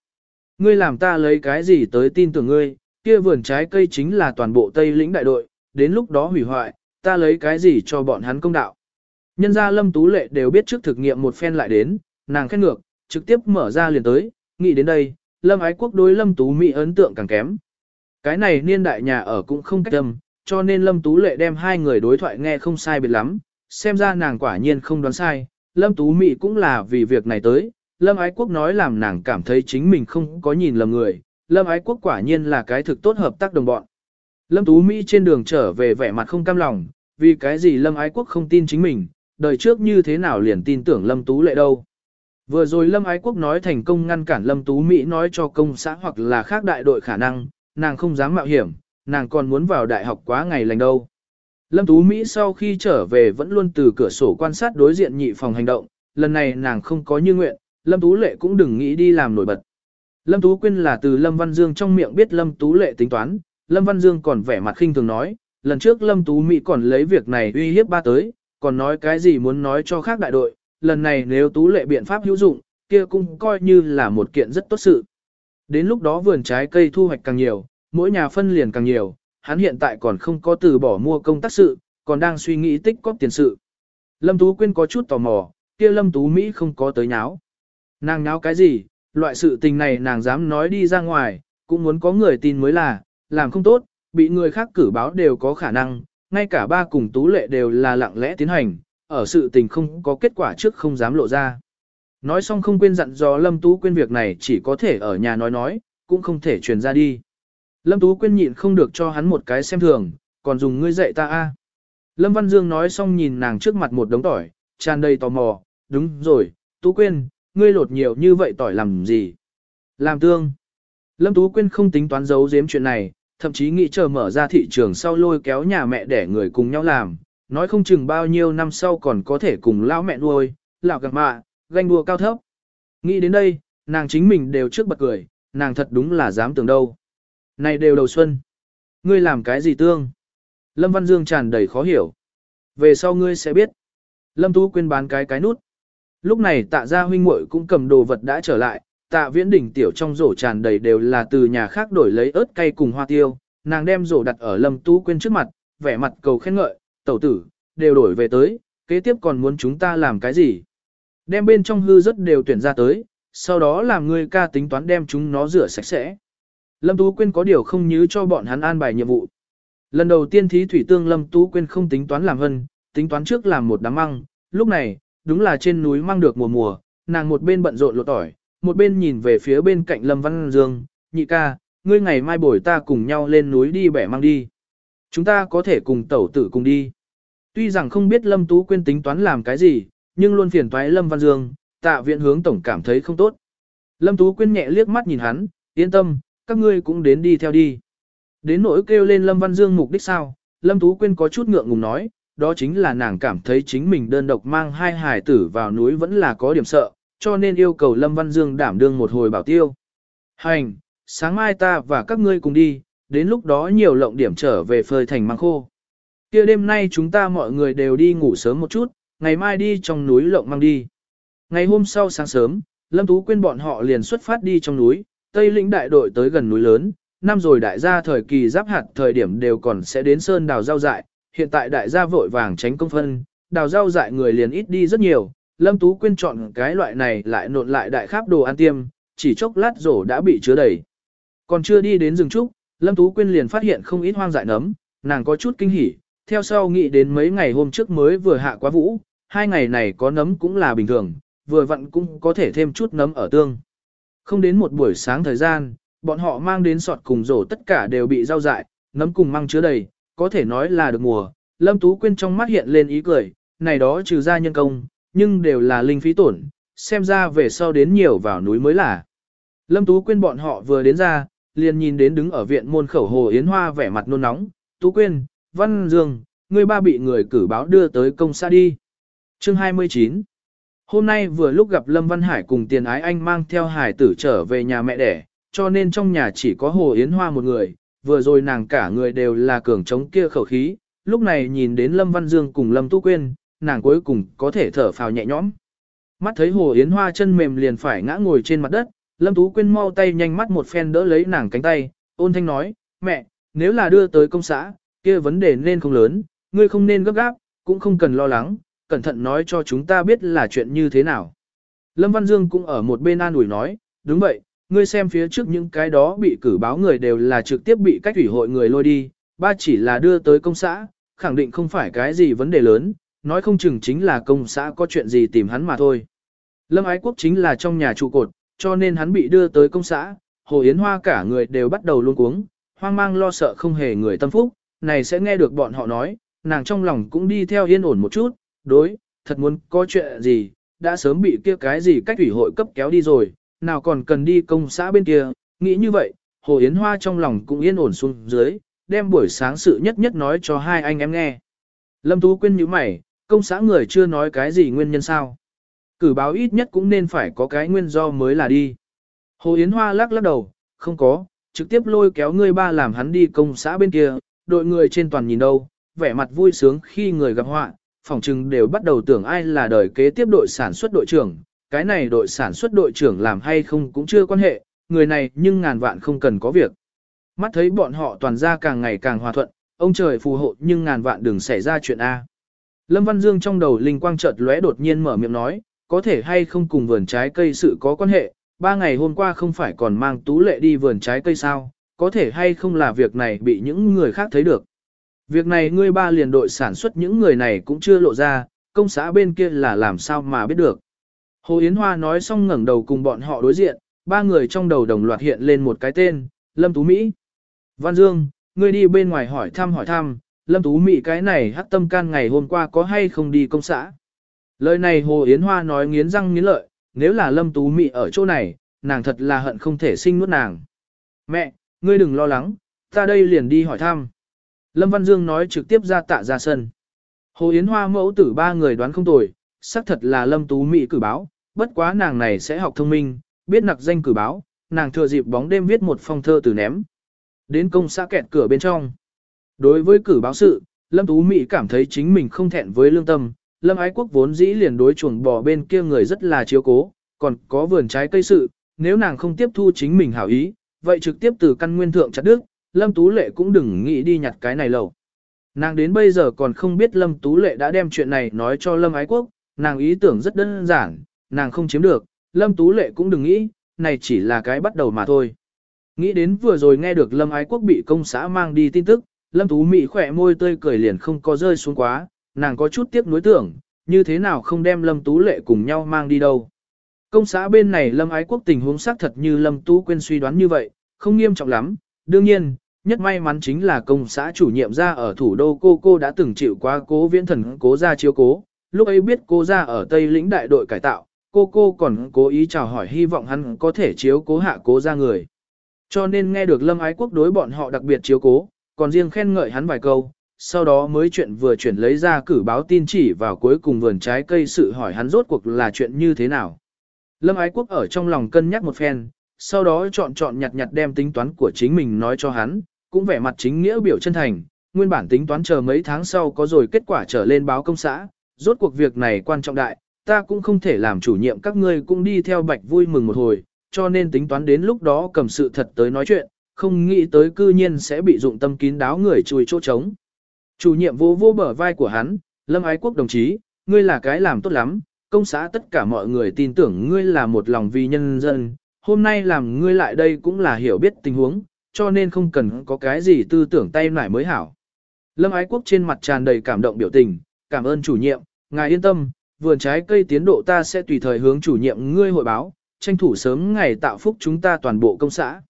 Ngươi làm ta lấy cái gì tới tin tưởng ngươi, kia vườn trái cây chính là toàn bộ Tây lĩnh đại đội, đến lúc đó hủy hoại, ta lấy cái gì cho bọn hắn công đạo. Nhân gia Lâm Tú Lệ đều biết trước thực nghiệm một phen lại đến, nàng khét ngược, trực tiếp mở ra liền tới, nghĩ đến đây, Lâm Ái Quốc đối Lâm Tú Mỹ ấn tượng càng kém. Cái này niên đại nhà ở cũng không cách tâm, cho nên Lâm Tú Lệ đem hai người đối thoại nghe không sai biệt lắm, xem ra nàng quả nhiên không đoán sai, Lâm Tú Mỹ cũng là vì việc này tới, Lâm Ái Quốc nói làm nàng cảm thấy chính mình không có nhìn lầm người, Lâm Ái Quốc quả nhiên là cái thực tốt hợp tác đồng bọn. Lâm Tú Mỹ trên đường trở về vẻ mặt không cam lòng, vì cái gì Lâm Ái Quốc không tin chính mình, đời trước như thế nào liền tin tưởng Lâm Tú Lệ đâu. Vừa rồi Lâm Ái Quốc nói thành công ngăn cản Lâm Tú Mỹ nói cho công xã hoặc là khác đại đội khả năng, nàng không dám mạo hiểm, nàng còn muốn vào đại học quá ngày lành đâu. Lâm Tú Mỹ sau khi trở về vẫn luôn từ cửa sổ quan sát đối diện nhị phòng hành động, lần này nàng không có như nguyện, Lâm Tú Lệ cũng đừng nghĩ đi làm nổi bật. Lâm Tú Quyên là từ Lâm Văn Dương trong miệng biết Lâm Tú Lệ tính toán, Lâm Văn Dương còn vẻ mặt khinh thường nói, lần trước Lâm Tú Mỹ còn lấy việc này uy hiếp ba tới, còn nói cái gì muốn nói cho khác đại đội, lần này nếu Tú Lệ biện pháp hữu dụng, kia cũng coi như là một kiện rất tốt sự. Đến lúc đó vườn trái cây thu hoạch càng nhiều, mỗi nhà phân liền càng nhiều, hắn hiện tại còn không có từ bỏ mua công tác sự, còn đang suy nghĩ tích cóp tiền sự. Lâm Tú Quyên có chút tò mò, kia Lâm Tú Mỹ không có tới nháo. Nàng nháo cái gì, loại sự tình này nàng dám nói đi ra ngoài, cũng muốn có người tin mới là, làm không tốt, bị người khác cử báo đều có khả năng, ngay cả ba cùng Tú Lệ đều là lặng lẽ tiến hành, ở sự tình không có kết quả trước không dám lộ ra. Nói xong không quên dặn dò Lâm Tú Quyên việc này chỉ có thể ở nhà nói nói, cũng không thể truyền ra đi. Lâm Tú Quyên nhịn không được cho hắn một cái xem thường, còn dùng ngươi dạy ta a. Lâm Văn Dương nói xong nhìn nàng trước mặt một đống tỏi, tràn đầy tò mò, đúng rồi, Tú Quyên, ngươi lột nhiều như vậy tỏi làm gì? Làm tương. Lâm Tú Quyên không tính toán giấu giếm chuyện này, thậm chí nghĩ chờ mở ra thị trường sau lôi kéo nhà mẹ để người cùng nhau làm, nói không chừng bao nhiêu năm sau còn có thể cùng lão mẹ nuôi, lão gặp mạ, ganh đua cao thấp. Nghĩ đến đây, nàng chính mình đều trước bật cười, nàng thật đúng là dám tưởng đâu. Này đều đầu xuân. Ngươi làm cái gì tương? Lâm Văn Dương tràn đầy khó hiểu. Về sau ngươi sẽ biết. Lâm Tú Quyên bán cái cái nút. Lúc này tạ gia huynh muội cũng cầm đồ vật đã trở lại, tạ viễn đỉnh tiểu trong rổ tràn đầy đều là từ nhà khác đổi lấy ớt cay cùng hoa tiêu. Nàng đem rổ đặt ở Lâm Tú Quyên trước mặt, vẻ mặt cầu khen ngợi, tẩu tử, đều đổi về tới, kế tiếp còn muốn chúng ta làm cái gì? Đem bên trong hư rất đều tuyển ra tới, sau đó làm ngươi ca tính toán đem chúng nó rửa sạch sẽ. Lâm Tú Quyên có điều không nhớ cho bọn hắn an bài nhiệm vụ. Lần đầu tiên thí thủy tương Lâm Tú Quyên không tính toán làm hân, tính toán trước làm một đám măng, lúc này, đúng là trên núi măng được mùa mùa, nàng một bên bận rộn lột tỏi, một bên nhìn về phía bên cạnh Lâm Văn Dương, nhị ca, ngươi ngày mai bổi ta cùng nhau lên núi đi bẻ măng đi. Chúng ta có thể cùng tẩu tử cùng đi. Tuy rằng không biết Lâm Tú Quyên tính toán làm cái gì, nhưng luôn phiền toái Lâm Văn Dương, tạ viện hướng tổng cảm thấy không tốt. Lâm Tú Quyên nhẹ liếc mắt nhìn hắn, yên tâm, các ngươi cũng đến đi theo đi. Đến nỗi kêu lên Lâm Văn Dương mục đích sao, Lâm Tú Quyên có chút ngượng ngùng nói, đó chính là nàng cảm thấy chính mình đơn độc mang hai hải tử vào núi vẫn là có điểm sợ, cho nên yêu cầu Lâm Văn Dương đảm đương một hồi bảo tiêu. Hành, sáng mai ta và các ngươi cùng đi, đến lúc đó nhiều lộng điểm trở về phơi thành mang khô. kia đêm nay chúng ta mọi người đều đi ngủ sớm một chút, ngày mai đi trong núi lộng mang đi. Ngày hôm sau sáng sớm, Lâm Tú Quyên bọn họ liền xuất phát đi trong núi, Tây lĩnh đại đội tới gần núi lớn, năm rồi đại gia thời kỳ giáp hạt thời điểm đều còn sẽ đến sơn đào rau dại, hiện tại đại gia vội vàng tránh công phân, đào rau dại người liền ít đi rất nhiều, Lâm Tú Quyên chọn cái loại này lại nộn lại đại kháp đồ ăn tiêm, chỉ chốc lát rổ đã bị chứa đầy. Còn chưa đi đến rừng trúc, Lâm Tú Quyên liền phát hiện không ít hoang dại nấm, nàng có chút kinh hỉ, theo sau nghĩ đến mấy ngày hôm trước mới vừa hạ quá vũ, hai ngày này có nấm cũng là bình thường, vừa vặn cũng có thể thêm chút nấm ở tương. Không đến một buổi sáng thời gian, bọn họ mang đến sọt cùng rổ tất cả đều bị rau dại, nấm cùng măng chứa đầy, có thể nói là được mùa. Lâm Tú Quyên trong mắt hiện lên ý cười, này đó trừ ra nhân công, nhưng đều là linh phí tổn, xem ra về sau đến nhiều vào núi mới là. Lâm Tú Quyên bọn họ vừa đến ra, liền nhìn đến đứng ở viện môn khẩu hồ Yến Hoa vẻ mặt nôn nóng, Tú Quyên, Văn Dương, người ba bị người cử báo đưa tới công xã đi. Chương 29 Hôm nay vừa lúc gặp Lâm Văn Hải cùng tiền ái anh mang theo hải tử trở về nhà mẹ đẻ, cho nên trong nhà chỉ có Hồ Yến Hoa một người, vừa rồi nàng cả người đều là cường trống kia khẩu khí, lúc này nhìn đến Lâm Văn Dương cùng Lâm Tu Quyên, nàng cuối cùng có thể thở phào nhẹ nhõm. Mắt thấy Hồ Yến Hoa chân mềm liền phải ngã ngồi trên mặt đất, Lâm Tú Quyên mau tay nhanh mắt một phen đỡ lấy nàng cánh tay, ôn thanh nói, mẹ, nếu là đưa tới công xã, kia vấn đề nên không lớn, ngươi không nên gấp gáp, cũng không cần lo lắng, cẩn thận nói cho chúng ta biết là chuyện như thế nào. Lâm Văn Dương cũng ở một bên an ủi nói, đúng vậy, ngươi xem phía trước những cái đó bị cử báo người đều là trực tiếp bị cách ủy hội người lôi đi, ba chỉ là đưa tới công xã, khẳng định không phải cái gì vấn đề lớn, nói không chừng chính là công xã có chuyện gì tìm hắn mà thôi. Lâm Ái Quốc chính là trong nhà trụ cột, cho nên hắn bị đưa tới công xã, Hồ Yến Hoa cả người đều bắt đầu luôn cuống, hoang mang lo sợ không hề người tâm phúc, này sẽ nghe được bọn họ nói, nàng trong lòng cũng đi theo yên ổn một chút, đối, thật muốn có chuyện gì, đã sớm bị kia cái gì cách ủy hội cấp kéo đi rồi, nào còn cần đi công xã bên kia, nghĩ như vậy, Hồ Yến Hoa trong lòng cũng yên ổn xuống dưới, đem buổi sáng sự nhất nhất nói cho hai anh em nghe. Lâm Tú Quyên như mày, công xã người chưa nói cái gì nguyên nhân sao. Cử báo ít nhất cũng nên phải có cái nguyên do mới là đi. Hồ Yến Hoa lắc lắc đầu, không có, trực tiếp lôi kéo ngươi ba làm hắn đi công xã bên kia, đội người trên toàn nhìn đâu, vẻ mặt vui sướng khi người gặp họa, phòng trừng đều bắt đầu tưởng ai là đời kế tiếp đội sản xuất đội trưởng, cái này đội sản xuất đội trưởng làm hay không cũng chưa quan hệ, người này nhưng ngàn vạn không cần có việc. Mắt thấy bọn họ toàn ra càng ngày càng hòa thuận, ông trời phù hộ nhưng ngàn vạn đừng xảy ra chuyện A. Lâm Văn Dương trong đầu linh quang chợt lóe đột nhiên mở miệng nói, có thể hay không cùng vườn trái cây sự có quan hệ, ba ngày hôm qua không phải còn mang tú lệ đi vườn trái cây sao, có thể hay không là việc này bị những người khác thấy được. Việc này ngươi ba liền đội sản xuất những người này cũng chưa lộ ra, công xã bên kia là làm sao mà biết được. Hồ Yến Hoa nói xong ngẩng đầu cùng bọn họ đối diện, ba người trong đầu đồng loạt hiện lên một cái tên, Lâm Tú Mỹ. Văn Dương, ngươi đi bên ngoài hỏi thăm hỏi thăm, Lâm Tú Mỹ cái này hắc tâm can ngày hôm qua có hay không đi công xã. Lời này Hồ Yến Hoa nói nghiến răng nghiến lợi, nếu là Lâm Tú Mỹ ở chỗ này, nàng thật là hận không thể sinh nuốt nàng. Mẹ, ngươi đừng lo lắng, ta đây liền đi hỏi thăm. Lâm Văn Dương nói trực tiếp ra tạ ra sân. Hồ Yến Hoa mẫu tử ba người đoán không tồi, xác thật là Lâm Tú Mỹ cử báo, bất quá nàng này sẽ học thông minh, biết nặc danh cử báo, nàng thừa dịp bóng đêm viết một phong thơ từ ném. Đến công xã kẹt cửa bên trong. Đối với cử báo sự, Lâm Tú Mỹ cảm thấy chính mình không thẹn với lương tâm, Lâm Ái Quốc vốn dĩ liền đối chuồng bò bên kia người rất là chiếu cố, còn có vườn trái cây sự, nếu nàng không tiếp thu chính mình hảo ý, vậy trực tiếp từ căn nguyên thượng chặt đứt, Lâm Tú Lệ cũng đừng nghĩ đi nhặt cái này lầu. Nàng đến bây giờ còn không biết Lâm Tú Lệ đã đem chuyện này nói cho Lâm Ái Quốc, nàng ý tưởng rất đơn giản, nàng không chiếm được, Lâm Tú Lệ cũng đừng nghĩ, này chỉ là cái bắt đầu mà thôi. Nghĩ đến vừa rồi nghe được Lâm Ái Quốc bị công xã mang đi tin tức, Lâm Tú Mỹ khỏe môi tươi cười liền không có rơi xuống quá, nàng có chút tiếc nuối tưởng, như thế nào không đem Lâm Tú Lệ cùng nhau mang đi đâu. Công xã bên này Lâm Ái Quốc tình huống xác thật như Lâm Tú quên suy đoán như vậy, không nghiêm trọng lắm, đương nhiên, nhất may mắn chính là công xã chủ nhiệm ra ở thủ đô cô cô đã từng chịu qua cố viễn thần cố ra chiếu cố, lúc ấy biết cô ra ở Tây lĩnh đại đội cải tạo, cô cô còn cố ý chào hỏi hy vọng hắn có thể chiếu cố hạ cố ra người. Cho nên nghe được Lâm Ái Quốc đối bọn họ đặc biệt chiếu cố, còn riêng khen ngợi hắn vài câu, sau đó mới chuyện vừa chuyển lấy ra cử báo tin chỉ vào cuối cùng vườn trái cây sự hỏi hắn rốt cuộc là chuyện như thế nào. Lâm Ái Quốc ở trong lòng cân nhắc một phen, sau đó chọn chọn nhặt nhặt đem tính toán của chính mình nói cho hắn, cũng vẻ mặt chính nghĩa biểu chân thành, nguyên bản tính toán chờ mấy tháng sau có rồi kết quả trở lên báo công xã, rốt cuộc việc này quan trọng đại, ta cũng không thể làm chủ nhiệm các ngươi cũng đi theo bạch vui mừng một hồi, cho nên tính toán đến lúc đó cầm sự thật tới nói chuyện, không nghĩ tới cư nhiên sẽ bị dụng tâm kín đáo người chùi chỗ trống. Chủ nhiệm vô vô bờ vai của hắn, Lâm Ái Quốc đồng chí, ngươi là cái làm tốt lắm, công xã tất cả mọi người tin tưởng ngươi là một lòng vì nhân dân, hôm nay làm ngươi lại đây cũng là hiểu biết tình huống, cho nên không cần có cái gì tư tưởng tay nải mới hảo. Lâm Ái Quốc trên mặt tràn đầy cảm động biểu tình, cảm ơn chủ nhiệm, ngài yên tâm, vườn trái cây tiến độ ta sẽ tùy thời hướng chủ nhiệm ngươi hội báo, tranh thủ sớm ngày tạo phúc chúng ta toàn bộ công xã.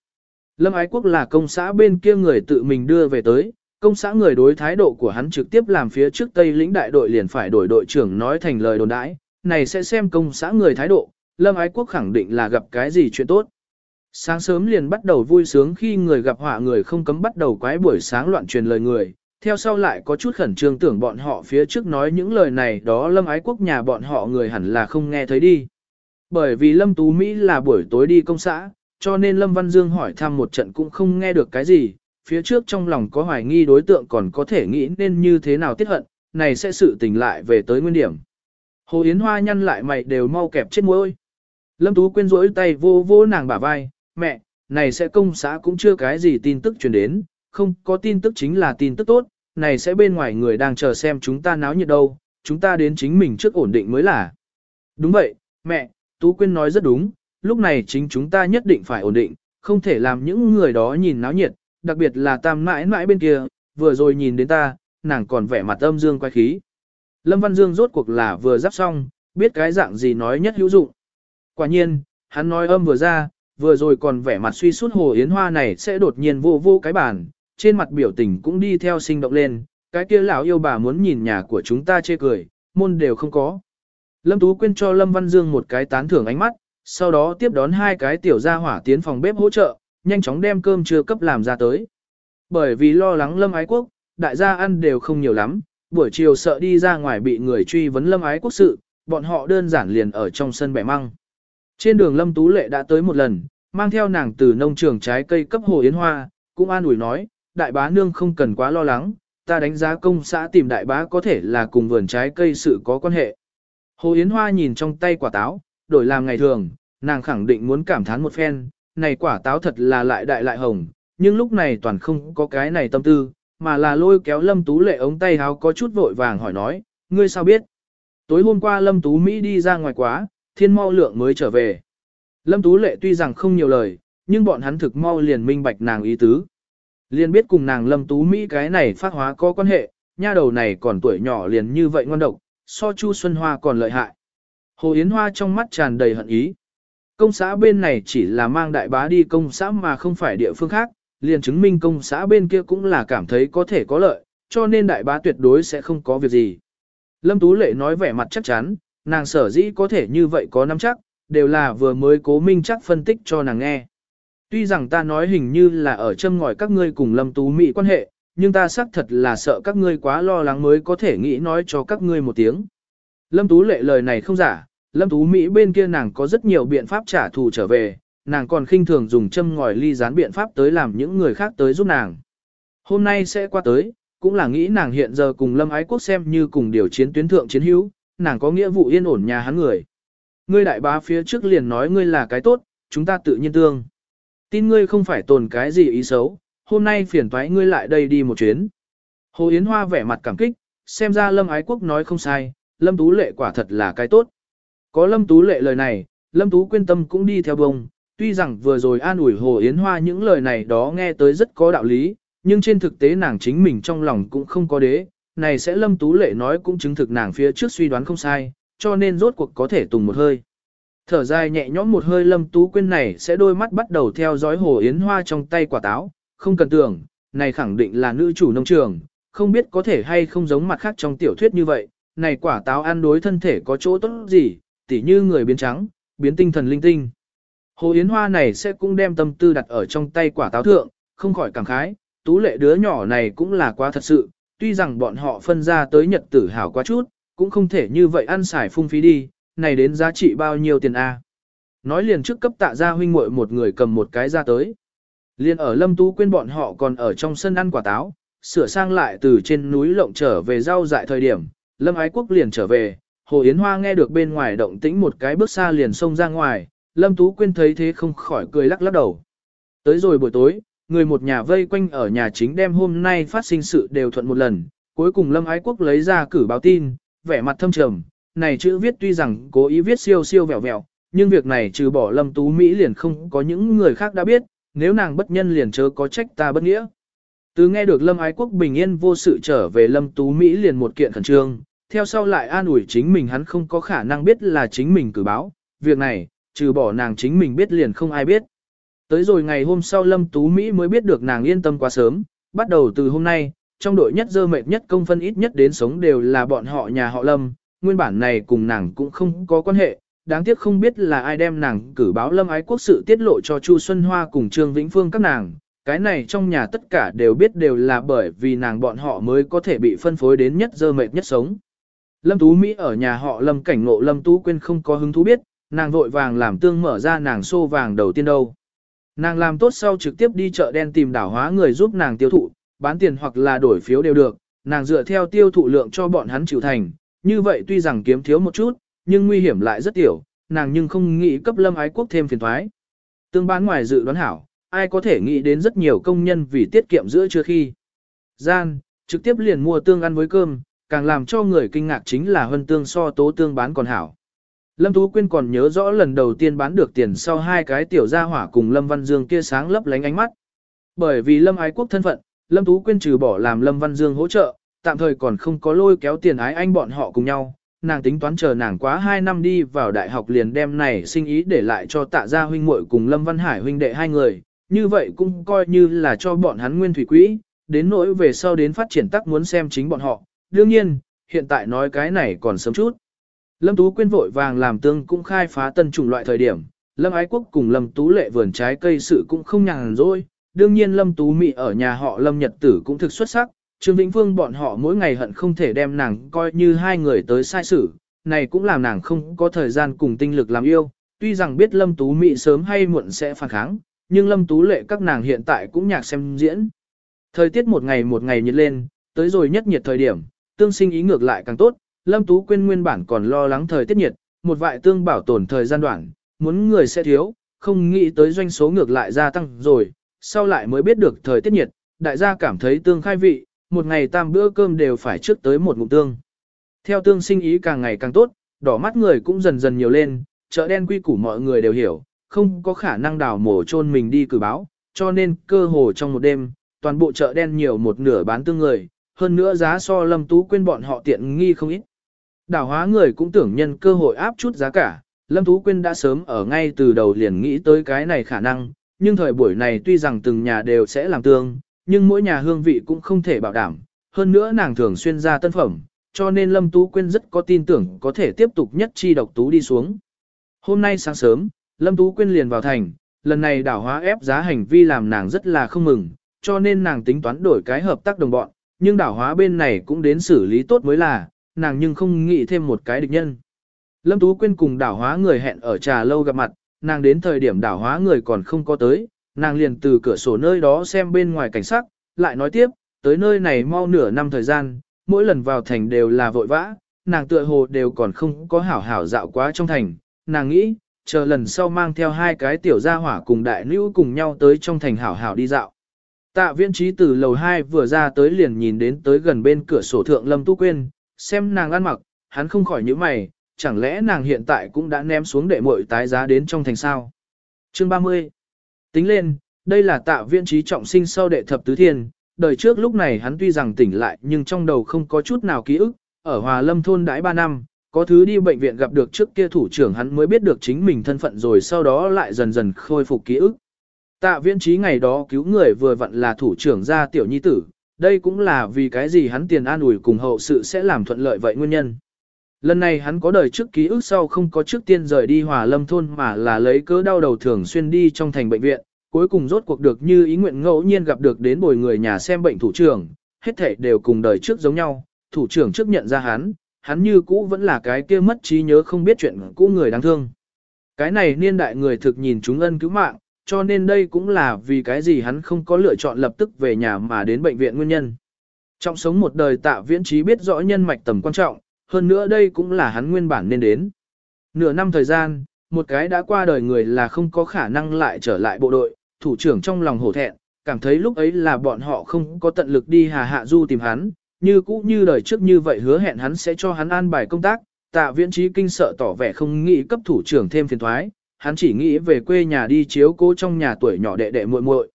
Lâm Ái Quốc là công xã bên kia người tự mình đưa về tới, công xã người đối thái độ của hắn trực tiếp làm phía trước Tây lĩnh đại đội liền phải đổi đội trưởng nói thành lời đồn đãi, này sẽ xem công xã người thái độ, Lâm Ái Quốc khẳng định là gặp cái gì chuyện tốt. Sáng sớm liền bắt đầu vui sướng khi người gặp họa người không cấm bắt đầu quái buổi sáng loạn truyền lời người, theo sau lại có chút khẩn trương tưởng bọn họ phía trước nói những lời này đó Lâm Ái Quốc nhà bọn họ người hẳn là không nghe thấy đi. Bởi vì Lâm Tú Mỹ là buổi tối đi công xã, cho nên Lâm Văn Dương hỏi thăm một trận cũng không nghe được cái gì, phía trước trong lòng có hoài nghi đối tượng còn có thể nghĩ nên như thế nào tiết hận, này sẽ sự tình lại về tới nguyên điểm. Hồ Yến Hoa nhăn lại mày đều mau kẹp chết môi. Lâm Tú quên rỗi tay vô vô nàng bả vai, mẹ, này sẽ công xã cũng chưa cái gì tin tức truyền đến, không có tin tức chính là tin tức tốt, này sẽ bên ngoài người đang chờ xem chúng ta náo nhiệt đâu, chúng ta đến chính mình trước ổn định mới là. Đúng vậy, mẹ, Tú Quyên nói rất đúng, lúc này chính chúng ta nhất định phải ổn định, không thể làm những người đó nhìn náo nhiệt, đặc biệt là tam mãi mãi bên kia, vừa rồi nhìn đến ta, nàng còn vẻ mặt âm dương quay khí. Lâm Văn Dương rốt cuộc là vừa giáp xong, biết cái dạng gì nói nhất hữu dụng. Quả nhiên, hắn nói âm vừa ra, vừa rồi còn vẻ mặt suy suốt hồ yến hoa này sẽ đột nhiên vô vô cái bàn, trên mặt biểu tình cũng đi theo sinh động lên, cái kia lão yêu bà muốn nhìn nhà của chúng ta chê cười, môn đều không có. Lâm Tú Quyên cho Lâm Văn Dương một cái tán thưởng ánh mắt, sau đó tiếp đón hai cái tiểu gia hỏa tiến phòng bếp hỗ trợ, nhanh chóng đem cơm trưa cấp làm ra tới. Bởi vì lo lắng Lâm Ái Quốc, đại gia ăn đều không nhiều lắm, buổi chiều sợ đi ra ngoài bị người truy vấn Lâm Ái Quốc sự, bọn họ đơn giản liền ở trong sân bẻ măng. Trên đường Lâm Tú Lệ đã tới một lần, mang theo nàng từ nông trường trái cây cấp hồ yến hoa, cũng an ủi nói, đại bá nương không cần quá lo lắng, ta đánh giá công xã tìm đại bá có thể là cùng vườn trái cây sự có quan hệ. Hồ Yến Hoa nhìn trong tay quả táo, đổi làm ngày thường, nàng khẳng định muốn cảm thán một phen, này quả táo thật là lại đại lại hồng, nhưng lúc này toàn không có cái này tâm tư, mà là lôi kéo Lâm Tú Lệ ống tay háo có chút vội vàng hỏi nói, ngươi sao biết? Tối hôm qua Lâm Tú Mỹ đi ra ngoài quá, thiên mau lượng mới trở về. Lâm Tú Lệ tuy rằng không nhiều lời, nhưng bọn hắn thực mau liền minh bạch nàng ý tứ. Liền biết cùng nàng Lâm Tú Mỹ cái này phát hóa có quan hệ, nha đầu này còn tuổi nhỏ liền như vậy ngon độc, so Chu Xuân Hoa còn lợi hại. Hồ Yến Hoa trong mắt tràn đầy hận ý. Công xã bên này chỉ là mang đại bá đi công xã mà không phải địa phương khác, liền chứng minh công xã bên kia cũng là cảm thấy có thể có lợi, cho nên đại bá tuyệt đối sẽ không có việc gì. Lâm Tú Lệ nói vẻ mặt chắc chắn, nàng sở dĩ có thể như vậy có nắm chắc, đều là vừa mới cố minh chắc phân tích cho nàng nghe. Tuy rằng ta nói hình như là ở châm ngòi các ngươi cùng Lâm Tú Mỹ quan hệ, nhưng ta xác thật là sợ các ngươi quá lo lắng mới có thể nghĩ nói cho các ngươi một tiếng. Lâm Tú lệ lời này không giả, Lâm Tú Mỹ bên kia nàng có rất nhiều biện pháp trả thù trở về, nàng còn khinh thường dùng châm ngòi ly gián biện pháp tới làm những người khác tới giúp nàng. Hôm nay sẽ qua tới, cũng là nghĩ nàng hiện giờ cùng Lâm Ái Quốc xem như cùng điều chiến tuyến thượng chiến hữu, nàng có nghĩa vụ yên ổn nhà hắn người. Ngươi đại bá phía trước liền nói ngươi là cái tốt, chúng ta tự nhiên tương. Tin ngươi không phải tồn cái gì ý xấu, hôm nay phiền toái ngươi lại đây đi một chuyến. Hồ Yến Hoa vẻ mặt cảm kích, xem ra Lâm Ái Quốc nói không sai, Lâm Tú Lệ quả thật là cái tốt. Có Lâm Tú Lệ lời này, Lâm Tú quyên tâm cũng đi theo bông, tuy rằng vừa rồi an ủi Hồ Yến Hoa những lời này đó nghe tới rất có đạo lý, nhưng trên thực tế nàng chính mình trong lòng cũng không có đế, này sẽ Lâm Tú Lệ nói cũng chứng thực nàng phía trước suy đoán không sai, cho nên rốt cuộc có thể tùng một hơi. Thở dài nhẹ nhõm một hơi Lâm Tú Quyên này sẽ đôi mắt bắt đầu theo dõi Hồ Yến Hoa trong tay quả táo, không cần tưởng, này khẳng định là nữ chủ nông trường, không biết có thể hay không giống mặt khác trong tiểu thuyết như vậy, này quả táo ăn đối thân thể có chỗ tốt gì, tỉ như người biến trắng, biến tinh thần linh tinh. Hồ Yến Hoa này sẽ cũng đem tâm tư đặt ở trong tay quả táo thượng, không khỏi cảm khái, tú lệ đứa nhỏ này cũng là quá thật sự, tuy rằng bọn họ phân ra tới nhật tử hảo quá chút, cũng không thể như vậy ăn xài phung phí đi, này đến giá trị bao nhiêu tiền a? Nói liền trước cấp tạ gia huynh muội một người cầm một cái ra tới. Liên ở Lâm Tú quên bọn họ còn ở trong sân ăn quả táo, sửa sang lại từ trên núi lộng trở về rau dại thời điểm, Lâm Ái Quốc liền trở về, Hồ Yến Hoa nghe được bên ngoài động tĩnh một cái bước xa liền xông ra ngoài, Lâm Tú Quyên thấy thế không khỏi cười lắc lắc đầu. Tới rồi buổi tối, người một nhà vây quanh ở nhà chính đem hôm nay phát sinh sự đều thuận một lần, cuối cùng Lâm Ái Quốc lấy ra cử báo tin, vẻ mặt thâm trầm, này chữ viết tuy rằng cố ý viết siêu siêu vẹo vẹo, nhưng việc này trừ bỏ Lâm Tú Mỹ liền không có những người khác đã biết, nếu nàng bất nhân liền chớ có trách ta bất nghĩa. Từ nghe được Lâm Ái Quốc bình yên vô sự trở về Lâm Tú Mỹ liền một kiện khẩn trương, theo sau lại an ủi chính mình hắn không có khả năng biết là chính mình cử báo, việc này, trừ bỏ nàng chính mình biết liền không ai biết. Tới rồi ngày hôm sau Lâm Tú Mỹ mới biết được nàng yên tâm quá sớm, bắt đầu từ hôm nay, trong đội nhất dơ mệt nhất công phân ít nhất đến sống đều là bọn họ nhà họ Lâm, nguyên bản này cùng nàng cũng không có quan hệ, đáng tiếc không biết là ai đem nàng cử báo lâm ái quốc sự tiết lộ cho Chu Xuân Hoa cùng Trương Vĩnh Phương các nàng. Cái này trong nhà tất cả đều biết đều là bởi vì nàng bọn họ mới có thể bị phân phối đến nhất dơ mệt nhất sống. Lâm Tú Mỹ ở nhà họ Lâm cảnh ngộ Lâm Tú quên không có hứng thú biết, nàng vội vàng làm tương mở ra nàng xô vàng đầu tiên đâu. Nàng làm tốt sau trực tiếp đi chợ đen tìm đảo hóa người giúp nàng tiêu thụ, bán tiền hoặc là đổi phiếu đều được, nàng dựa theo tiêu thụ lượng cho bọn hắn chịu thành, như vậy tuy rằng kiếm thiếu một chút, nhưng nguy hiểm lại rất tiểu, nàng nhưng không nghĩ cấp lâm ái quốc thêm phiền thoái. Tương bán ngoài dự đoán hảo, ai có thể nghĩ đến rất nhiều công nhân vì tiết kiệm giữa trưa khi. Gian, trực tiếp liền mua tương ăn với cơm, càng làm cho người kinh ngạc chính là huân tương so tố tương bán còn hảo. Lâm Tú Quyên còn nhớ rõ lần đầu tiên bán được tiền sau hai cái tiểu gia hỏa cùng Lâm Văn Dương kia sáng lấp lánh ánh mắt. Bởi vì Lâm Ái Quốc thân phận, Lâm Tú Quyên trừ bỏ làm Lâm Văn Dương hỗ trợ, tạm thời còn không có lôi kéo tiền ái anh bọn họ cùng nhau. Nàng tính toán chờ nàng quá 2 năm đi vào đại học liền đem này sinh ý để lại cho tạ gia huynh muội cùng Lâm Văn Hải huynh đệ hai người, như vậy cũng coi như là cho bọn hắn nguyên thủy quỹ, đến nỗi về sau đến phát triển tắc muốn xem chính bọn họ. Đương nhiên, hiện tại nói cái này còn sớm chút. Lâm Tú Quyên vội vàng làm tương cũng khai phá tân chủng loại thời điểm, Lâm Ái Quốc cùng Lâm Tú Lệ vườn trái cây sự cũng không nhàn rỗi. Đương nhiên Lâm Tú mỹ ở nhà họ Lâm Nhật Tử cũng thực xuất sắc, Trương Vĩnh Phương bọn họ mỗi ngày hận không thể đem nàng coi như hai người tới sai xử, này cũng làm nàng không có thời gian cùng tinh lực làm yêu. Tuy rằng biết Lâm Tú mỹ sớm hay muộn sẽ phản kháng, nhưng Lâm Tú Lệ các nàng hiện tại cũng nhạc xem diễn. Thời tiết một ngày một ngày nhiệt lên, tới rồi nhất nhiệt thời điểm, tương sinh ý ngược lại càng tốt, Lâm Tú Quyên nguyên bản còn lo lắng thời tiết nhiệt, một vại tương bảo tồn thời gian đoạn, muốn người sẽ thiếu, không nghĩ tới doanh số ngược lại gia tăng rồi, sau lại mới biết được thời tiết nhiệt, đại gia cảm thấy tương khai vị, một ngày tam bữa cơm đều phải trước tới một ngụm tương. Theo tương sinh ý càng ngày càng tốt, đỏ mắt người cũng dần dần nhiều lên, chợ đen quy củ mọi người đều hiểu, không có khả năng đào mổ chôn mình đi cử báo, cho nên cơ hồ trong một đêm, toàn bộ chợ đen nhiều một nửa bán tương người, hơn nữa giá so lâm tú quên bọn họ tiện nghi không ít. Đảo hóa người cũng tưởng nhân cơ hội áp chút giá cả, Lâm Tú Quyên đã sớm ở ngay từ đầu liền nghĩ tới cái này khả năng, nhưng thời buổi này tuy rằng từng nhà đều sẽ làm tương, nhưng mỗi nhà hương vị cũng không thể bảo đảm, hơn nữa nàng thường xuyên ra tân phẩm, cho nên Lâm Tú Quyên rất có tin tưởng có thể tiếp tục nhất chi độc tú đi xuống. Hôm nay sáng sớm, Lâm Tú Quyên liền vào thành, lần này đảo hóa ép giá hành vi làm nàng rất là không mừng, cho nên nàng tính toán đổi cái hợp tác đồng bọn, nhưng đảo hóa bên này cũng đến xử lý tốt mới là, nàng nhưng không nghĩ thêm một cái địch nhân. Lâm Tú Quyên cùng đảo hóa người hẹn ở trà lâu gặp mặt, nàng đến thời điểm đảo hóa người còn không có tới, nàng liền từ cửa sổ nơi đó xem bên ngoài cảnh sắc, lại nói tiếp, tới nơi này mau nửa năm thời gian, mỗi lần vào thành đều là vội vã, nàng tựa hồ đều còn không có hảo hảo dạo quá trong thành, nàng nghĩ, chờ lần sau mang theo hai cái tiểu gia hỏa cùng đại nữ cùng nhau tới trong thành hảo hảo đi dạo. Tạ viên trí từ lầu 2 vừa ra tới liền nhìn đến tới gần bên cửa sổ thượng Lâm tú Quyên, xem nàng ăn mặc, hắn không khỏi nhíu mày, chẳng lẽ nàng hiện tại cũng đã ném xuống đệ muội tái giá đến trong thành sao. Chương 30 Tính lên, đây là tạ viên trí trọng sinh sau đệ thập tứ thiên, đời trước lúc này hắn tuy rằng tỉnh lại nhưng trong đầu không có chút nào ký ức, ở Hòa Lâm thôn đãi 3 năm, có thứ đi bệnh viện gặp được trước kia thủ trưởng hắn mới biết được chính mình thân phận rồi sau đó lại dần dần khôi phục ký ức. Tạ viễn trí ngày đó cứu người vừa vặn là thủ trưởng gia tiểu nhi tử, đây cũng là vì cái gì hắn tiền an ủi cùng hậu sự sẽ làm thuận lợi vậy nguyên nhân. Lần này hắn có đời trước ký ức sau không có trước tiên rời đi hòa lâm thôn mà là lấy cớ đau đầu thường xuyên đi trong thành bệnh viện, cuối cùng rốt cuộc được như ý nguyện ngẫu nhiên gặp được đến bồi người nhà xem bệnh thủ trưởng, hết thể đều cùng đời trước giống nhau, thủ trưởng trước nhận ra hắn, hắn như cũ vẫn là cái kia mất trí nhớ không biết chuyện cũ người đáng thương. Cái này niên đại người thực nhìn chúng ân cứu mạng, cho nên đây cũng là vì cái gì hắn không có lựa chọn lập tức về nhà mà đến bệnh viện nguyên nhân. Trong sống một đời tạ viễn trí biết rõ nhân mạch tầm quan trọng, hơn nữa đây cũng là hắn nguyên bản nên đến. Nửa năm thời gian, một cái đã qua đời người là không có khả năng lại trở lại bộ đội, thủ trưởng trong lòng hổ thẹn, cảm thấy lúc ấy là bọn họ không có tận lực đi hà hạ du tìm hắn, như cũ như đời trước như vậy hứa hẹn hắn sẽ cho hắn an bài công tác, tạ viễn trí kinh sợ tỏ vẻ không nghĩ cấp thủ trưởng thêm phiền thoái, hắn chỉ nghĩ về quê nhà đi chiếu cố trong nhà tuổi nhỏ đệ đệ muội muội.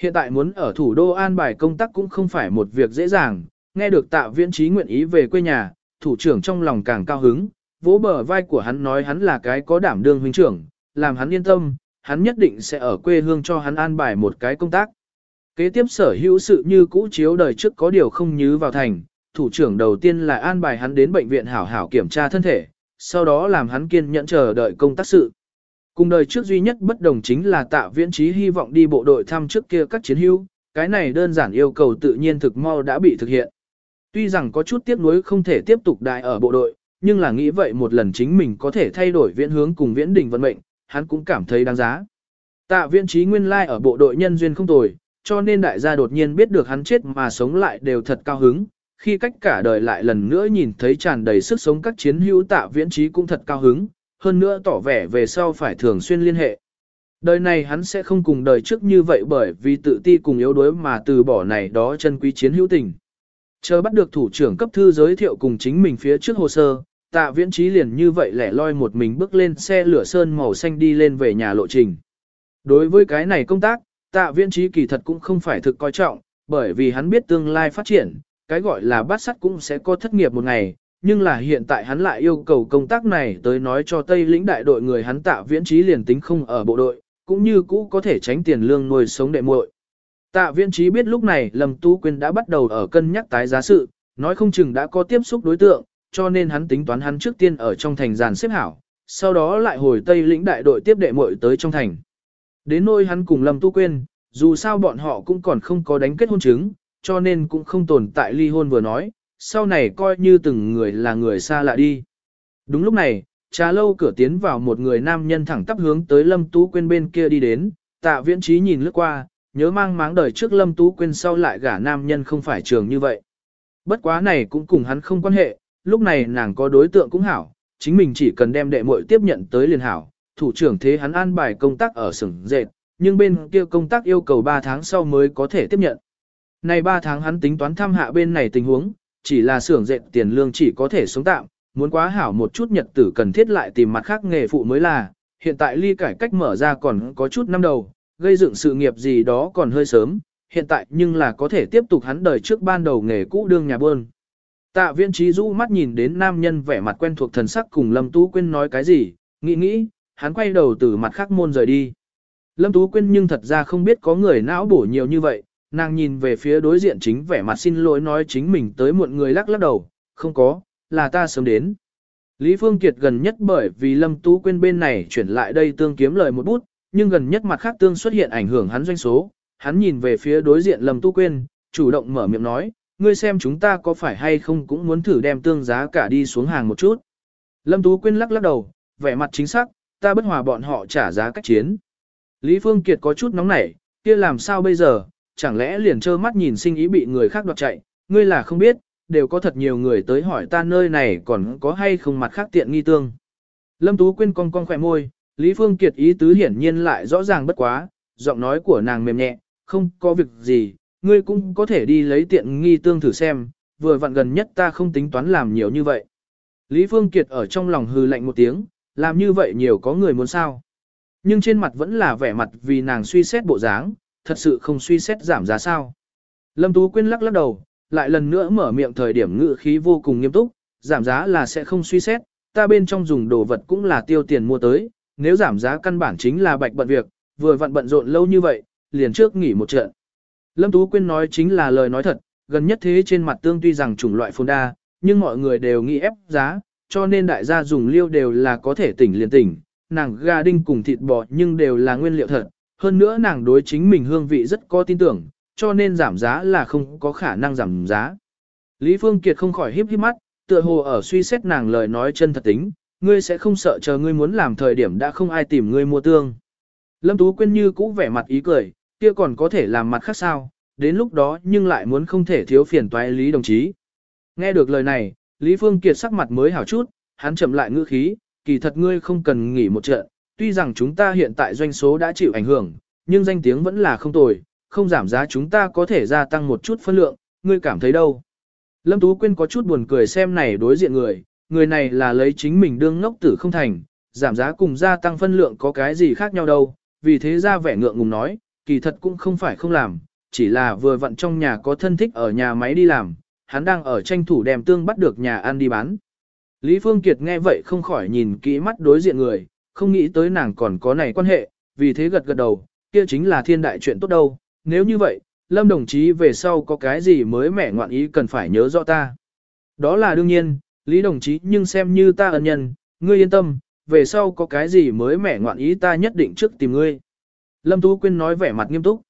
Hiện tại muốn ở thủ đô an bài công tác cũng không phải một việc dễ dàng, nghe được tạ viễn trí nguyện ý về quê nhà, thủ trưởng trong lòng càng cao hứng, vỗ bờ vai của hắn nói hắn là cái có đảm đương huynh trưởng, làm hắn yên tâm, hắn nhất định sẽ ở quê hương cho hắn an bài một cái công tác. Kế tiếp sở hữu sự như cũ chiếu đời trước có điều không nhứ vào thành, thủ trưởng đầu tiên là an bài hắn đến bệnh viện hảo hảo kiểm tra thân thể, sau đó làm hắn kiên nhẫn chờ đợi công tác sự. Cùng đời trước duy nhất bất đồng chính là tạ viễn trí hy vọng đi bộ đội thăm trước kia các chiến hữu, cái này đơn giản yêu cầu tự nhiên thực mau đã bị thực hiện. Tuy rằng có chút tiếc nuối không thể tiếp tục đại ở bộ đội, nhưng là nghĩ vậy một lần chính mình có thể thay đổi viễn hướng cùng viễn đình vận mệnh, hắn cũng cảm thấy đáng giá. Tạ viễn trí nguyên lai ở bộ đội nhân duyên không tồi, cho nên đại gia đột nhiên biết được hắn chết mà sống lại đều thật cao hứng. Khi cách cả đời lại lần nữa nhìn thấy tràn đầy sức sống các chiến hữu tạ viễn trí cũng thật cao hứng, hơn nữa tỏ vẻ về sau phải thường xuyên liên hệ. Đời này hắn sẽ không cùng đời trước như vậy bởi vì tự ti cùng yếu đuối mà từ bỏ này đó chân quý chiến hữu tình. Chờ bắt được thủ trưởng cấp thư giới thiệu cùng chính mình phía trước hồ sơ, tạ viễn trí liền như vậy lẻ loi một mình bước lên xe lửa sơn màu xanh đi lên về nhà lộ trình. Đối với cái này công tác, tạ viễn trí kỳ thật cũng không phải thực coi trọng, bởi vì hắn biết tương lai phát triển, cái gọi là bát sắt cũng sẽ có thất nghiệp một ngày, nhưng là hiện tại hắn lại yêu cầu công tác này tới nói cho Tây lĩnh đại đội người hắn tạ viễn trí liền tính không ở bộ đội, cũng như cũ có thể tránh tiền lương nuôi sống đệ muội. Tạ viễn trí biết lúc này Lâm Tú Quyên đã bắt đầu ở cân nhắc tái giá sự, nói không chừng đã có tiếp xúc đối tượng, cho nên hắn tính toán hắn trước tiên ở trong thành giàn xếp hảo, sau đó lại hồi Tây lĩnh đại đội tiếp đệ muội tới trong thành. Đến nơi hắn cùng Lâm Tu Quyên, dù sao bọn họ cũng còn không có đánh kết hôn chứng, cho nên cũng không tồn tại ly hôn vừa nói, sau này coi như từng người là người xa lạ đi. Đúng lúc này, trà lâu cửa tiến vào một người nam nhân thẳng tắp hướng tới Lâm Tú Quyên bên kia đi đến, tạ viễn trí nhìn lướt qua, nhớ mang máng đời trước Lâm Tú Quyên sau lại gả nam nhân không phải trường như vậy. Bất quá này cũng cùng hắn không quan hệ, lúc này nàng có đối tượng cũng hảo, chính mình chỉ cần đem đệ muội tiếp nhận tới liền hảo, thủ trưởng thế hắn an bài công tác ở sừng dệt, nhưng bên kia công tác yêu cầu 3 tháng sau mới có thể tiếp nhận. Này 3 tháng hắn tính toán thăm hạ bên này tình huống, chỉ là xưởng dệt tiền lương chỉ có thể sống tạm, muốn quá hảo một chút nhật tử cần thiết lại tìm mặt khác nghề phụ mới là, hiện tại ly cải cách mở ra còn có chút năm đầu, gây dựng sự nghiệp gì đó còn hơi sớm, hiện tại nhưng là có thể tiếp tục hắn đời trước ban đầu nghề cũ đương nhà bơn. Tạ viên trí rũ mắt nhìn đến nam nhân vẻ mặt quen thuộc thần sắc cùng Lâm Tú Quyên nói cái gì, nghĩ nghĩ, hắn quay đầu từ mặt khác môn rời đi. Lâm Tú Quyên nhưng thật ra không biết có người não bổ nhiều như vậy, nàng nhìn về phía đối diện chính vẻ mặt xin lỗi nói chính mình tới muộn người lắc lắc đầu, không có, là ta sớm đến. Lý Phương Kiệt gần nhất bởi vì Lâm Tú Quyên bên này chuyển lại đây tương kiếm lời một bút, nhưng gần nhất mặt khác tương xuất hiện ảnh hưởng hắn doanh số, hắn nhìn về phía đối diện Lâm Tú Quyên, chủ động mở miệng nói, ngươi xem chúng ta có phải hay không cũng muốn thử đem tương giá cả đi xuống hàng một chút. Lâm Tú Quyên lắc lắc đầu, vẻ mặt chính xác, ta bất hòa bọn họ trả giá cách chiến. Lý Phương Kiệt có chút nóng nảy, kia làm sao bây giờ, chẳng lẽ liền trơ mắt nhìn sinh ý bị người khác đoạt chạy, ngươi là không biết, đều có thật nhiều người tới hỏi ta nơi này còn có hay không mặt khác tiện nghi tương. Lâm Tú Quyên cong cong khỏe môi, Lý Phương Kiệt ý tứ hiển nhiên lại rõ ràng bất quá, giọng nói của nàng mềm nhẹ, không có việc gì, ngươi cũng có thể đi lấy tiện nghi tương thử xem, vừa vặn gần nhất ta không tính toán làm nhiều như vậy. Lý Phương Kiệt ở trong lòng hư lạnh một tiếng, làm như vậy nhiều có người muốn sao. Nhưng trên mặt vẫn là vẻ mặt vì nàng suy xét bộ dáng, thật sự không suy xét giảm giá sao. Lâm Tú Quyên lắc lắc đầu, lại lần nữa mở miệng thời điểm ngự khí vô cùng nghiêm túc, giảm giá là sẽ không suy xét, ta bên trong dùng đồ vật cũng là tiêu tiền mua tới, nếu giảm giá căn bản chính là bạch bận việc, vừa vặn bận rộn lâu như vậy, liền trước nghỉ một trận. Lâm Tú Quyên nói chính là lời nói thật, gần nhất thế trên mặt tương tuy rằng chủng loại phồn đa, nhưng mọi người đều nghĩ ép giá, cho nên đại gia dùng liêu đều là có thể tỉnh liền tỉnh, nàng gà đinh cùng thịt bò nhưng đều là nguyên liệu thật, hơn nữa nàng đối chính mình hương vị rất có tin tưởng, cho nên giảm giá là không có khả năng giảm giá. Lý Phương Kiệt không khỏi híp híp mắt, tựa hồ ở suy xét nàng lời nói chân thật tính, ngươi sẽ không sợ chờ ngươi muốn làm thời điểm đã không ai tìm ngươi mua tương. Lâm Tú Quyên như cũ vẻ mặt ý cười, kia còn có thể làm mặt khác sao, đến lúc đó nhưng lại muốn không thể thiếu phiền toái Lý đồng chí. Nghe được lời này, Lý Phương Kiệt sắc mặt mới hảo chút, hắn chậm lại ngữ khí, kỳ thật ngươi không cần nghỉ một trận, tuy rằng chúng ta hiện tại doanh số đã chịu ảnh hưởng, nhưng danh tiếng vẫn là không tồi, không giảm giá chúng ta có thể gia tăng một chút phân lượng, ngươi cảm thấy đâu. Lâm Tú Quyên có chút buồn cười xem này đối diện người, người này là lấy chính mình đương ngốc tử không thành, giảm giá cùng gia tăng phân lượng có cái gì khác nhau đâu, vì thế ra vẻ ngượng ngùng nói, kỳ thật cũng không phải không làm, chỉ là vừa vặn trong nhà có thân thích ở nhà máy đi làm, hắn đang ở tranh thủ đem tương bắt được nhà ăn đi bán. Lý Phương Kiệt nghe vậy không khỏi nhìn kỹ mắt đối diện người, không nghĩ tới nàng còn có này quan hệ, vì thế gật gật đầu, kia chính là thiên đại chuyện tốt đâu, nếu như vậy, Lâm đồng chí về sau có cái gì mới mẻ ngoạn ý cần phải nhớ rõ ta. Đó là đương nhiên, Lý đồng chí nhưng xem như ta ân nhân, ngươi yên tâm, về sau có cái gì mới mẻ ngoạn ý ta nhất định trước tìm ngươi. Lâm Tú Quyên nói vẻ mặt nghiêm túc.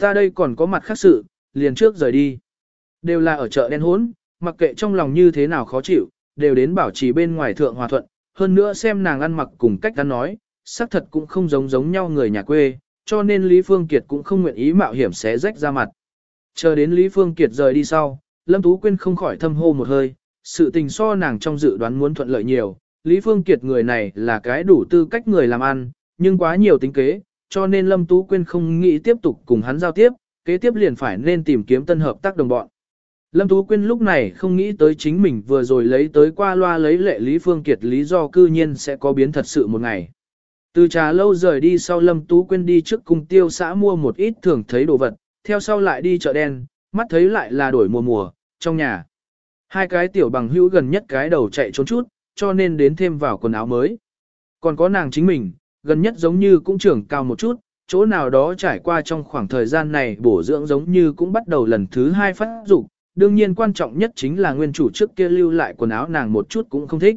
Ta đây còn có mặt khác sự, liền trước rời đi. Đều là ở chợ đen hốn, mặc kệ trong lòng như thế nào khó chịu, đều đến bảo trì bên ngoài thượng hòa thuận, hơn nữa xem nàng ăn mặc cùng cách ăn nói, xác thật cũng không giống giống nhau người nhà quê, cho nên Lý Phương Kiệt cũng không nguyện ý mạo hiểm xé rách ra mặt. Chờ đến Lý Phương Kiệt rời đi sau, Lâm Tú Quyên không khỏi thâm hô một hơi, sự tình so nàng trong dự đoán muốn thuận lợi nhiều, Lý Phương Kiệt người này là cái đủ tư cách người làm ăn, nhưng quá nhiều tính kế, cho nên Lâm Tú Quyên không nghĩ tiếp tục cùng hắn giao tiếp, kế tiếp liền phải nên tìm kiếm tân hợp tác đồng bọn. Lâm Tú Quyên lúc này không nghĩ tới chính mình vừa rồi lấy tới qua loa lấy lệ Lý Phương Kiệt lý do cư nhiên sẽ có biến thật sự một ngày. Từ trà lâu rời đi sau Lâm Tú Quyên đi trước cung tiêu xã mua một ít thường thấy đồ vật, theo sau lại đi chợ đen, mắt thấy lại là đổi mùa mùa, trong nhà. Hai cái tiểu bằng hữu gần nhất cái đầu chạy trốn chút, cho nên đến thêm vào quần áo mới. Còn có nàng chính mình, gần nhất giống như cũng trưởng cao một chút, chỗ nào đó trải qua trong khoảng thời gian này bổ dưỡng giống như cũng bắt đầu lần thứ hai phát dục đương nhiên quan trọng nhất chính là nguyên chủ trước kia lưu lại quần áo nàng một chút cũng không thích.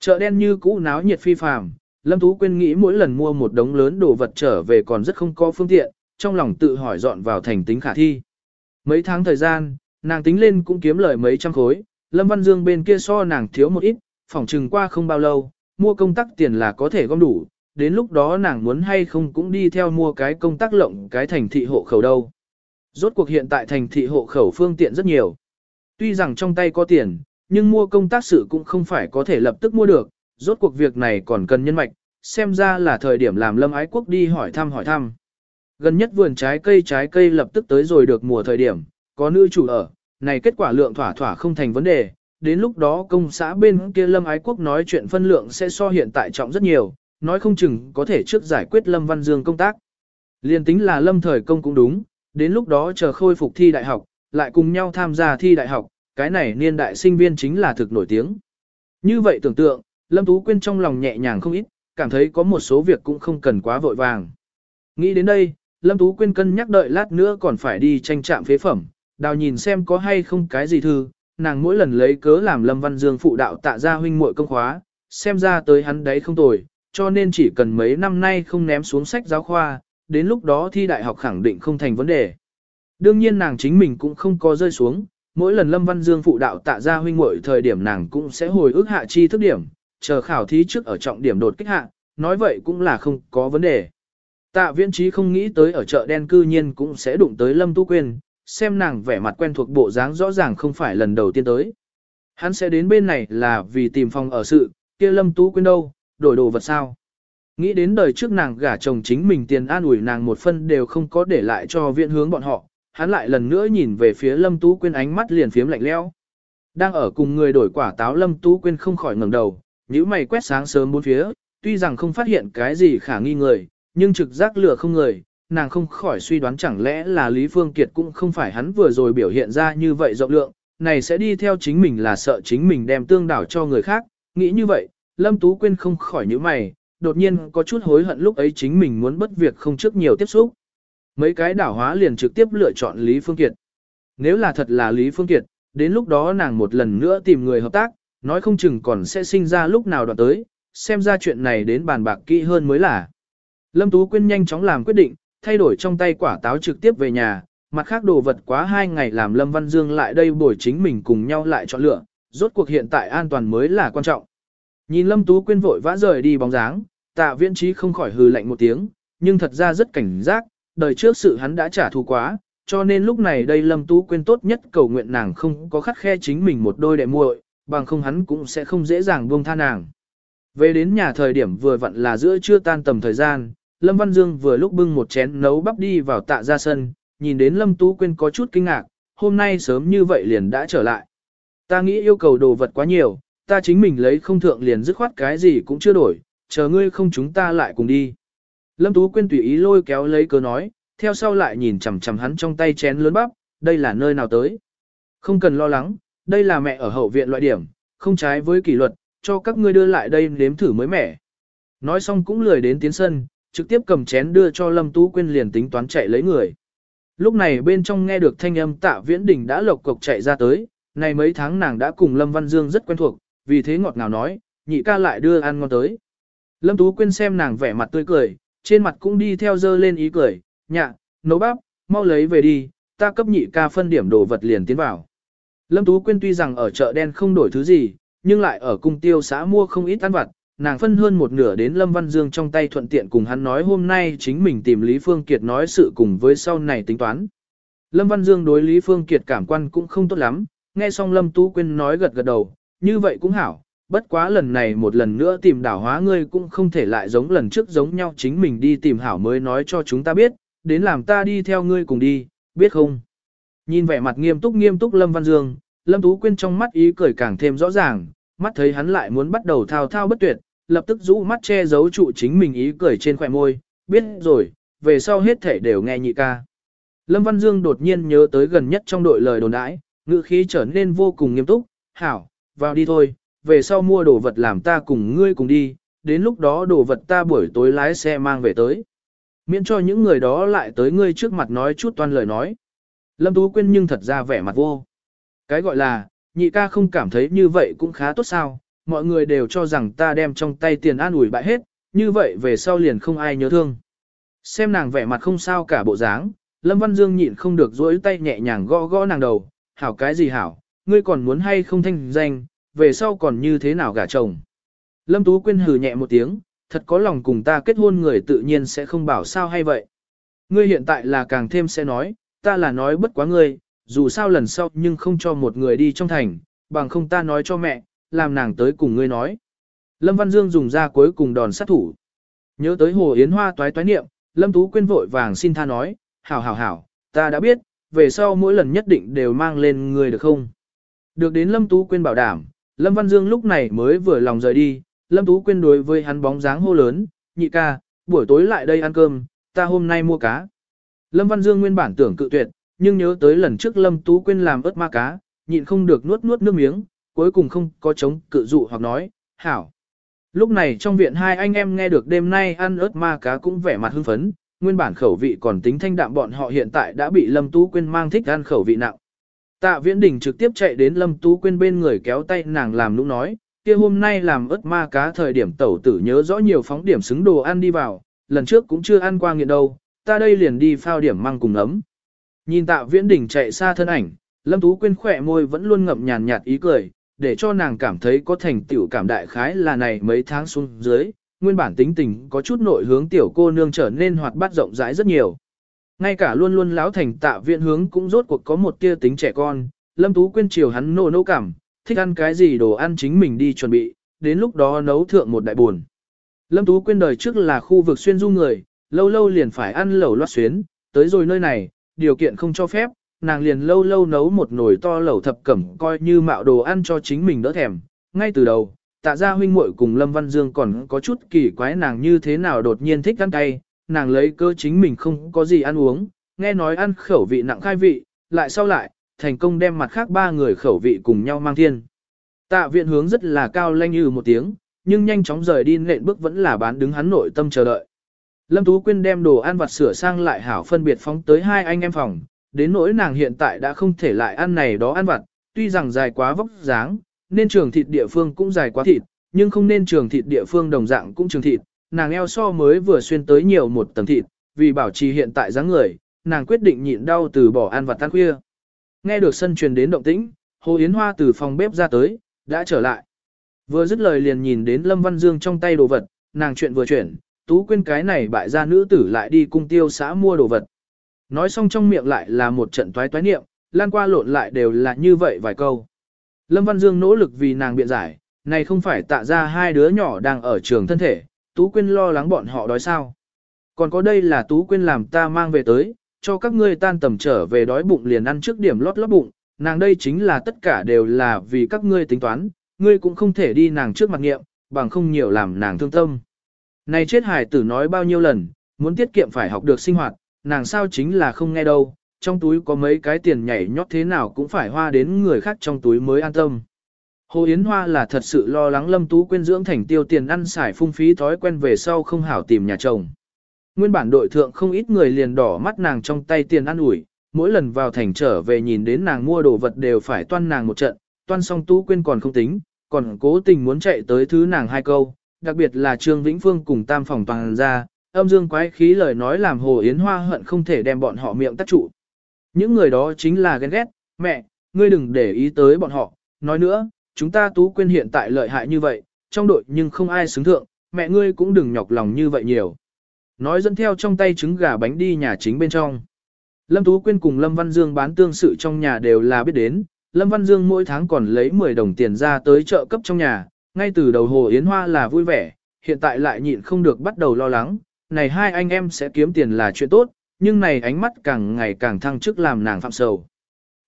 Chợ đen như cũ náo nhiệt phi phàm, Lâm Tú Quyên nghĩ mỗi lần mua một đống lớn đồ vật trở về còn rất không có phương tiện, trong lòng tự hỏi dọn vào thành tính khả thi. Mấy tháng thời gian, nàng tính lên cũng kiếm lời mấy trăm khối, Lâm Văn Dương bên kia so nàng thiếu một ít, phỏng trừng qua không bao lâu, mua công tắc tiền là có thể gom đủ, đến lúc đó nàng muốn hay không cũng đi theo mua cái công tác lộng cái thành thị hộ khẩu đâu. Rốt cuộc hiện tại thành thị hộ khẩu phương tiện rất nhiều. Tuy rằng trong tay có tiền, nhưng mua công tác sự cũng không phải có thể lập tức mua được, rốt cuộc việc này còn cần nhân mạch, xem ra là thời điểm làm lâm ái quốc đi hỏi thăm hỏi thăm. Gần nhất vườn trái cây trái cây lập tức tới rồi được mùa thời điểm, có nữ chủ ở, này kết quả lượng thỏa thỏa không thành vấn đề, đến lúc đó công xã bên kia lâm ái quốc nói chuyện phân lượng sẽ so hiện tại trọng rất nhiều, nói không chừng có thể trước giải quyết lâm văn dương công tác. Liên tính là lâm thời công cũng đúng, đến lúc đó chờ khôi phục thi đại học, lại cùng nhau tham gia thi đại học, cái này niên đại sinh viên chính là thực nổi tiếng. Như vậy tưởng tượng, Lâm Tú Quyên trong lòng nhẹ nhàng không ít, cảm thấy có một số việc cũng không cần quá vội vàng. Nghĩ đến đây, Lâm Tú Quyên cân nhắc đợi lát nữa còn phải đi tranh trạm phế phẩm, đào nhìn xem có hay không cái gì thư, nàng mỗi lần lấy cớ làm Lâm Văn Dương phụ đạo tạ ra huynh muội công khóa, xem ra tới hắn đấy không tồi, cho nên chỉ cần mấy năm nay không ném xuống sách giáo khoa, đến lúc đó thi đại học khẳng định không thành vấn đề. Đương nhiên nàng chính mình cũng không có rơi xuống, mỗi lần Lâm Văn Dương phụ đạo tạ ra huynh muội thời điểm nàng cũng sẽ hồi ức hạ chi thức điểm, chờ khảo thí trước ở trọng điểm đột kích hạ, nói vậy cũng là không có vấn đề. Tạ viễn trí không nghĩ tới ở chợ đen cư nhiên cũng sẽ đụng tới Lâm Tu Quyên, xem nàng vẻ mặt quen thuộc bộ dáng rõ ràng không phải lần đầu tiên tới. Hắn sẽ đến bên này là vì tìm phòng ở sự, kia Lâm Tu Quyên đâu, đổi đồ vật sao. Nghĩ đến đời trước nàng gả chồng chính mình tiền an ủi nàng một phân đều không có để lại cho viện hướng bọn họ, hắn lại lần nữa nhìn về phía Lâm Tú Quyên ánh mắt liền phiếm lạnh lẽo. Đang ở cùng người đổi quả táo Lâm Tú Quyên không khỏi ngẩng đầu, nhíu mày quét sáng sớm bốn phía, tuy rằng không phát hiện cái gì khả nghi người, nhưng trực giác lửa không người, nàng không khỏi suy đoán chẳng lẽ là Lý Phương Kiệt cũng không phải hắn vừa rồi biểu hiện ra như vậy rộng lượng, này sẽ đi theo chính mình là sợ chính mình đem tương đảo cho người khác, nghĩ như vậy, Lâm Tú Quyên không khỏi nhíu mày, đột nhiên có chút hối hận lúc ấy chính mình muốn bất việc không trước nhiều tiếp xúc. Mấy cái đảo hóa liền trực tiếp lựa chọn Lý Phương Kiệt. Nếu là thật là Lý Phương Kiệt, đến lúc đó nàng một lần nữa tìm người hợp tác, nói không chừng còn sẽ sinh ra lúc nào đoạn tới, xem ra chuyện này đến bàn bạc kỹ hơn mới là. Lâm Tú Quyên nhanh chóng làm quyết định, thay đổi trong tay quả táo trực tiếp về nhà, mặt khác đồ vật quá hai ngày làm Lâm Văn Dương lại đây bồi chính mình cùng nhau lại chọn lựa, rốt cuộc hiện tại an toàn mới là quan trọng. Nhìn Lâm Tú Quyên vội vã rời đi bóng dáng, tạ viễn trí không khỏi hừ lạnh một tiếng, nhưng thật ra rất cảnh giác, đời trước sự hắn đã trả thù quá, cho nên lúc này đây Lâm Tú Quyên tốt nhất cầu nguyện nàng không có khắt khe chính mình một đôi đệ muội, bằng không hắn cũng sẽ không dễ dàng buông tha nàng. Về đến nhà thời điểm vừa vặn là giữa trưa tan tầm thời gian, Lâm Văn Dương vừa lúc bưng một chén nấu bắp đi vào tạ ra sân, nhìn đến Lâm Tú Quyên có chút kinh ngạc, hôm nay sớm như vậy liền đã trở lại. Ta nghĩ yêu cầu đồ vật quá nhiều, ta chính mình lấy không thượng liền dứt khoát cái gì cũng chưa đổi, chờ ngươi không chúng ta lại cùng đi. Lâm Tú Quyên tùy ý lôi kéo lấy cớ nói, theo sau lại nhìn chằm chằm hắn trong tay chén lớn bắp, đây là nơi nào tới. Không cần lo lắng, đây là mẹ ở hậu viện loại điểm, không trái với kỷ luật, cho các ngươi đưa lại đây nếm thử mới mẻ. Nói xong cũng lười đến tiến sân, trực tiếp cầm chén đưa cho Lâm Tú Quyên liền tính toán chạy lấy người. Lúc này bên trong nghe được thanh âm tạ viễn đình đã lộc cộc chạy ra tới, này mấy tháng nàng đã cùng Lâm Văn Dương rất quen thuộc, vì thế ngọt ngào nói, nhị ca lại đưa ăn ngon tới. Lâm Tú Quyên xem nàng vẻ mặt tươi cười, trên mặt cũng đi theo dơ lên ý cười, nhạ, nấu bắp, mau lấy về đi, ta cấp nhị ca phân điểm đồ vật liền tiến vào. Lâm Tú Quyên tuy rằng ở chợ đen không đổi thứ gì, nhưng lại ở cung tiêu xã mua không ít ăn vặt, nàng phân hơn một nửa đến Lâm Văn Dương trong tay thuận tiện cùng hắn nói hôm nay chính mình tìm Lý Phương Kiệt nói sự cùng với sau này tính toán. Lâm Văn Dương đối Lý Phương Kiệt cảm quan cũng không tốt lắm, nghe xong Lâm Tú Quyên nói gật gật đầu, như vậy cũng hảo, bất quá lần này một lần nữa tìm đảo hóa ngươi cũng không thể lại giống lần trước giống nhau chính mình đi tìm hảo mới nói cho chúng ta biết, đến làm ta đi theo ngươi cùng đi, biết không? Nhìn vẻ mặt nghiêm túc nghiêm túc Lâm Văn Dương, Lâm Tú Quyên trong mắt ý cười càng thêm rõ ràng, mắt thấy hắn lại muốn bắt đầu thao thao bất tuyệt, lập tức rũ mắt che giấu trụ chính mình ý cười trên khỏe môi, biết rồi, về sau hết thể đều nghe nhị ca. Lâm Văn Dương đột nhiên nhớ tới gần nhất trong đội lời đồn đãi, ngữ khí trở nên vô cùng nghiêm túc, hảo, vào đi thôi, về sau mua đồ vật làm ta cùng ngươi cùng đi, đến lúc đó đồ vật ta buổi tối lái xe mang về tới. Miễn cho những người đó lại tới ngươi trước mặt nói chút toan lời nói. Lâm Tú Quyên nhưng thật ra vẻ mặt vô. Cái gọi là, nhị ca không cảm thấy như vậy cũng khá tốt sao, mọi người đều cho rằng ta đem trong tay tiền an ủi bại hết, như vậy về sau liền không ai nhớ thương. Xem nàng vẻ mặt không sao cả bộ dáng, Lâm Văn Dương nhịn không được dối tay nhẹ nhàng gõ gõ nàng đầu, hảo cái gì hảo, ngươi còn muốn hay không thanh danh, về sau còn như thế nào gả chồng. Lâm Tú Quyên hừ nhẹ một tiếng, thật có lòng cùng ta kết hôn người tự nhiên sẽ không bảo sao hay vậy. Ngươi hiện tại là càng thêm sẽ nói, ta là nói bất quá ngươi, dù sao lần sau nhưng không cho một người đi trong thành, bằng không ta nói cho mẹ, làm nàng tới cùng ngươi nói. Lâm Văn Dương dùng ra cuối cùng đòn sát thủ. Nhớ tới Hồ Yến Hoa toái toái niệm, Lâm Tú Quyên vội vàng xin tha nói, hảo hảo hảo, ta đã biết, về sau mỗi lần nhất định đều mang lên người được không? Được đến Lâm Tú Quyên bảo đảm, Lâm Văn Dương lúc này mới vừa lòng rời đi, Lâm Tú Quyên đối với hắn bóng dáng hô lớn, nhị ca, buổi tối lại đây ăn cơm, ta hôm nay mua cá. Lâm Văn Dương nguyên bản tưởng cự tuyệt, nhưng nhớ tới lần trước Lâm Tú Quyên làm ớt ma cá, nhịn không được nuốt nuốt nước miếng, cuối cùng không có chống cự dụ hoặc nói, hảo. Lúc này trong viện hai anh em nghe được đêm nay ăn ớt ma cá cũng vẻ mặt hưng phấn, nguyên bản khẩu vị còn tính thanh đạm bọn họ hiện tại đã bị Lâm Tú Quyên mang thích ăn khẩu vị nặng. Tạ Viễn Đình trực tiếp chạy đến Lâm Tú Quyên bên người kéo tay nàng làm nũng nói, kia hôm nay làm ớt ma cá thời điểm tẩu tử nhớ rõ nhiều phóng điểm xứng đồ ăn đi vào, lần trước cũng chưa ăn qua nghiện đâu, ta đây liền đi phao điểm măng cùng ấm. Nhìn Tạ Viễn Đình chạy xa thân ảnh, Lâm Tú Quyên khỏe môi vẫn luôn ngậm nhàn nhạt ý cười, để cho nàng cảm thấy có thành tựu cảm đại khái là này mấy tháng xuống dưới, nguyên bản tính tình có chút nội hướng tiểu cô nương trở nên hoạt bát rộng rãi rất nhiều. Ngay cả luôn luôn láo thành tạ viện hướng cũng rốt cuộc có một tia tính trẻ con, Lâm Tú Quyên chiều hắn nô nô cảm, thích ăn cái gì đồ ăn chính mình đi chuẩn bị, đến lúc đó nấu thượng một đại buồn. Lâm Tú Quyên đời trước là khu vực xuyên du người, lâu lâu liền phải ăn lẩu loát xuyến, tới rồi nơi này, điều kiện không cho phép, nàng liền lâu lâu nấu một nồi to lẩu thập cẩm coi như mạo đồ ăn cho chính mình đỡ thèm. Ngay từ đầu, tạ gia huynh muội cùng Lâm Văn Dương còn có chút kỳ quái nàng như thế nào đột nhiên thích ăn cay, nàng lấy cơ chính mình không có gì ăn uống, nghe nói ăn khẩu vị nặng khai vị, lại sau lại, thành công đem mặt khác ba người khẩu vị cùng nhau mang thiên. Tạ viện hướng rất là cao lanh như một tiếng, nhưng nhanh chóng rời đi nện bước vẫn là bán đứng hắn nội tâm chờ đợi. Lâm Tú Quyên đem đồ ăn vặt sửa sang lại hảo phân biệt phóng tới hai anh em phòng, đến nỗi nàng hiện tại đã không thể lại ăn này đó ăn vặt, tuy rằng dài quá vóc dáng, nên trường thịt địa phương cũng dài quá thịt, nhưng không nên trường thịt địa phương đồng dạng cũng trường thịt, nàng eo so mới vừa xuyên tới nhiều một tầng thịt, vì bảo trì hiện tại dáng người, nàng quyết định nhịn đau từ bỏ ăn vặt tan khuya. Nghe được sân truyền đến động tĩnh, Hồ Yến Hoa từ phòng bếp ra tới, đã trở lại. Vừa dứt lời liền nhìn đến Lâm Văn Dương trong tay đồ vật, nàng chuyện vừa chuyển, tú quên cái này bại ra nữ tử lại đi cung tiêu xã mua đồ vật. Nói xong trong miệng lại là một trận toái toái niệm, lan qua lộn lại đều là như vậy vài câu. Lâm Văn Dương nỗ lực vì nàng biện giải, này không phải tạ ra hai đứa nhỏ đang ở trường thân thể, Tú Quyên lo lắng bọn họ đói sao. Còn có đây là Tú Quyên làm ta mang về tới, cho các ngươi tan tầm trở về đói bụng liền ăn trước điểm lót lót bụng, nàng đây chính là tất cả đều là vì các ngươi tính toán, ngươi cũng không thể đi nàng trước mặt nghiệm, bằng không nhiều làm nàng thương tâm. Này chết hải tử nói bao nhiêu lần, muốn tiết kiệm phải học được sinh hoạt, nàng sao chính là không nghe đâu, trong túi có mấy cái tiền nhảy nhót thế nào cũng phải hoa đến người khác trong túi mới an tâm. Hồ Yến Hoa là thật sự lo lắng Lâm Tú quên dưỡng thành tiêu tiền ăn xài phung phí thói quen về sau không hảo tìm nhà chồng. Nguyên bản đội thượng không ít người liền đỏ mắt nàng trong tay tiền ăn ủi, mỗi lần vào thành trở về nhìn đến nàng mua đồ vật đều phải toan nàng một trận, toan xong Tú quên còn không tính, còn cố tình muốn chạy tới thứ nàng hai câu, đặc biệt là Trương Vĩnh Phương cùng tam phòng toàn ra, âm dương quái khí lời nói làm Hồ Yến Hoa hận không thể đem bọn họ miệng tắt trụ. Những người đó chính là ghen ghét, mẹ, ngươi đừng để ý tới bọn họ, nói nữa, chúng ta tú quên hiện tại lợi hại như vậy, trong đội nhưng không ai xứng thượng, mẹ ngươi cũng đừng nhọc lòng như vậy nhiều. Nói dẫn theo trong tay trứng gà bánh đi nhà chính bên trong. Lâm Tú Quyên cùng Lâm Văn Dương bán tương sự trong nhà đều là biết đến, Lâm Văn Dương mỗi tháng còn lấy 10 đồng tiền ra tới chợ cấp trong nhà, ngay từ đầu Hồ Yến Hoa là vui vẻ, hiện tại lại nhịn không được bắt đầu lo lắng, này hai anh em sẽ kiếm tiền là chuyện tốt, nhưng này ánh mắt càng ngày càng thăng chức làm nàng phạm sầu.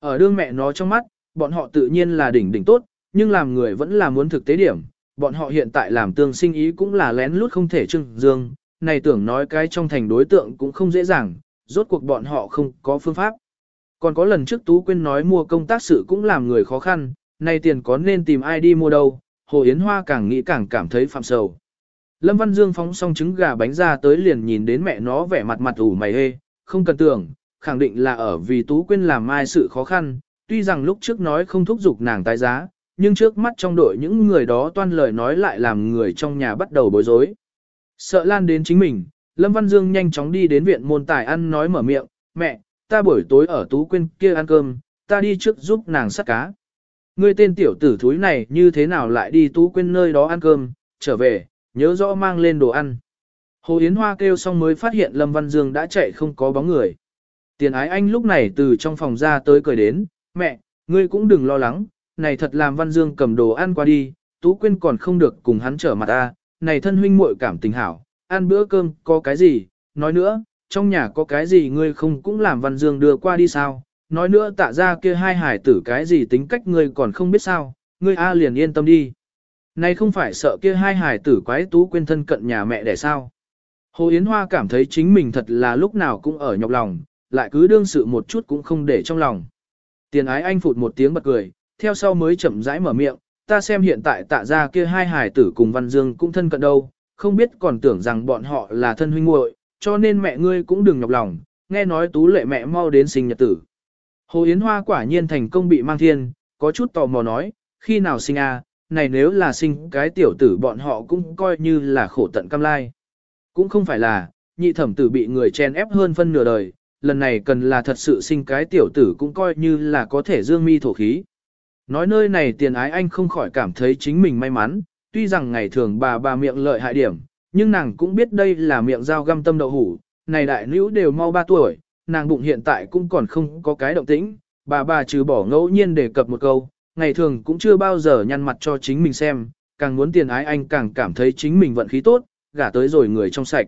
Ở đương mẹ nó trong mắt, bọn họ tự nhiên là đỉnh đỉnh tốt, nhưng làm người vẫn là muốn thực tế điểm. Bọn họ hiện tại làm tương sinh ý cũng là lén lút không thể trưng dương, này tưởng nói cái trong thành đối tượng cũng không dễ dàng, rốt cuộc bọn họ không có phương pháp. Còn có lần trước Tú Quyên nói mua công tác sự cũng làm người khó khăn, nay tiền có nên tìm ai đi mua đâu, Hồ Yến Hoa càng nghĩ càng cảm thấy phạm sầu. Lâm Văn Dương phóng xong trứng gà bánh ra tới liền nhìn đến mẹ nó vẻ mặt mặt ủ mày hê, không cần tưởng, khẳng định là ở vì Tú Quyên làm mai sự khó khăn, tuy rằng lúc trước nói không thúc giục nàng tái giá, nhưng trước mắt trong đội những người đó toan lời nói lại làm người trong nhà bắt đầu bối rối. Sợ lan đến chính mình, Lâm Văn Dương nhanh chóng đi đến viện môn tài ăn nói mở miệng, mẹ, ta buổi tối ở Tú Quyên kia ăn cơm, ta đi trước giúp nàng sắt cá. Ngươi tên tiểu tử thúi này như thế nào lại đi Tú Quyên nơi đó ăn cơm, trở về, nhớ rõ mang lên đồ ăn. Hồ Yến Hoa kêu xong mới phát hiện Lâm Văn Dương đã chạy không có bóng người. Tiền ái anh lúc này từ trong phòng ra tới cười đến, mẹ, ngươi cũng đừng lo lắng, này thật làm Văn Dương cầm đồ ăn qua đi, Tú Quyên còn không được cùng hắn trở mặt ta, này thân huynh muội cảm tình hảo, ăn bữa cơm có cái gì, nói nữa, trong nhà có cái gì ngươi không cũng làm Văn Dương đưa qua đi sao, nói nữa tạ ra kia hai hải tử cái gì tính cách ngươi còn không biết sao, ngươi A liền yên tâm đi. Này không phải sợ kia hai hải tử quái Tú Quyên thân cận nhà mẹ để sao. Hồ Yến Hoa cảm thấy chính mình thật là lúc nào cũng ở nhọc lòng, lại cứ đương sự một chút cũng không để trong lòng. Tiền ái anh phụt một tiếng bật cười, theo sau mới chậm rãi mở miệng, ta xem hiện tại tạ ra kia hai hài tử cùng Văn Dương cũng thân cận đâu, không biết còn tưởng rằng bọn họ là thân huynh muội, cho nên mẹ ngươi cũng đừng nhọc lòng, nghe nói tú lệ mẹ mau đến sinh nhật tử. Hồ Yến Hoa quả nhiên thành công bị mang thiên, có chút tò mò nói, khi nào sinh à, này nếu là sinh cái tiểu tử bọn họ cũng coi như là khổ tận cam lai. Cũng không phải là, nhị thẩm tử bị người chen ép hơn phân nửa đời, lần này cần là thật sự sinh cái tiểu tử cũng coi như là có thể dương mi thổ khí. Nói nơi này tiền ái anh không khỏi cảm thấy chính mình may mắn, tuy rằng ngày thường bà bà miệng lợi hại điểm, nhưng nàng cũng biết đây là miệng dao găm tâm đậu hủ, này đại nữ đều mau 3 tuổi, nàng bụng hiện tại cũng còn không có cái động tĩnh, bà bà trừ bỏ ngẫu nhiên đề cập một câu, ngày thường cũng chưa bao giờ nhăn mặt cho chính mình xem, càng muốn tiền ái anh càng cảm thấy chính mình vận khí tốt, gả tới rồi người trong sạch.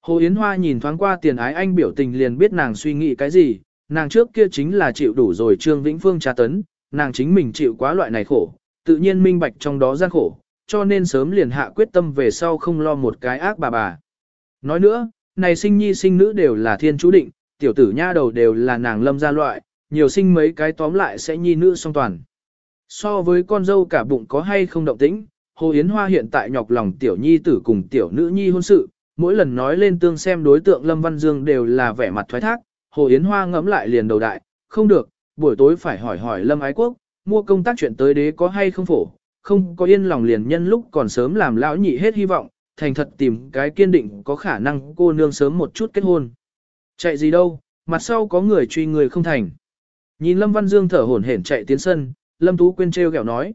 Hồ Yến Hoa nhìn thoáng qua tiền ái anh biểu tình liền biết nàng suy nghĩ cái gì, nàng trước kia chính là chịu đủ rồi Trương Vĩnh Phương tra tấn, nàng chính mình chịu quá loại này khổ, tự nhiên minh bạch trong đó gian khổ, cho nên sớm liền hạ quyết tâm về sau không lo một cái ác bà bà. Nói nữa, này sinh nhi sinh nữ đều là thiên chú định, tiểu tử nha đầu đều là nàng lâm gia loại, nhiều sinh mấy cái tóm lại sẽ nhi nữ song toàn. So với con dâu cả bụng có hay không động tĩnh, Hồ Yến Hoa hiện tại nhọc lòng tiểu nhi tử cùng tiểu nữ nhi hôn sự, mỗi lần nói lên tương xem đối tượng Lâm Văn Dương đều là vẻ mặt thoái thác, Hồ Yến Hoa ngẫm lại liền đầu đại, không được, buổi tối phải hỏi hỏi Lâm Ái Quốc, mua công tác chuyện tới đế có hay không phổ, không có yên lòng liền nhân lúc còn sớm làm lão nhị hết hy vọng, thành thật tìm cái kiên định có khả năng cô nương sớm một chút kết hôn. Chạy gì đâu, mặt sau có người truy người không thành. Nhìn Lâm Văn Dương thở hổn hển chạy tiến sân, Lâm Tú Quyên treo ghẹo nói.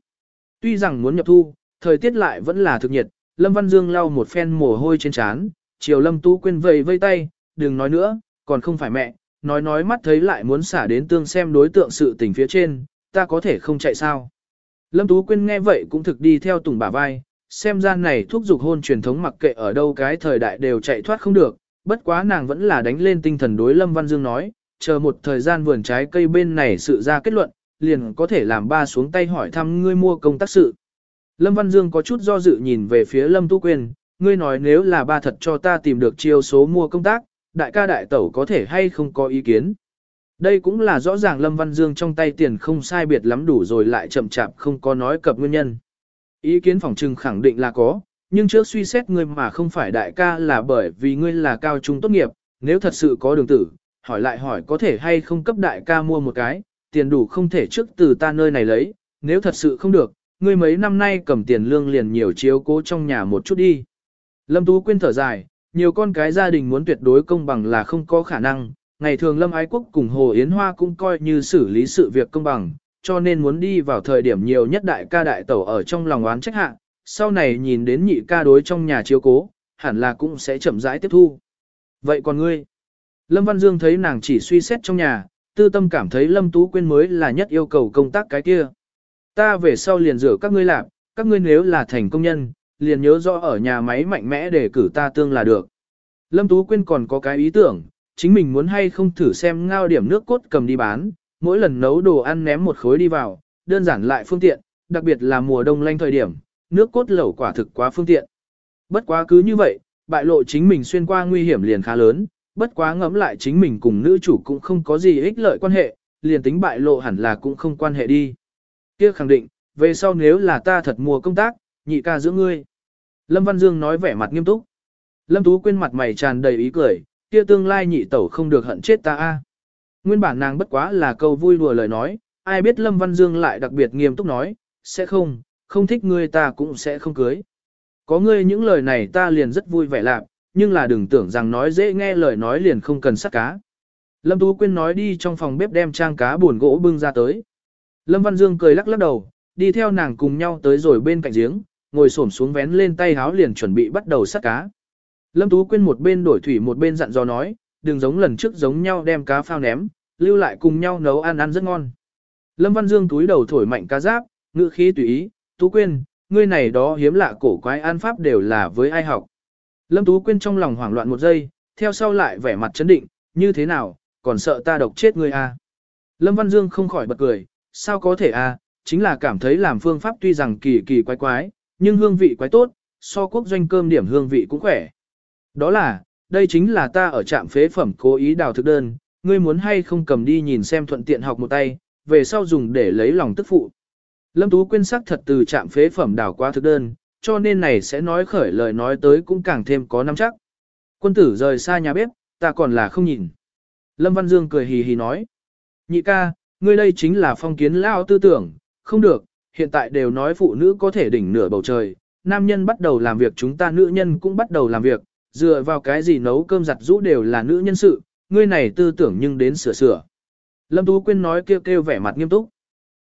Tuy rằng muốn nhập thu, thời tiết lại vẫn là thực nhiệt, Lâm Văn Dương lau một phen mồ hôi trên trán, chiều Lâm Tú Quyên vầy vây tay, đừng nói nữa, còn không phải mẹ, nói nói mắt thấy lại muốn xả đến tương xem đối tượng sự tình phía trên, ta có thể không chạy sao. Lâm Tú Quyên nghe vậy cũng thực đi theo tùng bả vai, xem ra này thuốc dục hôn truyền thống mặc kệ ở đâu cái thời đại đều chạy thoát không được, bất quá nàng vẫn là đánh lên tinh thần đối Lâm Văn Dương nói, chờ một thời gian vườn trái cây bên này sự ra kết luận, liền có thể làm ba xuống tay hỏi thăm ngươi mua công tác sự. Lâm Văn Dương có chút do dự nhìn về phía Lâm Tú Quyên, ngươi nói nếu là ba thật cho ta tìm được chiêu số mua công tác, đại ca đại tẩu có thể hay không có ý kiến. Đây cũng là rõ ràng Lâm Văn Dương trong tay tiền không sai biệt lắm đủ rồi lại chậm chạp không có nói cập nguyên nhân. Ý kiến phòng trừng khẳng định là có, nhưng trước suy xét ngươi mà không phải đại ca là bởi vì ngươi là cao trung tốt nghiệp, nếu thật sự có đường tử, hỏi lại hỏi có thể hay không cấp đại ca mua một cái, tiền đủ không thể trước từ ta nơi này lấy, nếu thật sự không được, ngươi mấy năm nay cầm tiền lương liền nhiều chiếu cố trong nhà một chút đi. Lâm Tú Quyên thở dài, nhiều con cái gia đình muốn tuyệt đối công bằng là không có khả năng, ngày thường Lâm Ái Quốc cùng Hồ Yến Hoa cũng coi như xử lý sự việc công bằng, cho nên muốn đi vào thời điểm nhiều nhất đại ca đại tẩu ở trong lòng oán trách hạ, sau này nhìn đến nhị ca đối trong nhà chiếu cố, hẳn là cũng sẽ chậm rãi tiếp thu. Vậy còn ngươi? Lâm Văn Dương thấy nàng chỉ suy xét trong nhà, tư tâm cảm thấy Lâm Tú Quyên mới là nhất yêu cầu công tác cái kia. Ta về sau liền rửa các ngươi làm, các ngươi nếu là thành công nhân, liền nhớ rõ ở nhà máy mạnh mẽ để cử ta tương là được. Lâm Tú Quyên còn có cái ý tưởng, chính mình muốn hay không thử xem ngao điểm nước cốt cầm đi bán, mỗi lần nấu đồ ăn ném một khối đi vào, đơn giản lại phương tiện, đặc biệt là mùa đông lanh thời điểm, nước cốt lẩu quả thực quá phương tiện. Bất quá cứ như vậy, bại lộ chính mình xuyên qua nguy hiểm liền khá lớn, bất quá ngẫm lại chính mình cùng nữ chủ cũng không có gì ích lợi quan hệ, liền tính bại lộ hẳn là cũng không quan hệ đi. Kia khẳng định, về sau nếu là ta thật mua công tác, nhị ca giữa ngươi. Lâm Văn Dương nói vẻ mặt nghiêm túc. Lâm Tú quên mặt mày tràn đầy ý cười, kia tương lai nhị tẩu không được hận chết ta a. Nguyên bản nàng bất quá là câu vui đùa lời nói, ai biết Lâm Văn Dương lại đặc biệt nghiêm túc nói, sẽ không, không thích ngươi ta cũng sẽ không cưới. Có ngươi những lời này ta liền rất vui vẻ lạc, nhưng là đừng tưởng rằng nói dễ nghe lời nói liền không cần sắt cá. Lâm Tú Quyên nói đi trong phòng bếp đem trang cá buồn gỗ bưng ra tới. Lâm Văn Dương cười lắc lắc đầu, đi theo nàng cùng nhau tới rồi bên cạnh giếng, ngồi xổm xuống vén lên tay háo liền chuẩn bị bắt đầu sắt cá. Lâm Tú Quyên một bên đổi thủy một bên dặn dò nói, đừng giống lần trước giống nhau đem cá phao ném, lưu lại cùng nhau nấu ăn ăn rất ngon. Lâm Văn Dương túi đầu thổi mạnh cá giáp, ngữ khí tùy ý, Tú Quyên, ngươi này đó hiếm lạ cổ quái an pháp đều là với ai học. Lâm Tú Quyên trong lòng hoảng loạn một giây, theo sau lại vẻ mặt chấn định, như thế nào, còn sợ ta độc chết ngươi à. Lâm Văn Dương không khỏi bật cười, sao có thể à, chính là cảm thấy làm phương pháp tuy rằng kỳ kỳ quái quái, nhưng hương vị quái tốt, so quốc doanh cơm điểm hương vị cũng khỏe. Đó là, đây chính là ta ở trạm phế phẩm cố ý đào thực đơn, ngươi muốn hay không cầm đi nhìn xem thuận tiện học một tay, về sau dùng để lấy lòng tức phụ. Lâm Tú Quyên sắc thật từ trạm phế phẩm đào qua thực đơn, cho nên này sẽ nói khởi lời nói tới cũng càng thêm có nắm chắc. Quân tử rời xa nhà bếp, ta còn là không nhìn. Lâm Văn Dương cười hì hì nói. Nhị ca, ngươi đây chính là phong kiến lao tư tưởng, không được, hiện tại đều nói phụ nữ có thể đỉnh nửa bầu trời, nam nhân bắt đầu làm việc chúng ta nữ nhân cũng bắt đầu làm việc, dựa vào cái gì nấu cơm giặt rũ đều là nữ nhân sự, ngươi này tư tưởng nhưng đến sửa sửa. Lâm Tú Quyên nói kêu kêu vẻ mặt nghiêm túc.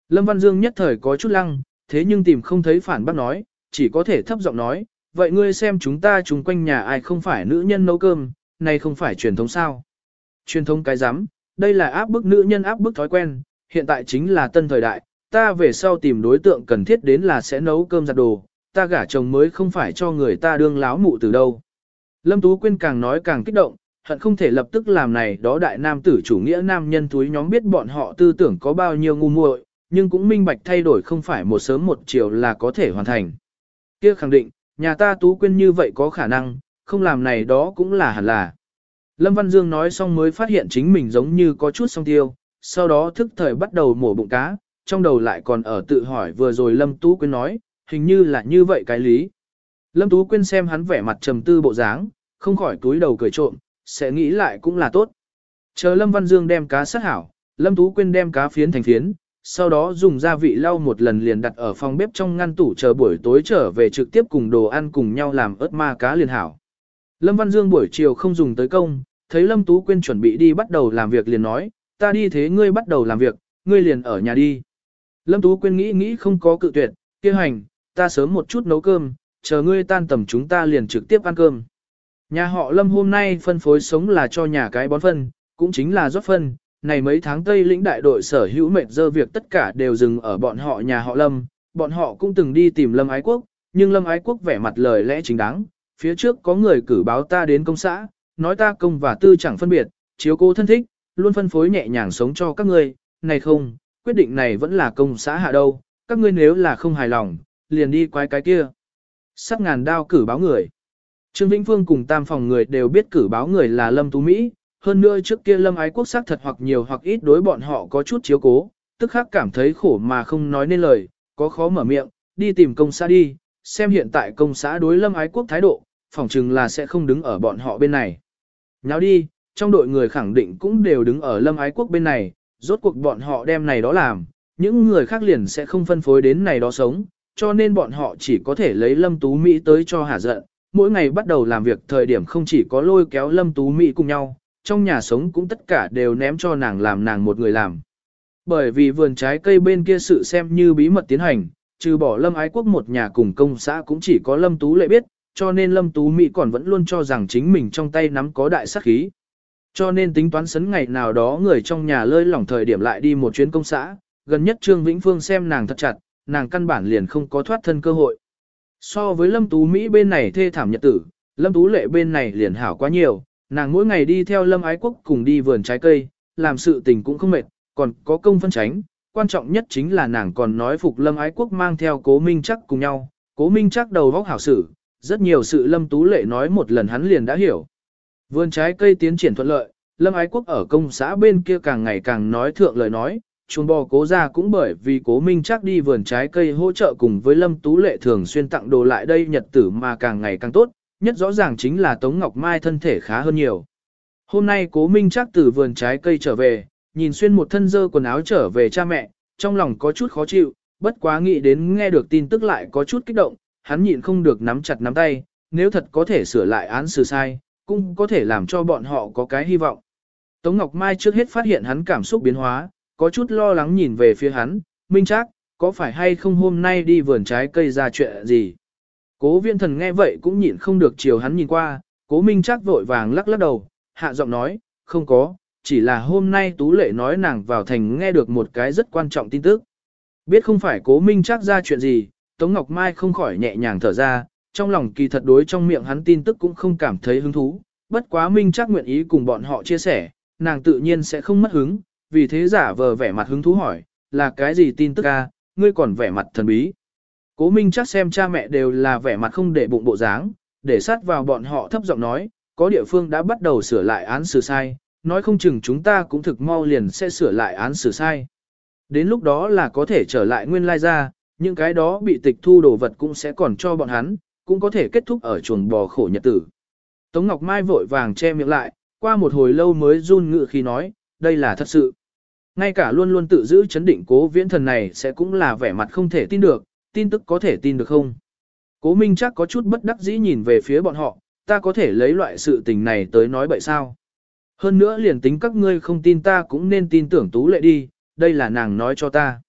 Lâm Văn Dương nhất thời có chút lăng, thế nhưng tìm không thấy phản bác nói, chỉ có thể thấp giọng nói, vậy ngươi xem chúng ta chung quanh nhà ai không phải nữ nhân nấu cơm, này không phải truyền thống sao. Truyền thống cái rắm đây là áp bức nữ nhân áp bức thói quen, hiện tại chính là tân thời đại, ta về sau tìm đối tượng cần thiết đến là sẽ nấu cơm giặt đồ, ta gả chồng mới không phải cho người ta đương láo mụ từ đâu. Lâm Tú Quyên càng nói càng kích động, hận không thể lập tức làm này đó đại nam tử chủ nghĩa nam nhân túi nhóm biết bọn họ tư tưởng có bao nhiêu ngu muội, nhưng cũng minh bạch thay đổi không phải một sớm một chiều là có thể hoàn thành. Kia khẳng định, nhà ta Tú Quyên như vậy có khả năng, không làm này đó cũng là hẳn là. Lâm Văn Dương nói xong mới phát hiện chính mình giống như có chút song tiêu, sau đó thức thời bắt đầu mổ bụng cá, trong đầu lại còn ở tự hỏi vừa rồi Lâm Tú Quyên nói, hình như là như vậy cái lý. Lâm Tú Quyên xem hắn vẻ mặt trầm tư bộ dáng, không khỏi túi đầu cười trộm, sẽ nghĩ lại cũng là tốt. Chờ Lâm Văn Dương đem cá sát hảo, Lâm Tú Quyên đem cá phiến thành phiến, sau đó dùng gia vị lau một lần liền đặt ở phòng bếp trong ngăn tủ chờ buổi tối trở về trực tiếp cùng đồ ăn cùng nhau làm ớt ma cá liền hảo. Lâm Văn Dương buổi chiều không dùng tới công, thấy Lâm Tú Quyên chuẩn bị đi bắt đầu làm việc liền nói, ta đi thế ngươi bắt đầu làm việc, ngươi liền ở nhà đi. Lâm Tú Quyên nghĩ nghĩ không có cự tuyệt, kia hành, ta sớm một chút nấu cơm, chờ ngươi tan tầm chúng ta liền trực tiếp ăn cơm. Nhà họ Lâm hôm nay phân phối sống là cho nhà cái bón phân, cũng chính là rót phân, này mấy tháng Tây lĩnh đại đội sở hữu mệt dơ việc tất cả đều dừng ở bọn họ nhà họ Lâm, bọn họ cũng từng đi tìm Lâm Ái Quốc, nhưng Lâm Ái Quốc vẻ mặt lời lẽ chính đáng, phía trước có người cử báo ta đến công xã, nói ta công và tư chẳng phân biệt, chiếu cố thân thích, luôn phân phối nhẹ nhàng sống cho các ngươi, này không, quyết định này vẫn là công xã hạ đâu, các ngươi nếu là không hài lòng, liền đi quái cái kia. Sắc ngàn đao cử báo người. Trương Vĩnh Phương cùng tam phòng người đều biết cử báo người là Lâm Tú Mỹ, hơn nữa trước kia Lâm Ái Quốc sắc thật hoặc nhiều hoặc ít đối bọn họ có chút chiếu cố, tức khắc cảm thấy khổ mà không nói nên lời, có khó mở miệng, đi tìm công xã đi, xem hiện tại công xã đối Lâm Ái Quốc thái độ, phỏng chừng là sẽ không đứng ở bọn họ bên này. Nháo đi, trong đội người khẳng định cũng đều đứng ở Lâm Ái Quốc bên này, rốt cuộc bọn họ đem này đó làm, những người khác liền sẽ không phân phối đến này đó sống, cho nên bọn họ chỉ có thể lấy Lâm Tú Mỹ tới cho hả giận, mỗi ngày bắt đầu làm việc thời điểm không chỉ có lôi kéo Lâm Tú Mỹ cùng nhau, trong nhà sống cũng tất cả đều ném cho nàng làm nàng một người làm. Bởi vì vườn trái cây bên kia sự xem như bí mật tiến hành, trừ bỏ Lâm Ái Quốc một nhà cùng công xã cũng chỉ có Lâm Tú Lệ biết, cho nên Lâm Tú Mỹ còn vẫn luôn cho rằng chính mình trong tay nắm có đại sát khí. Cho nên tính toán sấn ngày nào đó người trong nhà lơi lỏng thời điểm lại đi một chuyến công xã, gần nhất Trương Vĩnh Phương xem nàng thật chặt, nàng căn bản liền không có thoát thân cơ hội. So với Lâm Tú Mỹ bên này thê thảm nhật tử, Lâm Tú Lệ bên này liền hảo quá nhiều, nàng mỗi ngày đi theo Lâm Ái Quốc cùng đi vườn trái cây, làm sự tình cũng không mệt, Còn có công phân tránh, quan trọng nhất chính là nàng còn nói phục lâm ái quốc mang theo cố minh chắc cùng nhau, cố minh chắc đầu vóc hảo sử, rất nhiều sự lâm tú lệ nói một lần hắn liền đã hiểu. Vườn trái cây tiến triển thuận lợi, lâm ái quốc ở công xã bên kia càng ngày càng nói thượng lời nói, chuồng bò cố ra cũng bởi vì cố minh chắc đi vườn trái cây hỗ trợ cùng với lâm tú lệ thường xuyên tặng đồ lại đây nhật tử mà càng ngày càng tốt, nhất rõ ràng chính là Tống Ngọc Mai thân thể khá hơn nhiều. Hôm nay cố minh chắc từ vườn trái cây trở về, nhìn xuyên một thân dơ quần áo trở về cha mẹ, trong lòng có chút khó chịu, bất quá nghĩ đến nghe được tin tức lại có chút kích động, hắn nhịn không được nắm chặt nắm tay, nếu thật có thể sửa lại án xử sai, cũng có thể làm cho bọn họ có cái hy vọng. Tống Ngọc Mai trước hết phát hiện hắn cảm xúc biến hóa, có chút lo lắng nhìn về phía hắn, Minh Trác, có phải hay không hôm nay đi vườn trái cây ra chuyện gì? Cố viên thần nghe vậy cũng nhịn không được chiều hắn nhìn qua, cố Minh Trác vội vàng lắc lắc đầu, hạ giọng nói, không có, chỉ là hôm nay Tú Lệ nói nàng vào thành nghe được một cái rất quan trọng tin tức. Biết không phải cố Minh Trác ra chuyện gì, Tống Ngọc Mai không khỏi nhẹ nhàng thở ra, trong lòng kỳ thật đối trong miệng hắn tin tức cũng không cảm thấy hứng thú, bất quá Minh Trác nguyện ý cùng bọn họ chia sẻ, nàng tự nhiên sẽ không mất hứng, vì thế giả vờ vẻ mặt hứng thú hỏi, là cái gì tin tức a? ngươi còn vẻ mặt thần bí. Cố Minh chắc xem cha mẹ đều là vẻ mặt không để bụng bộ dáng, để sát vào bọn họ thấp giọng nói, có địa phương đã bắt đầu sửa lại án xử sai, nói không chừng chúng ta cũng thực mau liền sẽ sửa lại án xử sai. Đến lúc đó là có thể trở lại nguyên lai ra, những cái đó bị tịch thu đồ vật cũng sẽ còn cho bọn hắn, cũng có thể kết thúc ở chuồng bò khổ nhật tử. Tống Ngọc Mai vội vàng che miệng lại, qua một hồi lâu mới run ngự khi nói, đây là thật sự. Ngay cả luôn luôn tự giữ chấn định cố viễn thần này sẽ cũng là vẻ mặt không thể tin được, tin tức có thể tin được không? Cố Minh chắc có chút bất đắc dĩ nhìn về phía bọn họ, ta có thể lấy loại sự tình này tới nói bậy sao? Hơn nữa liền tính các ngươi không tin ta cũng nên tin tưởng Tú Lệ đi, đây là nàng nói cho ta.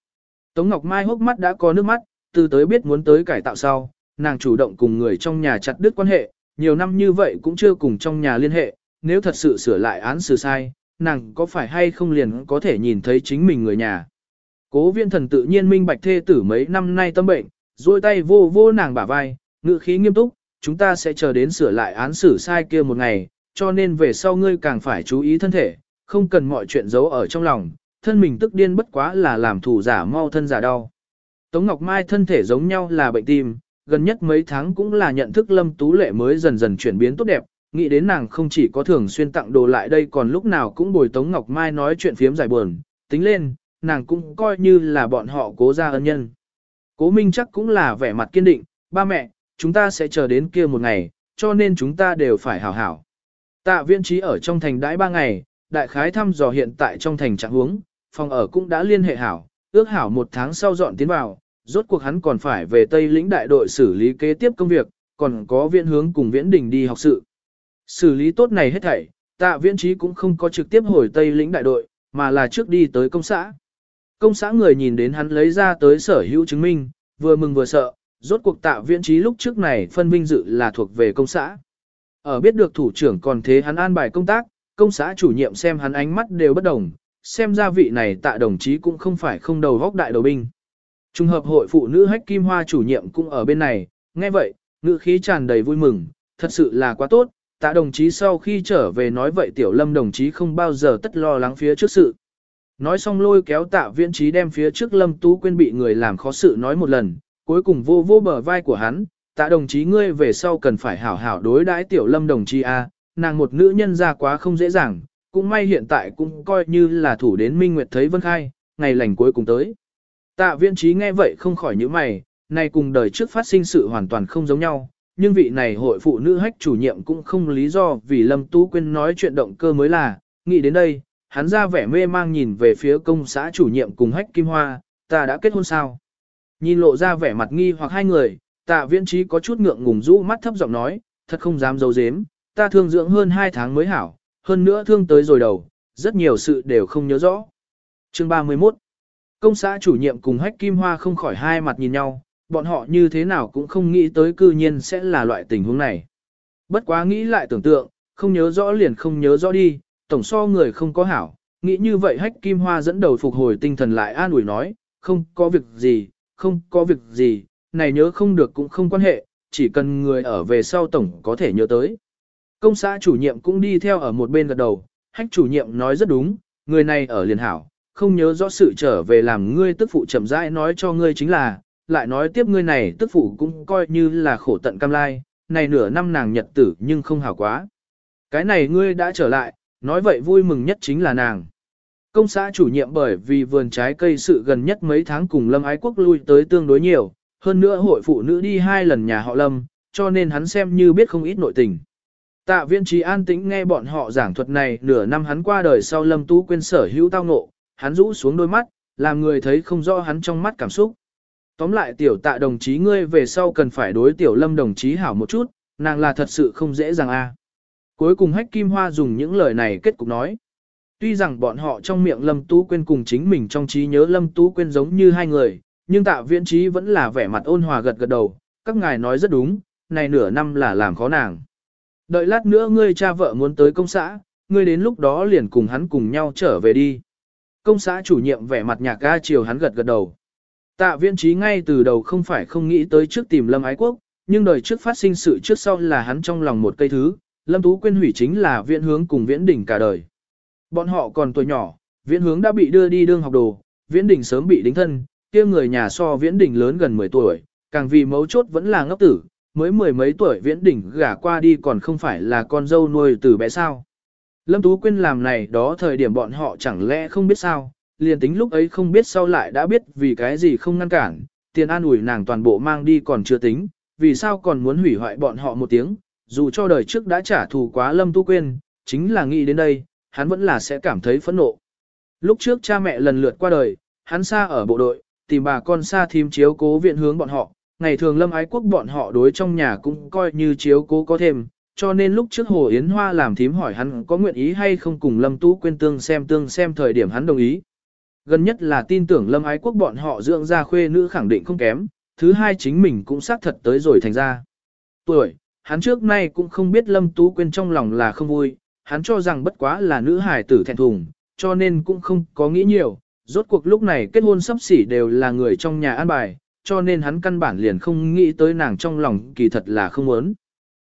Tống Ngọc Mai hốc mắt đã có nước mắt, từ tới biết muốn tới cải tạo sau, nàng chủ động cùng người trong nhà chặt đứt quan hệ, nhiều năm như vậy cũng chưa cùng trong nhà liên hệ, nếu thật sự sửa lại án xử sai, nàng có phải hay không liền có thể nhìn thấy chính mình người nhà. Cố viên thần tự nhiên minh bạch thê tử mấy năm nay tâm bệnh, duỗi tay vô vô nàng bả vai, ngự khí nghiêm túc, chúng ta sẽ chờ đến sửa lại án xử sai kia một ngày, cho nên về sau ngươi càng phải chú ý thân thể, không cần mọi chuyện giấu ở trong lòng, thân mình tức điên bất quá là làm thủ giả mau thân giả đau. Tống Ngọc Mai thân thể giống nhau là bệnh tim, gần nhất mấy tháng cũng là nhận thức lâm tú lệ mới dần dần chuyển biến tốt đẹp, nghĩ đến nàng không chỉ có thường xuyên tặng đồ lại đây còn lúc nào cũng bồi Tống Ngọc Mai nói chuyện phiếm giải buồn, tính lên, nàng cũng coi như là bọn họ cố gia ân nhân. Cố Minh chắc cũng là vẻ mặt kiên định, ba mẹ, chúng ta sẽ chờ đến kia một ngày, cho nên chúng ta đều phải hảo hảo. Tạ viên trí ở trong thành đãi ba ngày, đại khái thăm dò hiện tại trong thành trạng huống, phòng ở cũng đã liên hệ hảo, ước hảo một tháng sau dọn tiến vào, rốt cuộc hắn còn phải về Tây lĩnh đại đội xử lý kế tiếp công việc, còn có viện hướng cùng viễn đình đi học sự. Xử lý tốt này hết thảy, tạ viễn trí cũng không có trực tiếp hồi Tây lĩnh đại đội, mà là trước đi tới công xã. Công xã người nhìn đến hắn lấy ra tới sở hữu chứng minh, vừa mừng vừa sợ, rốt cuộc tạ viễn trí lúc trước này phân vinh dự là thuộc về công xã. Ở biết được thủ trưởng còn thế hắn an bài công tác, công xã chủ nhiệm xem hắn ánh mắt đều bất đồng, xem ra vị này tạ đồng chí cũng không phải không đầu góc đại đầu binh. Trung hợp hội phụ nữ hách kim hoa chủ nhiệm cũng ở bên này, nghe vậy, ngữ khí tràn đầy vui mừng, thật sự là quá tốt, tạ đồng chí sau khi trở về nói vậy tiểu lâm đồng chí không bao giờ tất lo lắng phía trước sự. Nói xong lôi kéo tạ viễn trí đem phía trước lâm tú quên bị người làm khó sự nói một lần, cuối cùng vô vô bờ vai của hắn, tạ đồng chí ngươi về sau cần phải hảo hảo đối đãi tiểu lâm đồng chí A, nàng một nữ nhân ra quá không dễ dàng, cũng may hiện tại cũng coi như là thủ đến minh nguyệt thấy vân khai, ngày lành cuối cùng tới. Tạ Viên trí nghe vậy không khỏi những mày, này cùng đời trước phát sinh sự hoàn toàn không giống nhau, nhưng vị này hội phụ nữ hách chủ nhiệm cũng không lý do vì Lâm Tú Quyên nói chuyện động cơ mới là, nghĩ đến đây, hắn ra vẻ mê mang nhìn về phía công xã chủ nhiệm cùng hách kim hoa, ta đã kết hôn sao? Nhìn lộ ra vẻ mặt nghi hoặc hai người, tạ viễn trí có chút ngượng ngùng rũ mắt thấp giọng nói, thật không dám giấu dếm. ta thương dưỡng hơn hai tháng mới hảo, hơn nữa thương tới rồi đầu, rất nhiều sự đều không nhớ rõ. Chương 31 Công xã chủ nhiệm cùng hách kim hoa không khỏi hai mặt nhìn nhau, bọn họ như thế nào cũng không nghĩ tới cư nhiên sẽ là loại tình huống này. Bất quá nghĩ lại tưởng tượng, không nhớ rõ liền không nhớ rõ đi, tổng so người không có hảo, nghĩ như vậy hách kim hoa dẫn đầu phục hồi tinh thần lại an ủi nói, không có việc gì, không có việc gì, này nhớ không được cũng không quan hệ, chỉ cần người ở về sau tổng có thể nhớ tới. Công xã chủ nhiệm cũng đi theo ở một bên gật đầu, hách chủ nhiệm nói rất đúng, người này ở liền hảo, không nhớ rõ sự trở về làm ngươi tức phụ chậm rãi nói cho ngươi chính là, lại nói tiếp ngươi này tức phụ cũng coi như là khổ tận cam lai, này nửa năm nàng nhật tử nhưng không hảo quá. Cái này ngươi đã trở lại, nói vậy vui mừng nhất chính là nàng. Công xã chủ nhiệm bởi vì vườn trái cây sự gần nhất mấy tháng cùng Lâm Ái Quốc lui tới tương đối nhiều, hơn nữa hội phụ nữ đi hai lần nhà họ Lâm, cho nên hắn xem như biết không ít nội tình. Tạ viên trí an tĩnh nghe bọn họ giảng thuật này nửa năm hắn qua đời sau Lâm Tú quên sở hữu tao ngộ, hắn rũ xuống đôi mắt, làm người thấy không rõ hắn trong mắt cảm xúc. Tóm lại tiểu tạ đồng chí ngươi về sau cần phải đối tiểu lâm đồng chí hảo một chút, nàng là thật sự không dễ dàng a. Cuối cùng Hách Kim Hoa dùng những lời này kết cục nói. Tuy rằng bọn họ trong miệng Lâm Tú Quyên cùng chính mình trong trí nhớ Lâm Tú Quyên giống như hai người, nhưng tạ viễn trí vẫn là vẻ mặt ôn hòa gật gật đầu, các ngài nói rất đúng, này nửa năm là làm khó nàng. Đợi lát nữa ngươi cha vợ muốn tới công xã, ngươi đến lúc đó liền cùng hắn cùng nhau trở về đi. Công xã chủ nhiệm vẻ mặt nhạc ga chiều hắn gật gật đầu. Tạ viễn trí ngay từ đầu không phải không nghĩ tới trước tìm Lâm Ái Quốc, nhưng đời trước phát sinh sự trước sau là hắn trong lòng một cây thứ, Lâm Tú Quyên hủy chính là viễn hướng cùng viễn đỉnh cả đời. Bọn họ còn tuổi nhỏ, viễn hướng đã bị đưa đi đương học đồ, viễn đỉnh sớm bị đính thân, kia người nhà so viễn đỉnh lớn gần 10 tuổi, càng vì mấu chốt vẫn là ngốc tử, mới mười mấy tuổi viễn đỉnh gả qua đi còn không phải là con dâu nuôi từ bé sao. Lâm Tú Quyên làm này đó thời điểm bọn họ chẳng lẽ không biết sao, liền tính lúc ấy không biết sau lại đã biết vì cái gì không ngăn cản, tiền an ủi nàng toàn bộ mang đi còn chưa tính, vì sao còn muốn hủy hoại bọn họ một tiếng, dù cho đời trước đã trả thù quá Lâm Tu Quyên, chính là nghĩ đến đây, hắn vẫn là sẽ cảm thấy phẫn nộ. Lúc trước cha mẹ lần lượt qua đời, hắn xa ở bộ đội, tìm bà con xa thím chiếu cố viện hướng bọn họ, ngày thường Lâm Ái Quốc bọn họ đối trong nhà cũng coi như chiếu cố có thêm, cho nên lúc trước Hồ Yến Hoa làm thím hỏi hắn có nguyện ý hay không cùng Lâm Tú Quyên tương xem tương xem thời điểm hắn đồng ý. Gần nhất là tin tưởng Lâm Ái Quốc bọn họ dưỡng ra khuê nữ khẳng định không kém, thứ hai chính mình cũng xác thật tới rồi thành ra. Tuổi, hắn trước nay cũng không biết Lâm Tú Quyên trong lòng là không vui, hắn cho rằng bất quá là nữ hải tử thẹn thùng, cho nên cũng không có nghĩ nhiều, rốt cuộc lúc này kết hôn sắp xỉ đều là người trong nhà an bài, cho nên hắn căn bản liền không nghĩ tới nàng trong lòng kỳ thật là không muốn.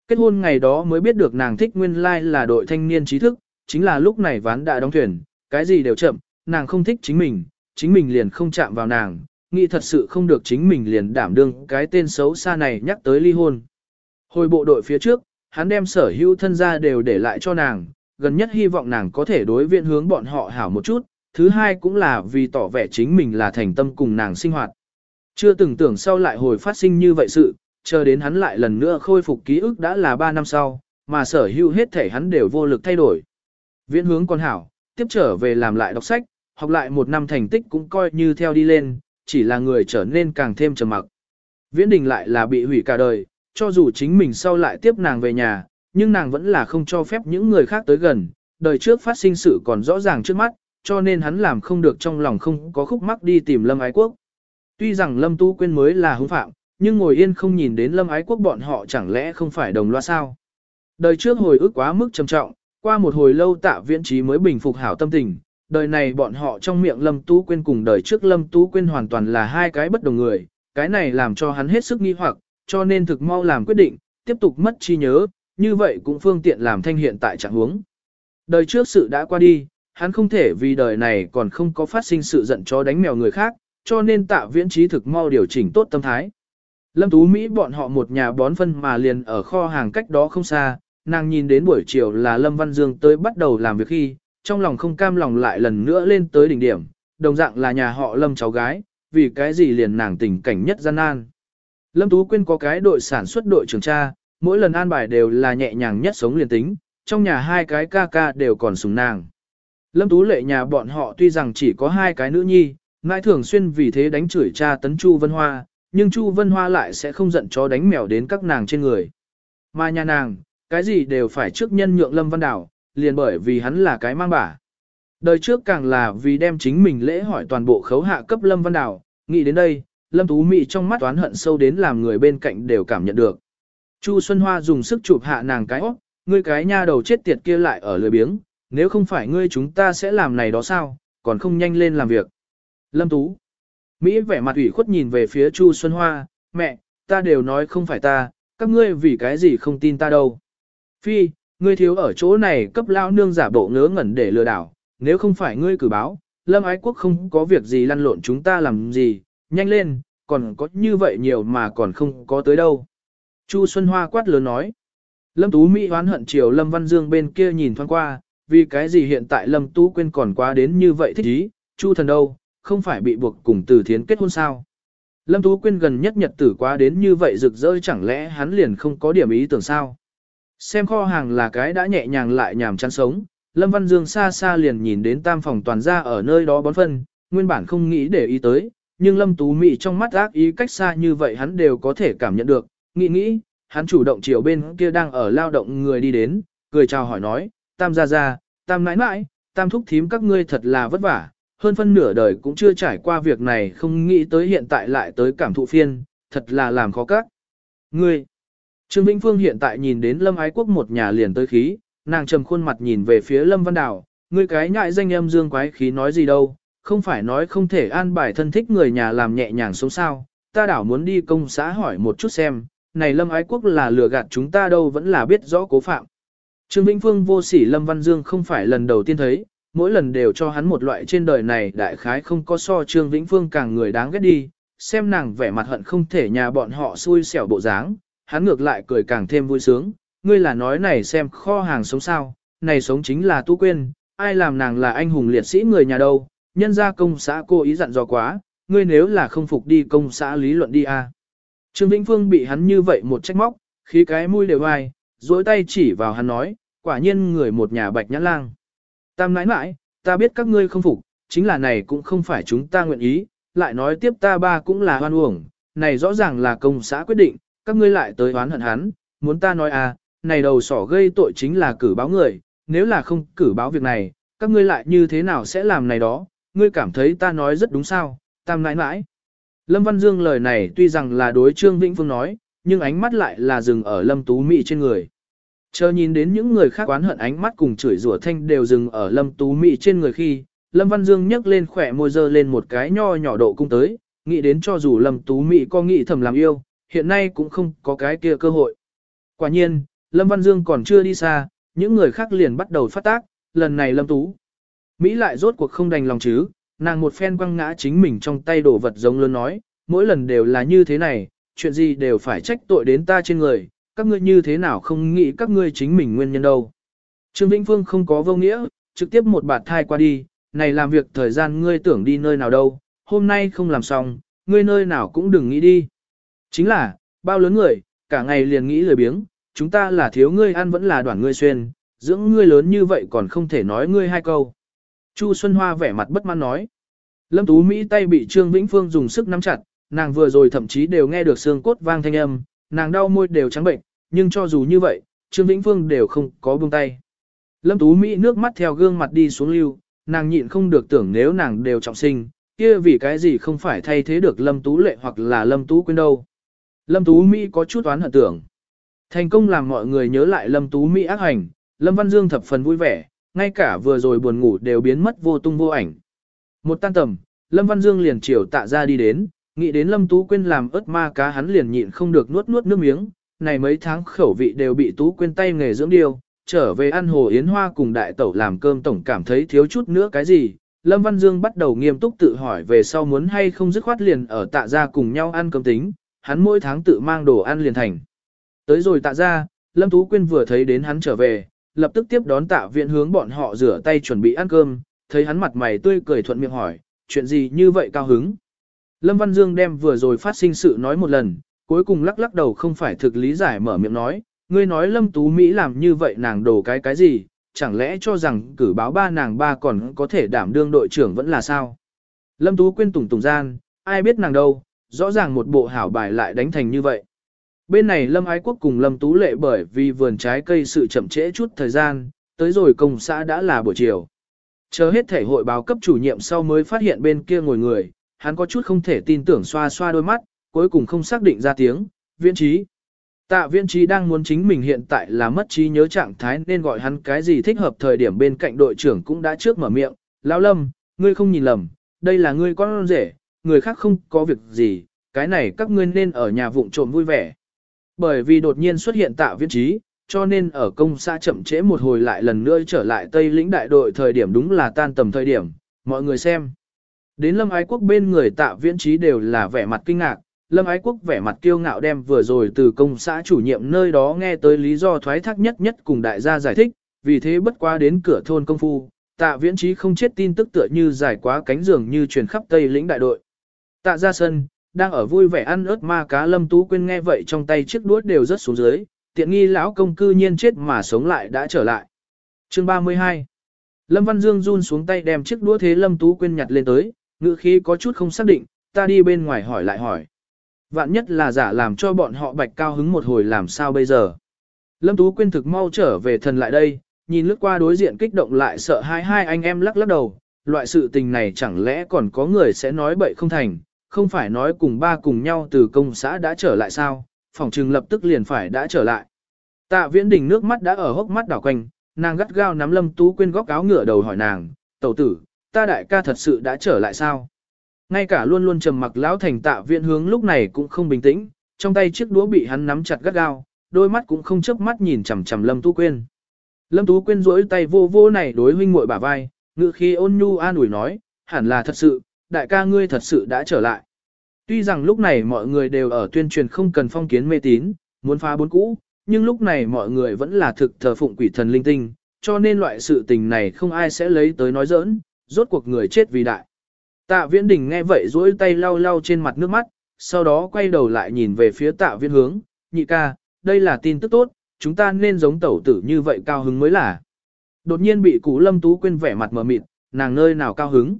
Kết hôn ngày đó mới biết được nàng thích nguyên lai là đội thanh niên trí thức, chính là lúc này ván đã đóng thuyền, cái gì đều chậm, nàng không thích chính mình, chính mình liền không chạm vào nàng, nghĩ thật sự không được chính mình liền đảm đương cái tên xấu xa này nhắc tới ly hôn. Hồi bộ đội phía trước, hắn đem sở hữu thân gia đều để lại cho nàng, gần nhất hy vọng nàng có thể đối viện hướng bọn họ hảo một chút, thứ hai cũng là vì tỏ vẻ chính mình là thành tâm cùng nàng sinh hoạt. Chưa từng tưởng sau lại hồi phát sinh như vậy sự, chờ đến hắn lại lần nữa khôi phục ký ức đã là 3 năm sau, mà sở hữu hết thể hắn đều vô lực thay đổi. Viễn hướng con hảo, tiếp trở về làm lại đọc sách, học lại một năm thành tích cũng coi như theo đi lên, chỉ là người trở nên càng thêm trầm mặc. Viễn đình lại là bị hủy cả đời, cho dù chính mình sau lại tiếp nàng về nhà, nhưng nàng vẫn là không cho phép những người khác tới gần, đời trước phát sinh sự còn rõ ràng trước mắt, cho nên hắn làm không được trong lòng không có khúc mắc đi tìm Lâm Ái Quốc. Tuy rằng Lâm Tu Quyên mới là hung phạm, nhưng ngồi yên không nhìn đến Lâm Ái Quốc bọn họ chẳng lẽ không phải đồng loa sao. Đời trước hồi ức quá mức trầm trọng, qua một hồi lâu tạ viễn trí mới bình phục hảo tâm tình, đời này bọn họ trong miệng Lâm Tú Quyên cùng đời trước Lâm Tú Quyên hoàn toàn là hai cái bất đồng người, cái này làm cho hắn hết sức nghi hoặc, cho nên thực mau làm quyết định, tiếp tục mất chi nhớ, như vậy cũng phương tiện làm thanh hiện tại trạng huống. Đời trước sự đã qua đi, hắn không thể vì đời này còn không có phát sinh sự giận chó đánh mèo người khác, cho nên tạ viễn trí thực mau điều chỉnh tốt tâm thái. Lâm Tú Mỹ bọn họ một nhà bón phân mà liền ở kho hàng cách đó không xa, nàng nhìn đến buổi chiều là Lâm Văn Dương tới bắt đầu làm việc khi, trong lòng không cam lòng lại lần nữa lên tới đỉnh điểm, đồng dạng là nhà họ Lâm cháu gái, vì cái gì liền nàng tình cảnh nhất gian nan. Lâm Tú Quyên có cái đội sản xuất đội trưởng cha, mỗi lần an bài đều là nhẹ nhàng nhất sống liền tính, trong nhà hai cái ca ca đều còn sùng nàng. Lâm Tú lệ nhà bọn họ tuy rằng chỉ có hai cái nữ nhi, ngại thường xuyên vì thế đánh chửi cha tấn Chu Vân Hoa, nhưng Chu Vân Hoa lại sẽ không giận chó đánh mèo đến các nàng trên người. Mà nhà nàng, cái gì đều phải trước nhân nhượng Lâm Văn Đảo, liền bởi vì hắn là cái mang bả. Đời trước càng là vì đem chính mình lễ hỏi toàn bộ khấu hạ cấp Lâm Văn Đảo, nghĩ đến đây, Lâm Tú Mị trong mắt toán hận sâu đến làm người bên cạnh đều cảm nhận được. Chu Xuân Hoa dùng sức chụp hạ nàng cái óc, ngươi cái nha đầu chết tiệt kia lại ở lười biếng, nếu không phải ngươi chúng ta sẽ làm này đó sao, còn không nhanh lên làm việc. Lâm Tú Mỹ vẻ mặt ủy khuất nhìn về phía Chu Xuân Hoa, mẹ, ta đều nói không phải ta, các ngươi vì cái gì không tin ta đâu. Phi, ngươi thiếu ở chỗ này cấp lao nương giả bộ ngớ ngẩn để lừa đảo, nếu không phải ngươi cử báo, Lâm Ái Quốc không có việc gì lăn lộn chúng ta làm gì, nhanh lên, còn có như vậy nhiều mà còn không có tới đâu. Chu Xuân Hoa quát lớn nói. Lâm Tú Mỹ hoán hận chiều Lâm Văn Dương bên kia nhìn thoáng qua, vì cái gì hiện tại Lâm Tú quên còn quá đến như vậy thích ý, Chu thần đâu, không phải bị buộc cùng Từ Thiến kết hôn sao. Lâm Tú quyên gần nhất nhật tử quá đến như vậy rực rỡ chẳng lẽ hắn liền không có điểm ý tưởng sao. Xem kho hàng là cái đã nhẹ nhàng lại nhàm chán sống, Lâm Văn Dương xa xa liền nhìn đến tam phòng toàn ra ở nơi đó bón phân, nguyên bản không nghĩ để ý tới, nhưng Lâm Tú Mỹ trong mắt ác ý cách xa như vậy hắn đều có thể cảm nhận được, nghĩ nghĩ, hắn chủ động chiều bên kia đang ở lao động người đi đến, cười chào hỏi nói, tam gia gia, tam nãi nãi, tam thúc thím các ngươi thật là vất vả, hơn phân nửa đời cũng chưa trải qua việc này không nghĩ tới hiện tại lại tới cảm thụ phiên, thật là làm khó các. Ngươi, Trương Vĩnh Phương hiện tại nhìn đến Lâm Ái Quốc một nhà liền tới khí, nàng trầm khuôn mặt nhìn về phía Lâm Văn Đào, ngươi cái nhại danh âm dương quái khí nói gì đâu, không phải nói không thể an bài thân thích người nhà làm nhẹ nhàng sống sao, ta đảo muốn đi công xã hỏi một chút xem, này Lâm Ái Quốc là lừa gạt chúng ta đâu vẫn là biết rõ cố phạm. Trương Vĩnh Phương vô sỉ Lâm Văn Dương không phải lần đầu tiên thấy, mỗi lần đều cho hắn một loại trên đời này đại khái không có so Trương Vĩnh Phương càng người đáng ghét đi, xem nàng vẻ mặt hận không thể nhà bọn họ xui xẻo bộ dáng, hắn ngược lại cười càng thêm vui sướng, ngươi là nói này xem kho hàng sống sao, này sống chính là tu quên, ai làm nàng là anh hùng liệt sĩ người nhà đâu, nhân gia công xã cô ý dặn dò quá, ngươi nếu là không phục đi công xã lý luận đi a. Trương Vĩnh Phương bị hắn như vậy một trách móc, khí cái mũi đều ai, duỗi tay chỉ vào hắn nói, quả nhiên người một nhà bạch nhãn lang. Tam nãi nãi, ta biết các ngươi không phục, chính là này cũng không phải chúng ta nguyện ý, lại nói tiếp ta ba cũng là hoan uổng, này rõ ràng là công xã quyết định, các ngươi lại tới oán hận hắn, muốn ta nói à, này đầu sỏ gây tội chính là cử báo người, nếu là không cử báo việc này, các ngươi lại như thế nào sẽ làm này đó, ngươi cảm thấy ta nói rất đúng sao, tam nãi nãi. Lâm Văn Dương lời này tuy rằng là đối Trương Vĩnh Phương nói, nhưng ánh mắt lại là dừng ở Lâm Tú Mỹ trên người. Chờ nhìn đến những người khác oán hận ánh mắt cùng chửi rủa thanh đều dừng ở Lâm Tú Mỹ trên người khi, Lâm Văn Dương nhấc lên khỏe môi dơ lên một cái nho nhỏ độ cung tới, nghĩ đến cho dù Lâm Tú Mỹ có nghĩ thầm làm yêu, hiện nay cũng không có cái kia cơ hội. Quả nhiên, Lâm Văn Dương còn chưa đi xa, những người khác liền bắt đầu phát tác, lần này Lâm Tú. Mỹ lại rốt cuộc không đành lòng chứ, nàng một phen quăng ngã chính mình trong tay đổ vật giống lớn nói, mỗi lần đều là như thế này, chuyện gì đều phải trách tội đến ta trên người, các ngươi như thế nào không nghĩ các ngươi chính mình nguyên nhân đâu. Trương Vĩnh Phương không có vô nghĩa, trực tiếp một bạt thai qua đi, này làm việc thời gian ngươi tưởng đi nơi nào đâu, hôm nay không làm xong, ngươi nơi nào cũng đừng nghĩ đi. Chính là, bao lớn người, cả ngày liền nghĩ lười biếng, chúng ta là thiếu ngươi ăn vẫn là đoàn ngươi xuyên, dưỡng ngươi lớn như vậy còn không thể nói ngươi hai câu. Chu Xuân Hoa vẻ mặt bất mãn nói. Lâm Tú Mỹ tay bị Trương Vĩnh Phương dùng sức nắm chặt, nàng vừa rồi thậm chí đều nghe được xương cốt vang thanh âm, nàng đau môi đều trắng bệnh, nhưng cho dù như vậy, Trương Vĩnh Phương đều không có buông tay. Lâm Tú Mỹ nước mắt theo gương mặt đi xuống lưu, nàng nhịn không được tưởng nếu nàng đều trọng sinh, kia vì cái gì không phải thay thế được Lâm Tú Lệ hoặc là Lâm Tú Quyên đâu. Lâm Tú Mỹ có chút oán hận tưởng. Thành công làm mọi người nhớ lại Lâm Tú Mỹ ác hành, Lâm Văn Dương thập phần vui vẻ, ngay cả vừa rồi buồn ngủ đều biến mất vô tung vô ảnh. Một tan tầm, Lâm Văn Dương liền chiều tạ ra đi đến, nghĩ đến Lâm Tú Quyên làm ớt ma cá hắn liền nhịn không được nuốt nuốt nước miếng, này mấy tháng khẩu vị đều bị Tú Quyên tay nghề dưỡng điều. trở về ăn hồ yến hoa cùng đại tẩu làm cơm tổng cảm thấy thiếu chút nữa cái gì. Lâm Văn Dương bắt đầu nghiêm túc tự hỏi về sau muốn hay không dứt khoát liền ở tạ ra cùng nhau ăn cơm tính, hắn mỗi tháng tự mang đồ ăn liền thành. Tới rồi tạ ra, Lâm Tú Quyên vừa thấy đến hắn trở về, lập tức tiếp đón tạ viện hướng bọn họ rửa tay chuẩn bị ăn cơm, thấy hắn mặt mày tươi cười thuận miệng hỏi, chuyện gì như vậy cao hứng. Lâm Văn Dương đem vừa rồi phát sinh sự nói một lần, cuối cùng lắc lắc đầu không phải thực lý giải mở miệng nói, ngươi nói Lâm Tú Mỹ làm như vậy nàng đổ cái cái gì, chẳng lẽ cho rằng cử báo ba nàng ba còn có thể đảm đương đội trưởng vẫn là sao. Lâm Tú quên tùng tùng gian, ai biết nàng đâu, rõ ràng một bộ hảo bài lại đánh thành như vậy. Bên này Lâm Ái Quốc cùng Lâm Tú Lệ bởi vì vườn trái cây sự chậm trễ chút thời gian, tới rồi công xã đã là buổi chiều. Chờ hết thể hội báo cấp chủ nhiệm sau mới phát hiện bên kia ngồi người, hắn có chút không thể tin tưởng xoa xoa đôi mắt, cuối cùng không xác định ra tiếng, viễn trí. Tạ viễn trí đang muốn chính mình hiện tại là mất trí nhớ trạng thái nên gọi hắn cái gì thích hợp thời điểm bên cạnh đội trưởng cũng đã trước mở miệng, lão lâm, ngươi không nhìn lầm, đây là ngươi con rể, người khác không có việc gì, cái này các ngươi nên ở nhà vụng trộm vui vẻ. Bởi vì đột nhiên xuất hiện tạ viễn trí, cho nên ở công xã chậm trễ một hồi lại lần nữa trở lại Tây lĩnh đại đội thời điểm đúng là tan tầm thời điểm, mọi người xem. Đến lâm ái quốc bên người tạ viễn trí đều là vẻ mặt kinh ngạc, lâm ái quốc vẻ mặt kiêu ngạo đem vừa rồi từ công xã chủ nhiệm nơi đó nghe tới lý do thoái thác nhất nhất cùng đại gia giải thích, vì thế bất quá đến cửa thôn công phu, tạ viễn trí không chết tin tức tựa như giải quá cánh giường như truyền khắp tây lĩnh đại đội. Tạ ra sân, đang ở vui vẻ ăn ớt ma cá lâm tú quên nghe vậy trong tay chiếc đuốt đều rớt xuống dưới, tiện nghi lão công cư nhiên chết mà sống lại đã trở lại. Chương 32 Lâm Văn Dương run xuống tay đem chiếc đũa thế Lâm Tú Quyên nhặt lên tới, ngữ khí có chút không xác định, ta đi bên ngoài hỏi lại hỏi. Vạn nhất là giả làm cho bọn họ bạch cao hứng một hồi làm sao bây giờ. Lâm Tú Quyên thực mau trở về thần lại đây, nhìn lướt qua đối diện kích động lại sợ hai hai anh em lắc lắc đầu, loại sự tình này chẳng lẽ còn có người sẽ nói bậy không thành, không phải nói cùng ba cùng nhau từ công xã đã trở lại sao, phòng trừng lập tức liền phải đã trở lại. Tạ viễn đỉnh nước mắt đã ở hốc mắt đảo quanh, nàng gắt gao nắm lâm tú quên góc áo ngựa đầu hỏi nàng, tẩu tử, ta đại ca thật sự đã trở lại sao? Ngay cả luôn luôn trầm mặc lão thành tạ viện hướng lúc này cũng không bình tĩnh, trong tay chiếc đũa bị hắn nắm chặt gắt gao, đôi mắt cũng không chớp mắt nhìn chằm chằm lâm tú Quyên. Lâm tú Quyên duỗi tay vô vô này đối huynh muội bả vai, ngữ khi ôn nhu an ủi nói, hẳn là thật sự, đại ca ngươi thật sự đã trở lại. Tuy rằng lúc này mọi người đều ở tuyên truyền không cần phong kiến mê tín, muốn phá bốn cũ, nhưng lúc này mọi người vẫn là thực thờ phụng quỷ thần linh tinh, cho nên loại sự tình này không ai sẽ lấy tới nói giỡn, rốt cuộc người chết vì đại. Tạ viễn đình nghe vậy duỗi tay lau lau trên mặt nước mắt, sau đó quay đầu lại nhìn về phía tạ viễn hướng, nhị ca, đây là tin tức tốt, chúng ta nên giống tẩu tử như vậy cao hứng mới là. Đột nhiên bị cụ lâm tú quên vẻ mặt mờ mịt, nàng nơi nào cao hứng.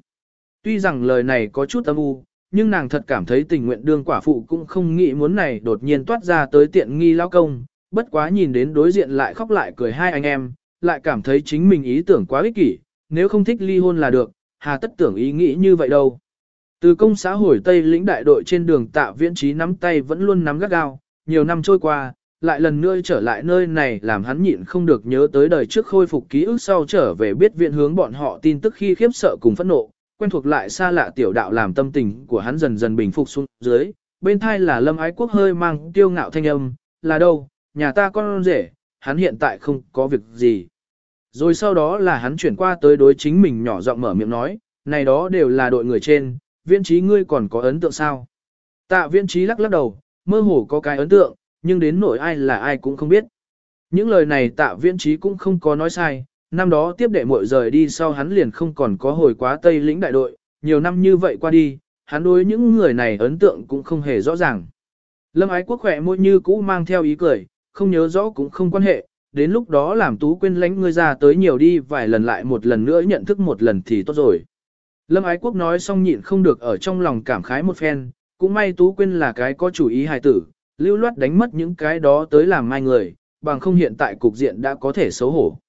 Tuy rằng lời này có chút âm u, nhưng nàng thật cảm thấy tình nguyện đương quả phụ cũng không nghĩ muốn này đột nhiên toát ra tới tiện nghi lao công, bất quá nhìn đến đối diện lại khóc lại cười hai anh em, lại cảm thấy chính mình ý tưởng quá ích kỷ, nếu không thích ly hôn là được, hà tất tưởng ý nghĩ như vậy đâu. Từ công xã hồi Tây lĩnh đại đội trên đường tạ viễn trí nắm tay vẫn luôn nắm gắt gao, nhiều năm trôi qua, lại lần nữa trở lại nơi này làm hắn nhịn không được nhớ tới đời trước khôi phục ký ức sau trở về biết viện hướng bọn họ tin tức khi khiếp sợ cùng phẫn nộ, quen thuộc lại xa lạ tiểu đạo làm tâm tình của hắn dần dần bình phục xuống dưới, bên thai là lâm ái quốc hơi mang tiêu ngạo thanh âm, là đâu, nhà ta con rể, hắn hiện tại không có việc gì. Rồi sau đó là hắn chuyển qua tới đối chính mình nhỏ giọng mở miệng nói, này đó đều là đội người trên, viên trí ngươi còn có ấn tượng sao? Tạ viên trí lắc lắc đầu, mơ hồ có cái ấn tượng, nhưng đến nỗi ai là ai cũng không biết. Những lời này tạ viên trí cũng không có nói sai, năm đó tiếp đệ muội rời đi sau hắn liền không còn có hồi quá Tây lĩnh đại đội, nhiều năm như vậy qua đi, hắn đối những người này ấn tượng cũng không hề rõ ràng. Lâm ái quốc khỏe môi như cũ mang theo ý cười, không nhớ rõ cũng không quan hệ, đến lúc đó làm tú quên lánh ngươi ra tới nhiều đi vài lần lại một lần nữa nhận thức một lần thì tốt rồi. Lâm ái quốc nói xong nhịn không được ở trong lòng cảm khái một phen, cũng may tú quên là cái có chủ ý hài tử, lưu loát đánh mất những cái đó tới làm mai người, bằng không hiện tại cục diện đã có thể xấu hổ.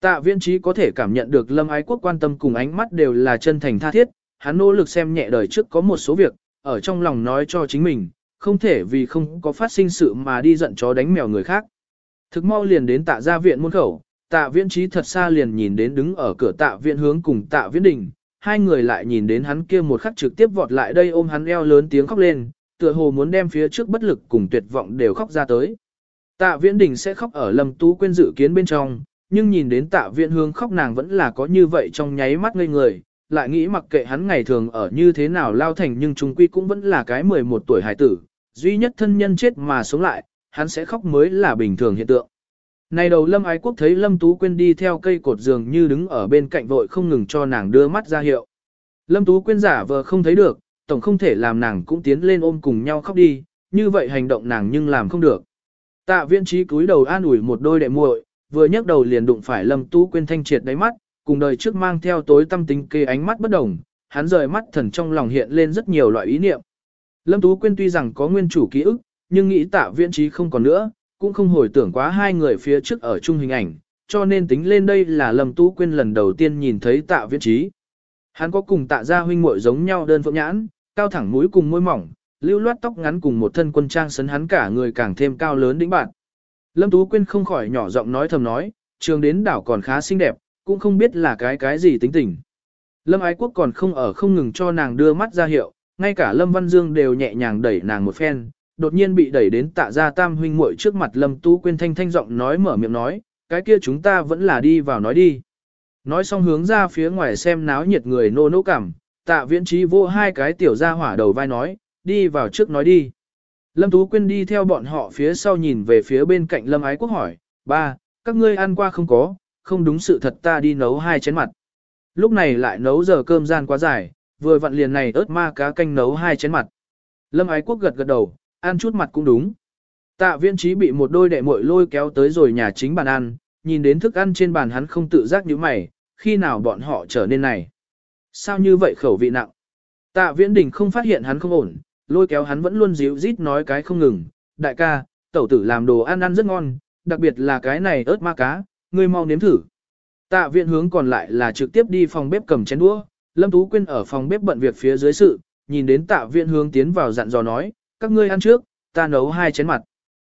Tạ viên trí có thể cảm nhận được lâm ái quốc quan tâm cùng ánh mắt đều là chân thành tha thiết, hắn nỗ lực xem nhẹ đời trước có một số việc, ở trong lòng nói cho chính mình, không thể vì không có phát sinh sự mà đi giận chó đánh mèo người khác. Thực mau liền đến tạ gia viện môn khẩu, tạ viễn trí thật xa liền nhìn đến đứng ở cửa tạ viện hướng cùng tạ viễn đình, hai người lại nhìn đến hắn kia một khắc trực tiếp vọt lại đây ôm hắn eo lớn tiếng khóc lên, tựa hồ muốn đem phía trước bất lực cùng tuyệt vọng đều khóc ra tới. Tạ viễn đình sẽ khóc ở lâm tú quên dự kiến bên trong, nhưng nhìn đến tạ viễn Hướng khóc nàng vẫn là có như vậy trong nháy mắt ngây người, lại nghĩ mặc kệ hắn ngày thường ở như thế nào lao thành nhưng trung quy cũng vẫn là cái 11 tuổi hải tử, duy nhất thân nhân chết mà sống lại, hắn sẽ khóc mới là bình thường hiện tượng. Này đầu Lâm Ái Quốc thấy Lâm Tú Quyên đi theo cây cột giường như đứng ở bên cạnh vội không ngừng cho nàng đưa mắt ra hiệu. Lâm Tú Quyên giả vờ không thấy được, tổng không thể làm nàng cũng tiến lên ôm cùng nhau khóc đi, như vậy hành động nàng nhưng làm không được. Tạ viên trí cúi đầu an ủi một đôi đệ muội, vừa nhấc đầu liền đụng phải Lâm Tú Quyên thanh triệt đáy mắt, cùng đời trước mang theo tối tâm tính kê ánh mắt bất đồng, hắn rời mắt thần trong lòng hiện lên rất nhiều loại ý niệm. Lâm Tú Quyên tuy rằng có nguyên chủ ký ức, nhưng nghĩ tạ viễn trí không còn nữa, cũng không hồi tưởng quá hai người phía trước ở chung hình ảnh, cho nên tính lên đây là Lâm Tú Quyên lần đầu tiên nhìn thấy tạ viễn trí. Hắn có cùng tạ gia huynh muội giống nhau đơn phượng nhãn, cao thẳng mũi cùng môi mỏng, lưu loát tóc ngắn cùng một thân quân trang sấn hắn cả người càng thêm cao lớn đĩnh bạn. Lâm Tú Quyên không khỏi nhỏ giọng nói thầm nói, trường đến đảo còn khá xinh đẹp, cũng không biết là cái cái gì tính tình. Lâm Ái Quốc còn không ở không ngừng cho nàng đưa mắt ra hiệu, ngay cả Lâm Văn Dương đều nhẹ nhàng đẩy nàng một phen, đột nhiên bị đẩy đến tạ gia tam huynh muội trước mặt Lâm Tú Quyên thanh thanh giọng nói mở miệng nói, cái kia chúng ta vẫn là đi vào nói đi. Nói xong hướng ra phía ngoài xem náo nhiệt người nô nỗ cảm, tạ viễn trí vô hai cái tiểu ra hỏa đầu vai nói, đi vào trước nói đi. Lâm Tú Quyên đi theo bọn họ phía sau nhìn về phía bên cạnh Lâm Ái Quốc hỏi, ba, các ngươi ăn qua không có, không đúng sự thật ta đi nấu hai chén mặt. Lúc này lại nấu giờ cơm gian quá dài, vừa vặn liền này ớt ma cá canh nấu hai chén mặt. Lâm Ái Quốc gật gật đầu, ăn chút mặt cũng đúng. Tạ viễn trí bị một đôi đệ muội lôi kéo tới rồi nhà chính bàn ăn, nhìn đến thức ăn trên bàn hắn không tự giác như mày, khi nào bọn họ trở nên này. Sao như vậy khẩu vị nặng? Tạ viễn đình không phát hiện hắn không ổn, lôi kéo hắn vẫn luôn díu rít nói cái không ngừng. Đại ca, tẩu tử làm đồ ăn ăn rất ngon, đặc biệt là cái này ớt ma cá, ngươi mau nếm thử. Tạ viện hướng còn lại là trực tiếp đi phòng bếp cầm chén đũa, Lâm Tú Quyên ở phòng bếp bận việc phía dưới sự, nhìn đến tạ viện hướng tiến vào dặn dò nói, các ngươi ăn trước, ta nấu hai chén mặt.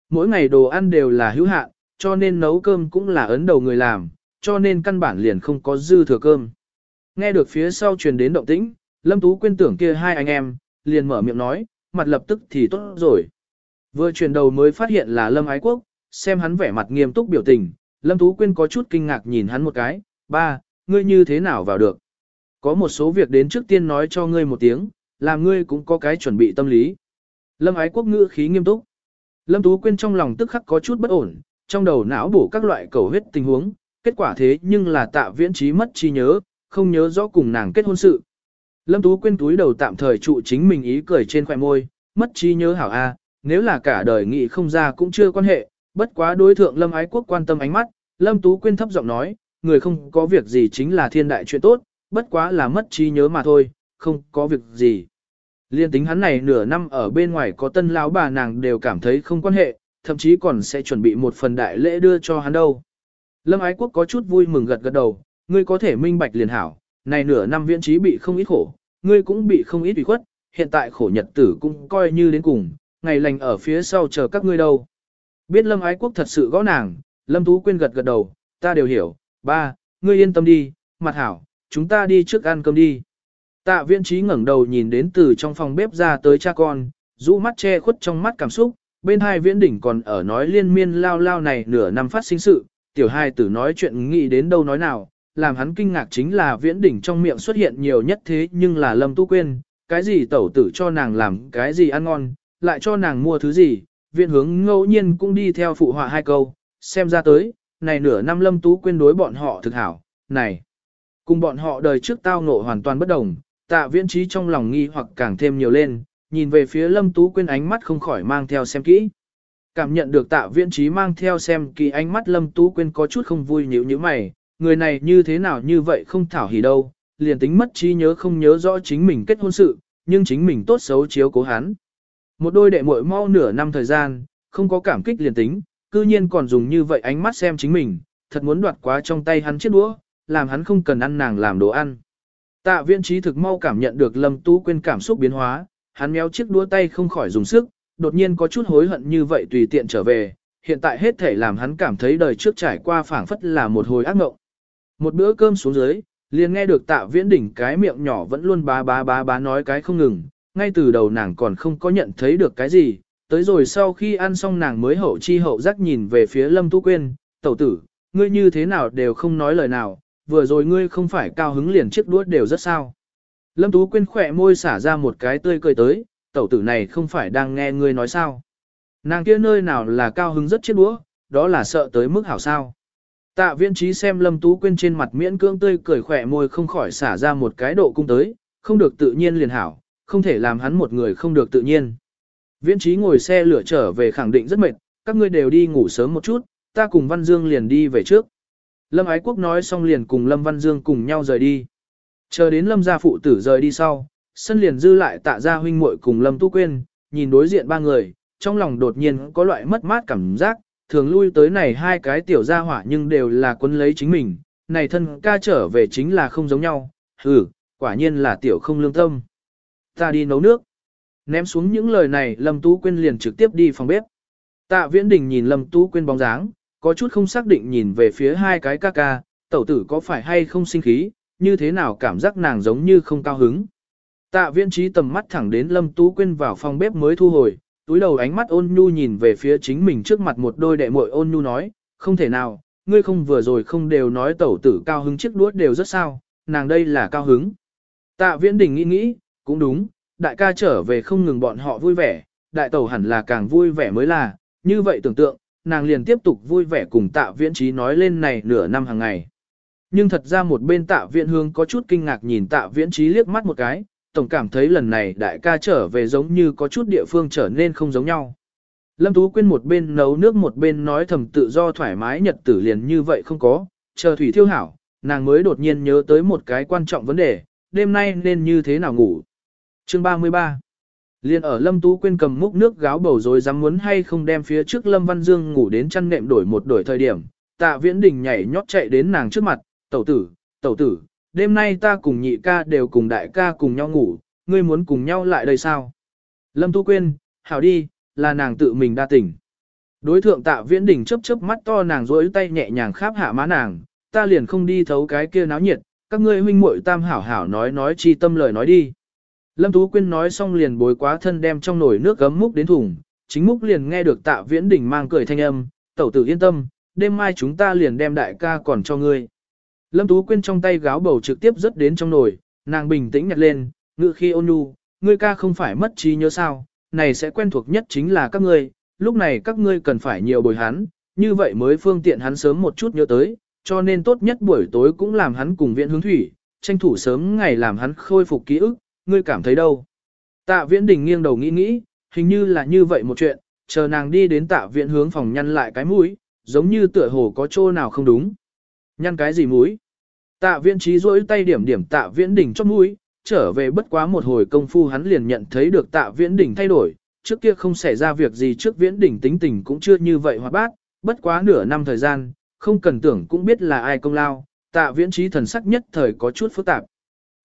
Mỗi ngày đồ ăn đều là hữu hạn, cho nên nấu cơm cũng là ấn đầu người làm, cho nên căn bản liền không có dư thừa cơm. Nghe được phía sau truyền đến động tĩnh, Lâm Tú quên tưởng kia hai anh em, liền mở miệng nói, mặt lập tức thì tốt rồi. Vừa truyền đầu mới phát hiện là Lâm Ái Quốc, xem hắn vẻ mặt nghiêm túc biểu tình, Lâm Tú Quyên có chút kinh ngạc nhìn hắn một cái, ba, ngươi như thế nào vào được. Có một số việc đến trước tiên nói cho ngươi một tiếng, làm ngươi cũng có cái chuẩn bị tâm lý. Lâm Ái Quốc ngữ khí nghiêm túc. Lâm Tú Quyên trong lòng tức khắc có chút bất ổn, trong đầu não bổ các loại cầu huyết tình huống, kết quả thế nhưng là tạ viễn trí mất trí nhớ, không nhớ rõ cùng nàng kết hôn sự. Lâm Tú Quyên túi đầu tạm thời trụ chính mình ý cười trên khoẻ môi, mất trí nhớ hảo a, nếu là cả đời nghị không ra cũng chưa quan hệ, bất quá đối thượng Lâm Ái Quốc quan tâm ánh mắt, Lâm Tú Quyên thấp giọng nói, người không có việc gì chính là thiên đại chuyện tốt, bất quá là mất trí nhớ mà thôi, không có việc gì. Liên tính hắn này nửa năm ở bên ngoài có tân lão bà nàng đều cảm thấy không quan hệ, thậm chí còn sẽ chuẩn bị một phần đại lễ đưa cho hắn đâu. Lâm Ái Quốc có chút vui mừng gật gật đầu, ngươi có thể minh bạch liền hảo, này nửa năm viễn trí bị không ít khổ, ngươi cũng bị không ít ủy khuất, hiện tại khổ nhật tử cũng coi như đến cùng, ngày lành ở phía sau chờ các ngươi đâu. Biết Lâm Ái Quốc thật sự gõ nàng, Lâm Tú Quyên gật gật đầu, ta đều hiểu, ba, ngươi yên tâm đi, mặt hảo, chúng ta đi trước ăn cơm đi. Tạ viễn trí ngẩng đầu nhìn đến từ trong phòng bếp ra tới cha con, rũ mắt che khuất trong mắt cảm xúc, bên hai viễn đỉnh còn ở nói liên miên lao lao này nửa năm phát sinh sự, tiểu hai tử nói chuyện nghĩ đến đâu nói nào, làm hắn kinh ngạc chính là viễn đỉnh trong miệng xuất hiện nhiều nhất thế nhưng là lâm tu quên, cái gì tẩu tử cho nàng làm cái gì ăn ngon, lại cho nàng mua thứ gì, viện hướng ngẫu nhiên cũng đi theo phụ họa hai câu, xem ra tới, này nửa năm lâm tú quên đối bọn họ thực hảo, này, cùng bọn họ đời trước tao ngộ hoàn toàn bất đồng, tạ viễn trí trong lòng nghi hoặc càng thêm nhiều lên, nhìn về phía lâm tú quên ánh mắt không khỏi mang theo xem kỹ. Cảm nhận được tạ viễn trí mang theo xem kỹ ánh mắt lâm tú quên có chút không vui nhíu như mày, người này như thế nào như vậy không thảo hỉ đâu, liền tính mất trí nhớ không nhớ rõ chính mình kết hôn sự, nhưng chính mình tốt xấu chiếu cố hắn. Một đôi đệ muội mau nửa năm thời gian, không có cảm kích liền tính, cư nhiên còn dùng như vậy ánh mắt xem chính mình, thật muốn đoạt quá trong tay hắn chiếc đũa, làm hắn không cần ăn nàng làm đồ ăn. Tạ viên trí thực mau cảm nhận được Lâm Tú Quyên cảm xúc biến hóa, hắn méo chiếc đua tay không khỏi dùng sức, đột nhiên có chút hối hận như vậy tùy tiện trở về, hiện tại hết thể làm hắn cảm thấy đời trước trải qua phảng phất là một hồi ác mộng. Một bữa cơm xuống dưới, liền nghe được tạ viễn đỉnh cái miệng nhỏ vẫn luôn bá bá bá bá nói cái không ngừng, ngay từ đầu nàng còn không có nhận thấy được cái gì, tới rồi sau khi ăn xong nàng mới hậu chi hậu giác nhìn về phía Lâm Tu Quyên, tẩu tử, ngươi như thế nào đều không nói lời nào, vừa rồi ngươi không phải cao hứng liền chiếc đuốt đều rất sao. Lâm Tú Quyên khỏe môi xả ra một cái tươi cười tới, tẩu tử này không phải đang nghe ngươi nói sao. Nàng kia nơi nào là cao hứng rất chiếc đũa, đó là sợ tới mức hảo sao. Tạ viên trí xem Lâm Tú Quyên trên mặt miễn cưỡng tươi cười khỏe môi không khỏi xả ra một cái độ cung tới, không được tự nhiên liền hảo, không thể làm hắn một người không được tự nhiên. Viễn trí ngồi xe lửa trở về khẳng định rất mệt, các ngươi đều đi ngủ sớm một chút, ta cùng Văn Dương liền đi về trước. Lâm Ái Quốc nói xong liền cùng Lâm Văn Dương cùng nhau rời đi. Chờ đến Lâm gia phụ tử rời đi sau, sân liền dư lại tạ gia huynh muội cùng Lâm Tu Quyên, nhìn đối diện ba người, trong lòng đột nhiên có loại mất mát cảm giác, thường lui tới này hai cái tiểu gia hỏa nhưng đều là quân lấy chính mình, này thân ca trở về chính là không giống nhau, hừ, quả nhiên là tiểu không lương tâm. Ta đi nấu nước. Ném xuống những lời này Lâm Tú Quyên liền trực tiếp đi phòng bếp. Tạ Viễn Đình nhìn Lâm Tú Quyên bóng dáng, có chút không xác định nhìn về phía hai cái ca ca, tẩu tử có phải hay không sinh khí, như thế nào cảm giác nàng giống như không cao hứng. Tạ Viễn trí tầm mắt thẳng đến Lâm Tú Quyên vào phòng bếp mới thu hồi, túi đầu ánh mắt ôn nhu nhìn về phía chính mình trước mặt một đôi đệ muội ôn nhu nói, không thể nào, ngươi không vừa rồi không đều nói tẩu tử cao hứng chiếc đuốt đều rất sao, nàng đây là cao hứng. Tạ viễn đình nghĩ nghĩ, cũng đúng, đại ca trở về không ngừng bọn họ vui vẻ, đại tẩu hẳn là càng vui vẻ mới là, như vậy tưởng tượng, nàng liền tiếp tục vui vẻ cùng tạ viễn trí nói lên này nửa năm hàng ngày. Nhưng thật ra một bên tạ viễn hương có chút kinh ngạc nhìn tạ viễn trí liếc mắt một cái, tổng cảm thấy lần này đại ca trở về giống như có chút địa phương trở nên không giống nhau. Lâm Tú Quyên một bên nấu nước một bên nói thầm tự do thoải mái nhật tử liền như vậy không có, chờ thủy thiêu hảo, nàng mới đột nhiên nhớ tới một cái quan trọng vấn đề, đêm nay nên như thế nào ngủ. Chương 33 Liên ở Lâm Tú Quyên cầm múc nước gáo bầu rồi dám muốn hay không đem phía trước Lâm Văn Dương ngủ đến chăn nệm đổi một đổi thời điểm, tạ viễn đình nhảy nhót chạy đến nàng trước mặt, tẩu tử, tẩu tử, đêm nay ta cùng nhị ca đều cùng đại ca cùng nhau ngủ, ngươi muốn cùng nhau lại đây sao? Lâm Tu Quyên, hảo đi, là nàng tự mình đa tỉnh Đối thượng tạ viễn đình chớp chớp mắt to nàng rối tay nhẹ nhàng kháp hạ má nàng, ta liền không đi thấu cái kia náo nhiệt, các ngươi huynh muội tam hảo hảo nói nói chi tâm lời nói đi. Lâm Tú Quyên nói xong liền bối quá thân đem trong nồi nước gấm múc đến thùng, chính múc liền nghe được tạ viễn đỉnh mang cười thanh âm, tẩu tử yên tâm, đêm mai chúng ta liền đem đại ca còn cho ngươi. Lâm Tú Quyên trong tay gáo bầu trực tiếp rớt đến trong nồi, nàng bình tĩnh nhặt lên, ngự khi ôn nhu, ngươi ca không phải mất trí nhớ sao, này sẽ quen thuộc nhất chính là các ngươi, lúc này các ngươi cần phải nhiều bồi hắn, như vậy mới phương tiện hắn sớm một chút nhớ tới, cho nên tốt nhất buổi tối cũng làm hắn cùng viện hướng thủy, tranh thủ sớm ngày làm hắn khôi phục ký ức, ngươi cảm thấy đâu. Tạ viễn đình nghiêng đầu nghĩ nghĩ, hình như là như vậy một chuyện, chờ nàng đi đến tạ viện hướng phòng nhăn lại cái mũi, giống như tựa hồ có chỗ nào không đúng. Nhăn cái gì mũi? Tạ viễn trí rỗi tay điểm điểm tạ viễn đỉnh chót mũi, trở về bất quá một hồi công phu hắn liền nhận thấy được tạ viễn đỉnh thay đổi, trước kia không xảy ra việc gì trước viễn đỉnh tính tình cũng chưa như vậy hoạt bát, bất quá nửa năm thời gian, không cần tưởng cũng biết là ai công lao, tạ viễn trí thần sắc nhất thời có chút phức tạp.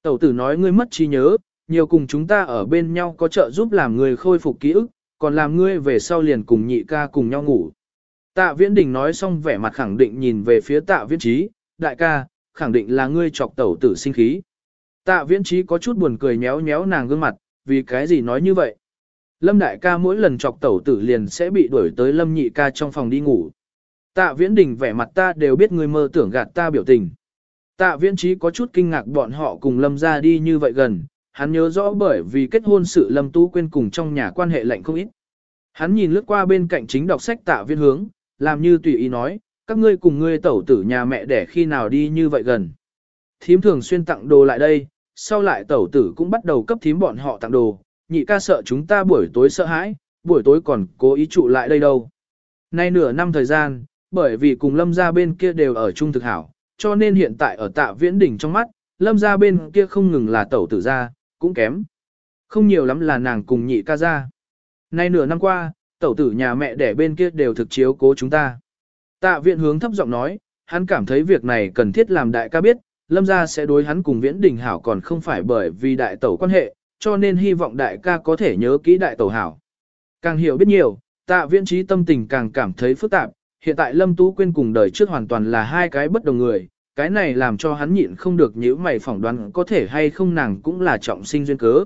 Tẩu tử nói ngươi mất trí nhớ, nhiều cùng chúng ta ở bên nhau có trợ giúp làm người khôi phục ký ức, còn làm ngươi về sau liền cùng nhị ca cùng nhau ngủ. Tạ viễn đình nói xong vẻ mặt khẳng định nhìn về phía tạ viễn trí, đại ca, khẳng định là ngươi chọc tẩu tử sinh khí. Tạ viễn trí có chút buồn cười nhéo nhéo nàng gương mặt, vì cái gì nói như vậy. Lâm đại ca mỗi lần chọc tẩu tử liền sẽ bị đuổi tới lâm nhị ca trong phòng đi ngủ. Tạ viễn đình vẻ mặt ta đều biết ngươi mơ tưởng gạt ta biểu tình. Tạ viễn trí có chút kinh ngạc bọn họ cùng lâm ra đi như vậy gần, hắn nhớ rõ bởi vì kết hôn sự lâm tú quên cùng trong nhà quan hệ lạnh không ít. Hắn nhìn lướt qua bên cạnh chính đọc sách tạ viên hướng, làm như tùy ý nói, các ngươi cùng ngươi tẩu tử nhà mẹ để khi nào đi như vậy gần. Thím thường xuyên tặng đồ lại đây, sau lại tẩu tử cũng bắt đầu cấp thím bọn họ tặng đồ, nhị ca sợ chúng ta buổi tối sợ hãi, buổi tối còn cố ý trụ lại đây đâu. Nay nửa năm thời gian, bởi vì cùng lâm gia bên kia đều ở chung thực hảo, cho nên hiện tại ở tạ viễn đỉnh trong mắt, lâm gia bên kia không ngừng là tẩu tử gia, cũng kém. Không nhiều lắm là nàng cùng nhị ca gia. Nay nửa năm qua, tẩu tử nhà mẹ đẻ bên kia đều thực chiếu cố chúng ta. Tạ viện hướng thấp giọng nói, hắn cảm thấy việc này cần thiết làm đại ca biết, lâm gia sẽ đối hắn cùng viễn đình hảo còn không phải bởi vì đại tẩu quan hệ, cho nên hy vọng đại ca có thể nhớ kỹ đại tẩu hảo. Càng hiểu biết nhiều, tạ viễn trí tâm tình càng cảm thấy phức tạp, hiện tại lâm tú quên cùng đời trước hoàn toàn là hai cái bất đồng người, cái này làm cho hắn nhịn không được nhíu mày phỏng đoán có thể hay không nàng cũng là trọng sinh duyên cớ.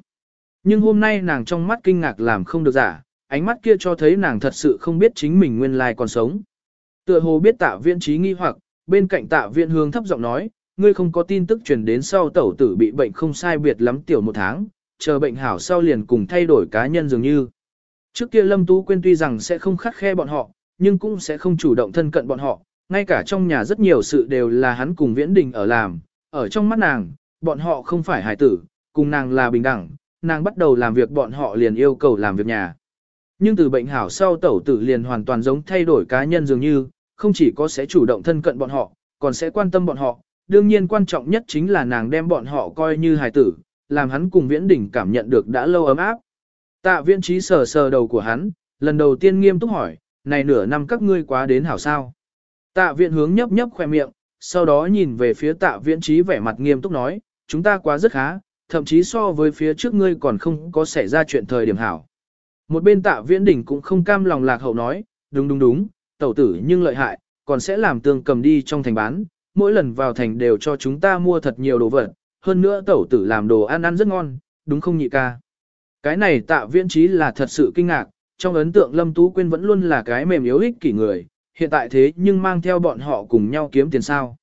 Nhưng hôm nay nàng trong mắt kinh ngạc làm không được giả, ánh mắt kia cho thấy nàng thật sự không biết chính mình nguyên lai còn sống. Tựa hồ biết tạ viện trí nghi hoặc, bên cạnh tạ viện hương thấp giọng nói, ngươi không có tin tức truyền đến sau tẩu tử bị bệnh không sai biệt lắm tiểu một tháng, chờ bệnh hảo sau liền cùng thay đổi cá nhân dường như. Trước kia Lâm Tú Quyên tuy rằng sẽ không khắt khe bọn họ, nhưng cũng sẽ không chủ động thân cận bọn họ, ngay cả trong nhà rất nhiều sự đều là hắn cùng viễn đình ở làm, ở trong mắt nàng, bọn họ không phải hài tử, cùng nàng là bình đẳng, nàng bắt đầu làm việc bọn họ liền yêu cầu làm việc nhà. Nhưng từ bệnh hảo sau tẩu tử liền hoàn toàn giống thay đổi cá nhân dường như, không chỉ có sẽ chủ động thân cận bọn họ, còn sẽ quan tâm bọn họ. Đương nhiên quan trọng nhất chính là nàng đem bọn họ coi như hài tử, làm hắn cùng viễn Đình cảm nhận được đã lâu ấm áp. Tạ viễn trí sờ sờ đầu của hắn, lần đầu tiên nghiêm túc hỏi, này nửa năm các ngươi quá đến hảo sao. Tạ viện hướng nhấp nhấp khoe miệng, sau đó nhìn về phía tạ viễn trí vẻ mặt nghiêm túc nói, chúng ta quá rất khá, thậm chí so với phía trước ngươi còn không có xảy ra chuyện thời điểm hảo. Một bên tạ viễn đỉnh cũng không cam lòng lạc hậu nói, đúng đúng đúng, tẩu tử nhưng lợi hại, còn sẽ làm tương cầm đi trong thành bán, mỗi lần vào thành đều cho chúng ta mua thật nhiều đồ vật, hơn nữa tẩu tử làm đồ ăn ăn rất ngon, đúng không nhị ca. Cái này tạ viễn trí là thật sự kinh ngạc, trong ấn tượng Lâm Tú Quyên vẫn luôn là cái mềm yếu ích kỷ người, hiện tại thế nhưng mang theo bọn họ cùng nhau kiếm tiền sao.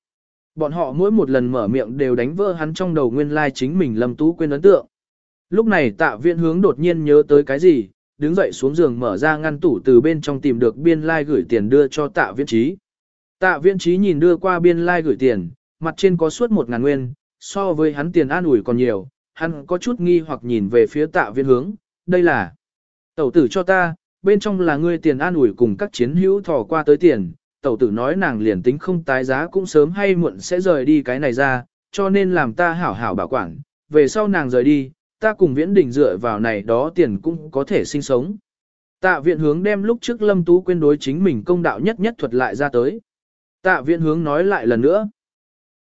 Bọn họ mỗi một lần mở miệng đều đánh vỡ hắn trong đầu nguyên lai like chính mình Lâm Tú quên ấn tượng. Lúc này tạ viện hướng đột nhiên nhớ tới cái gì, đứng dậy xuống giường mở ra ngăn tủ từ bên trong tìm được biên lai like gửi tiền đưa cho tạ viện trí. Tạ viện trí nhìn đưa qua biên lai like gửi tiền, mặt trên có suốt một ngàn nguyên, so với hắn tiền an ủi còn nhiều, hắn có chút nghi hoặc nhìn về phía tạ viện hướng, đây là tẩu tử cho ta, bên trong là ngươi tiền an ủi cùng các chiến hữu thò qua tới tiền, tẩu tử nói nàng liền tính không tái giá cũng sớm hay muộn sẽ rời đi cái này ra, cho nên làm ta hảo hảo bảo quản, về sau nàng rời đi, ta cùng viễn đình dựa vào này đó tiền cũng có thể sinh sống. Tạ viện hướng đem lúc trước lâm tú quên đối chính mình công đạo nhất nhất thuật lại ra tới. Tạ viện hướng nói lại lần nữa,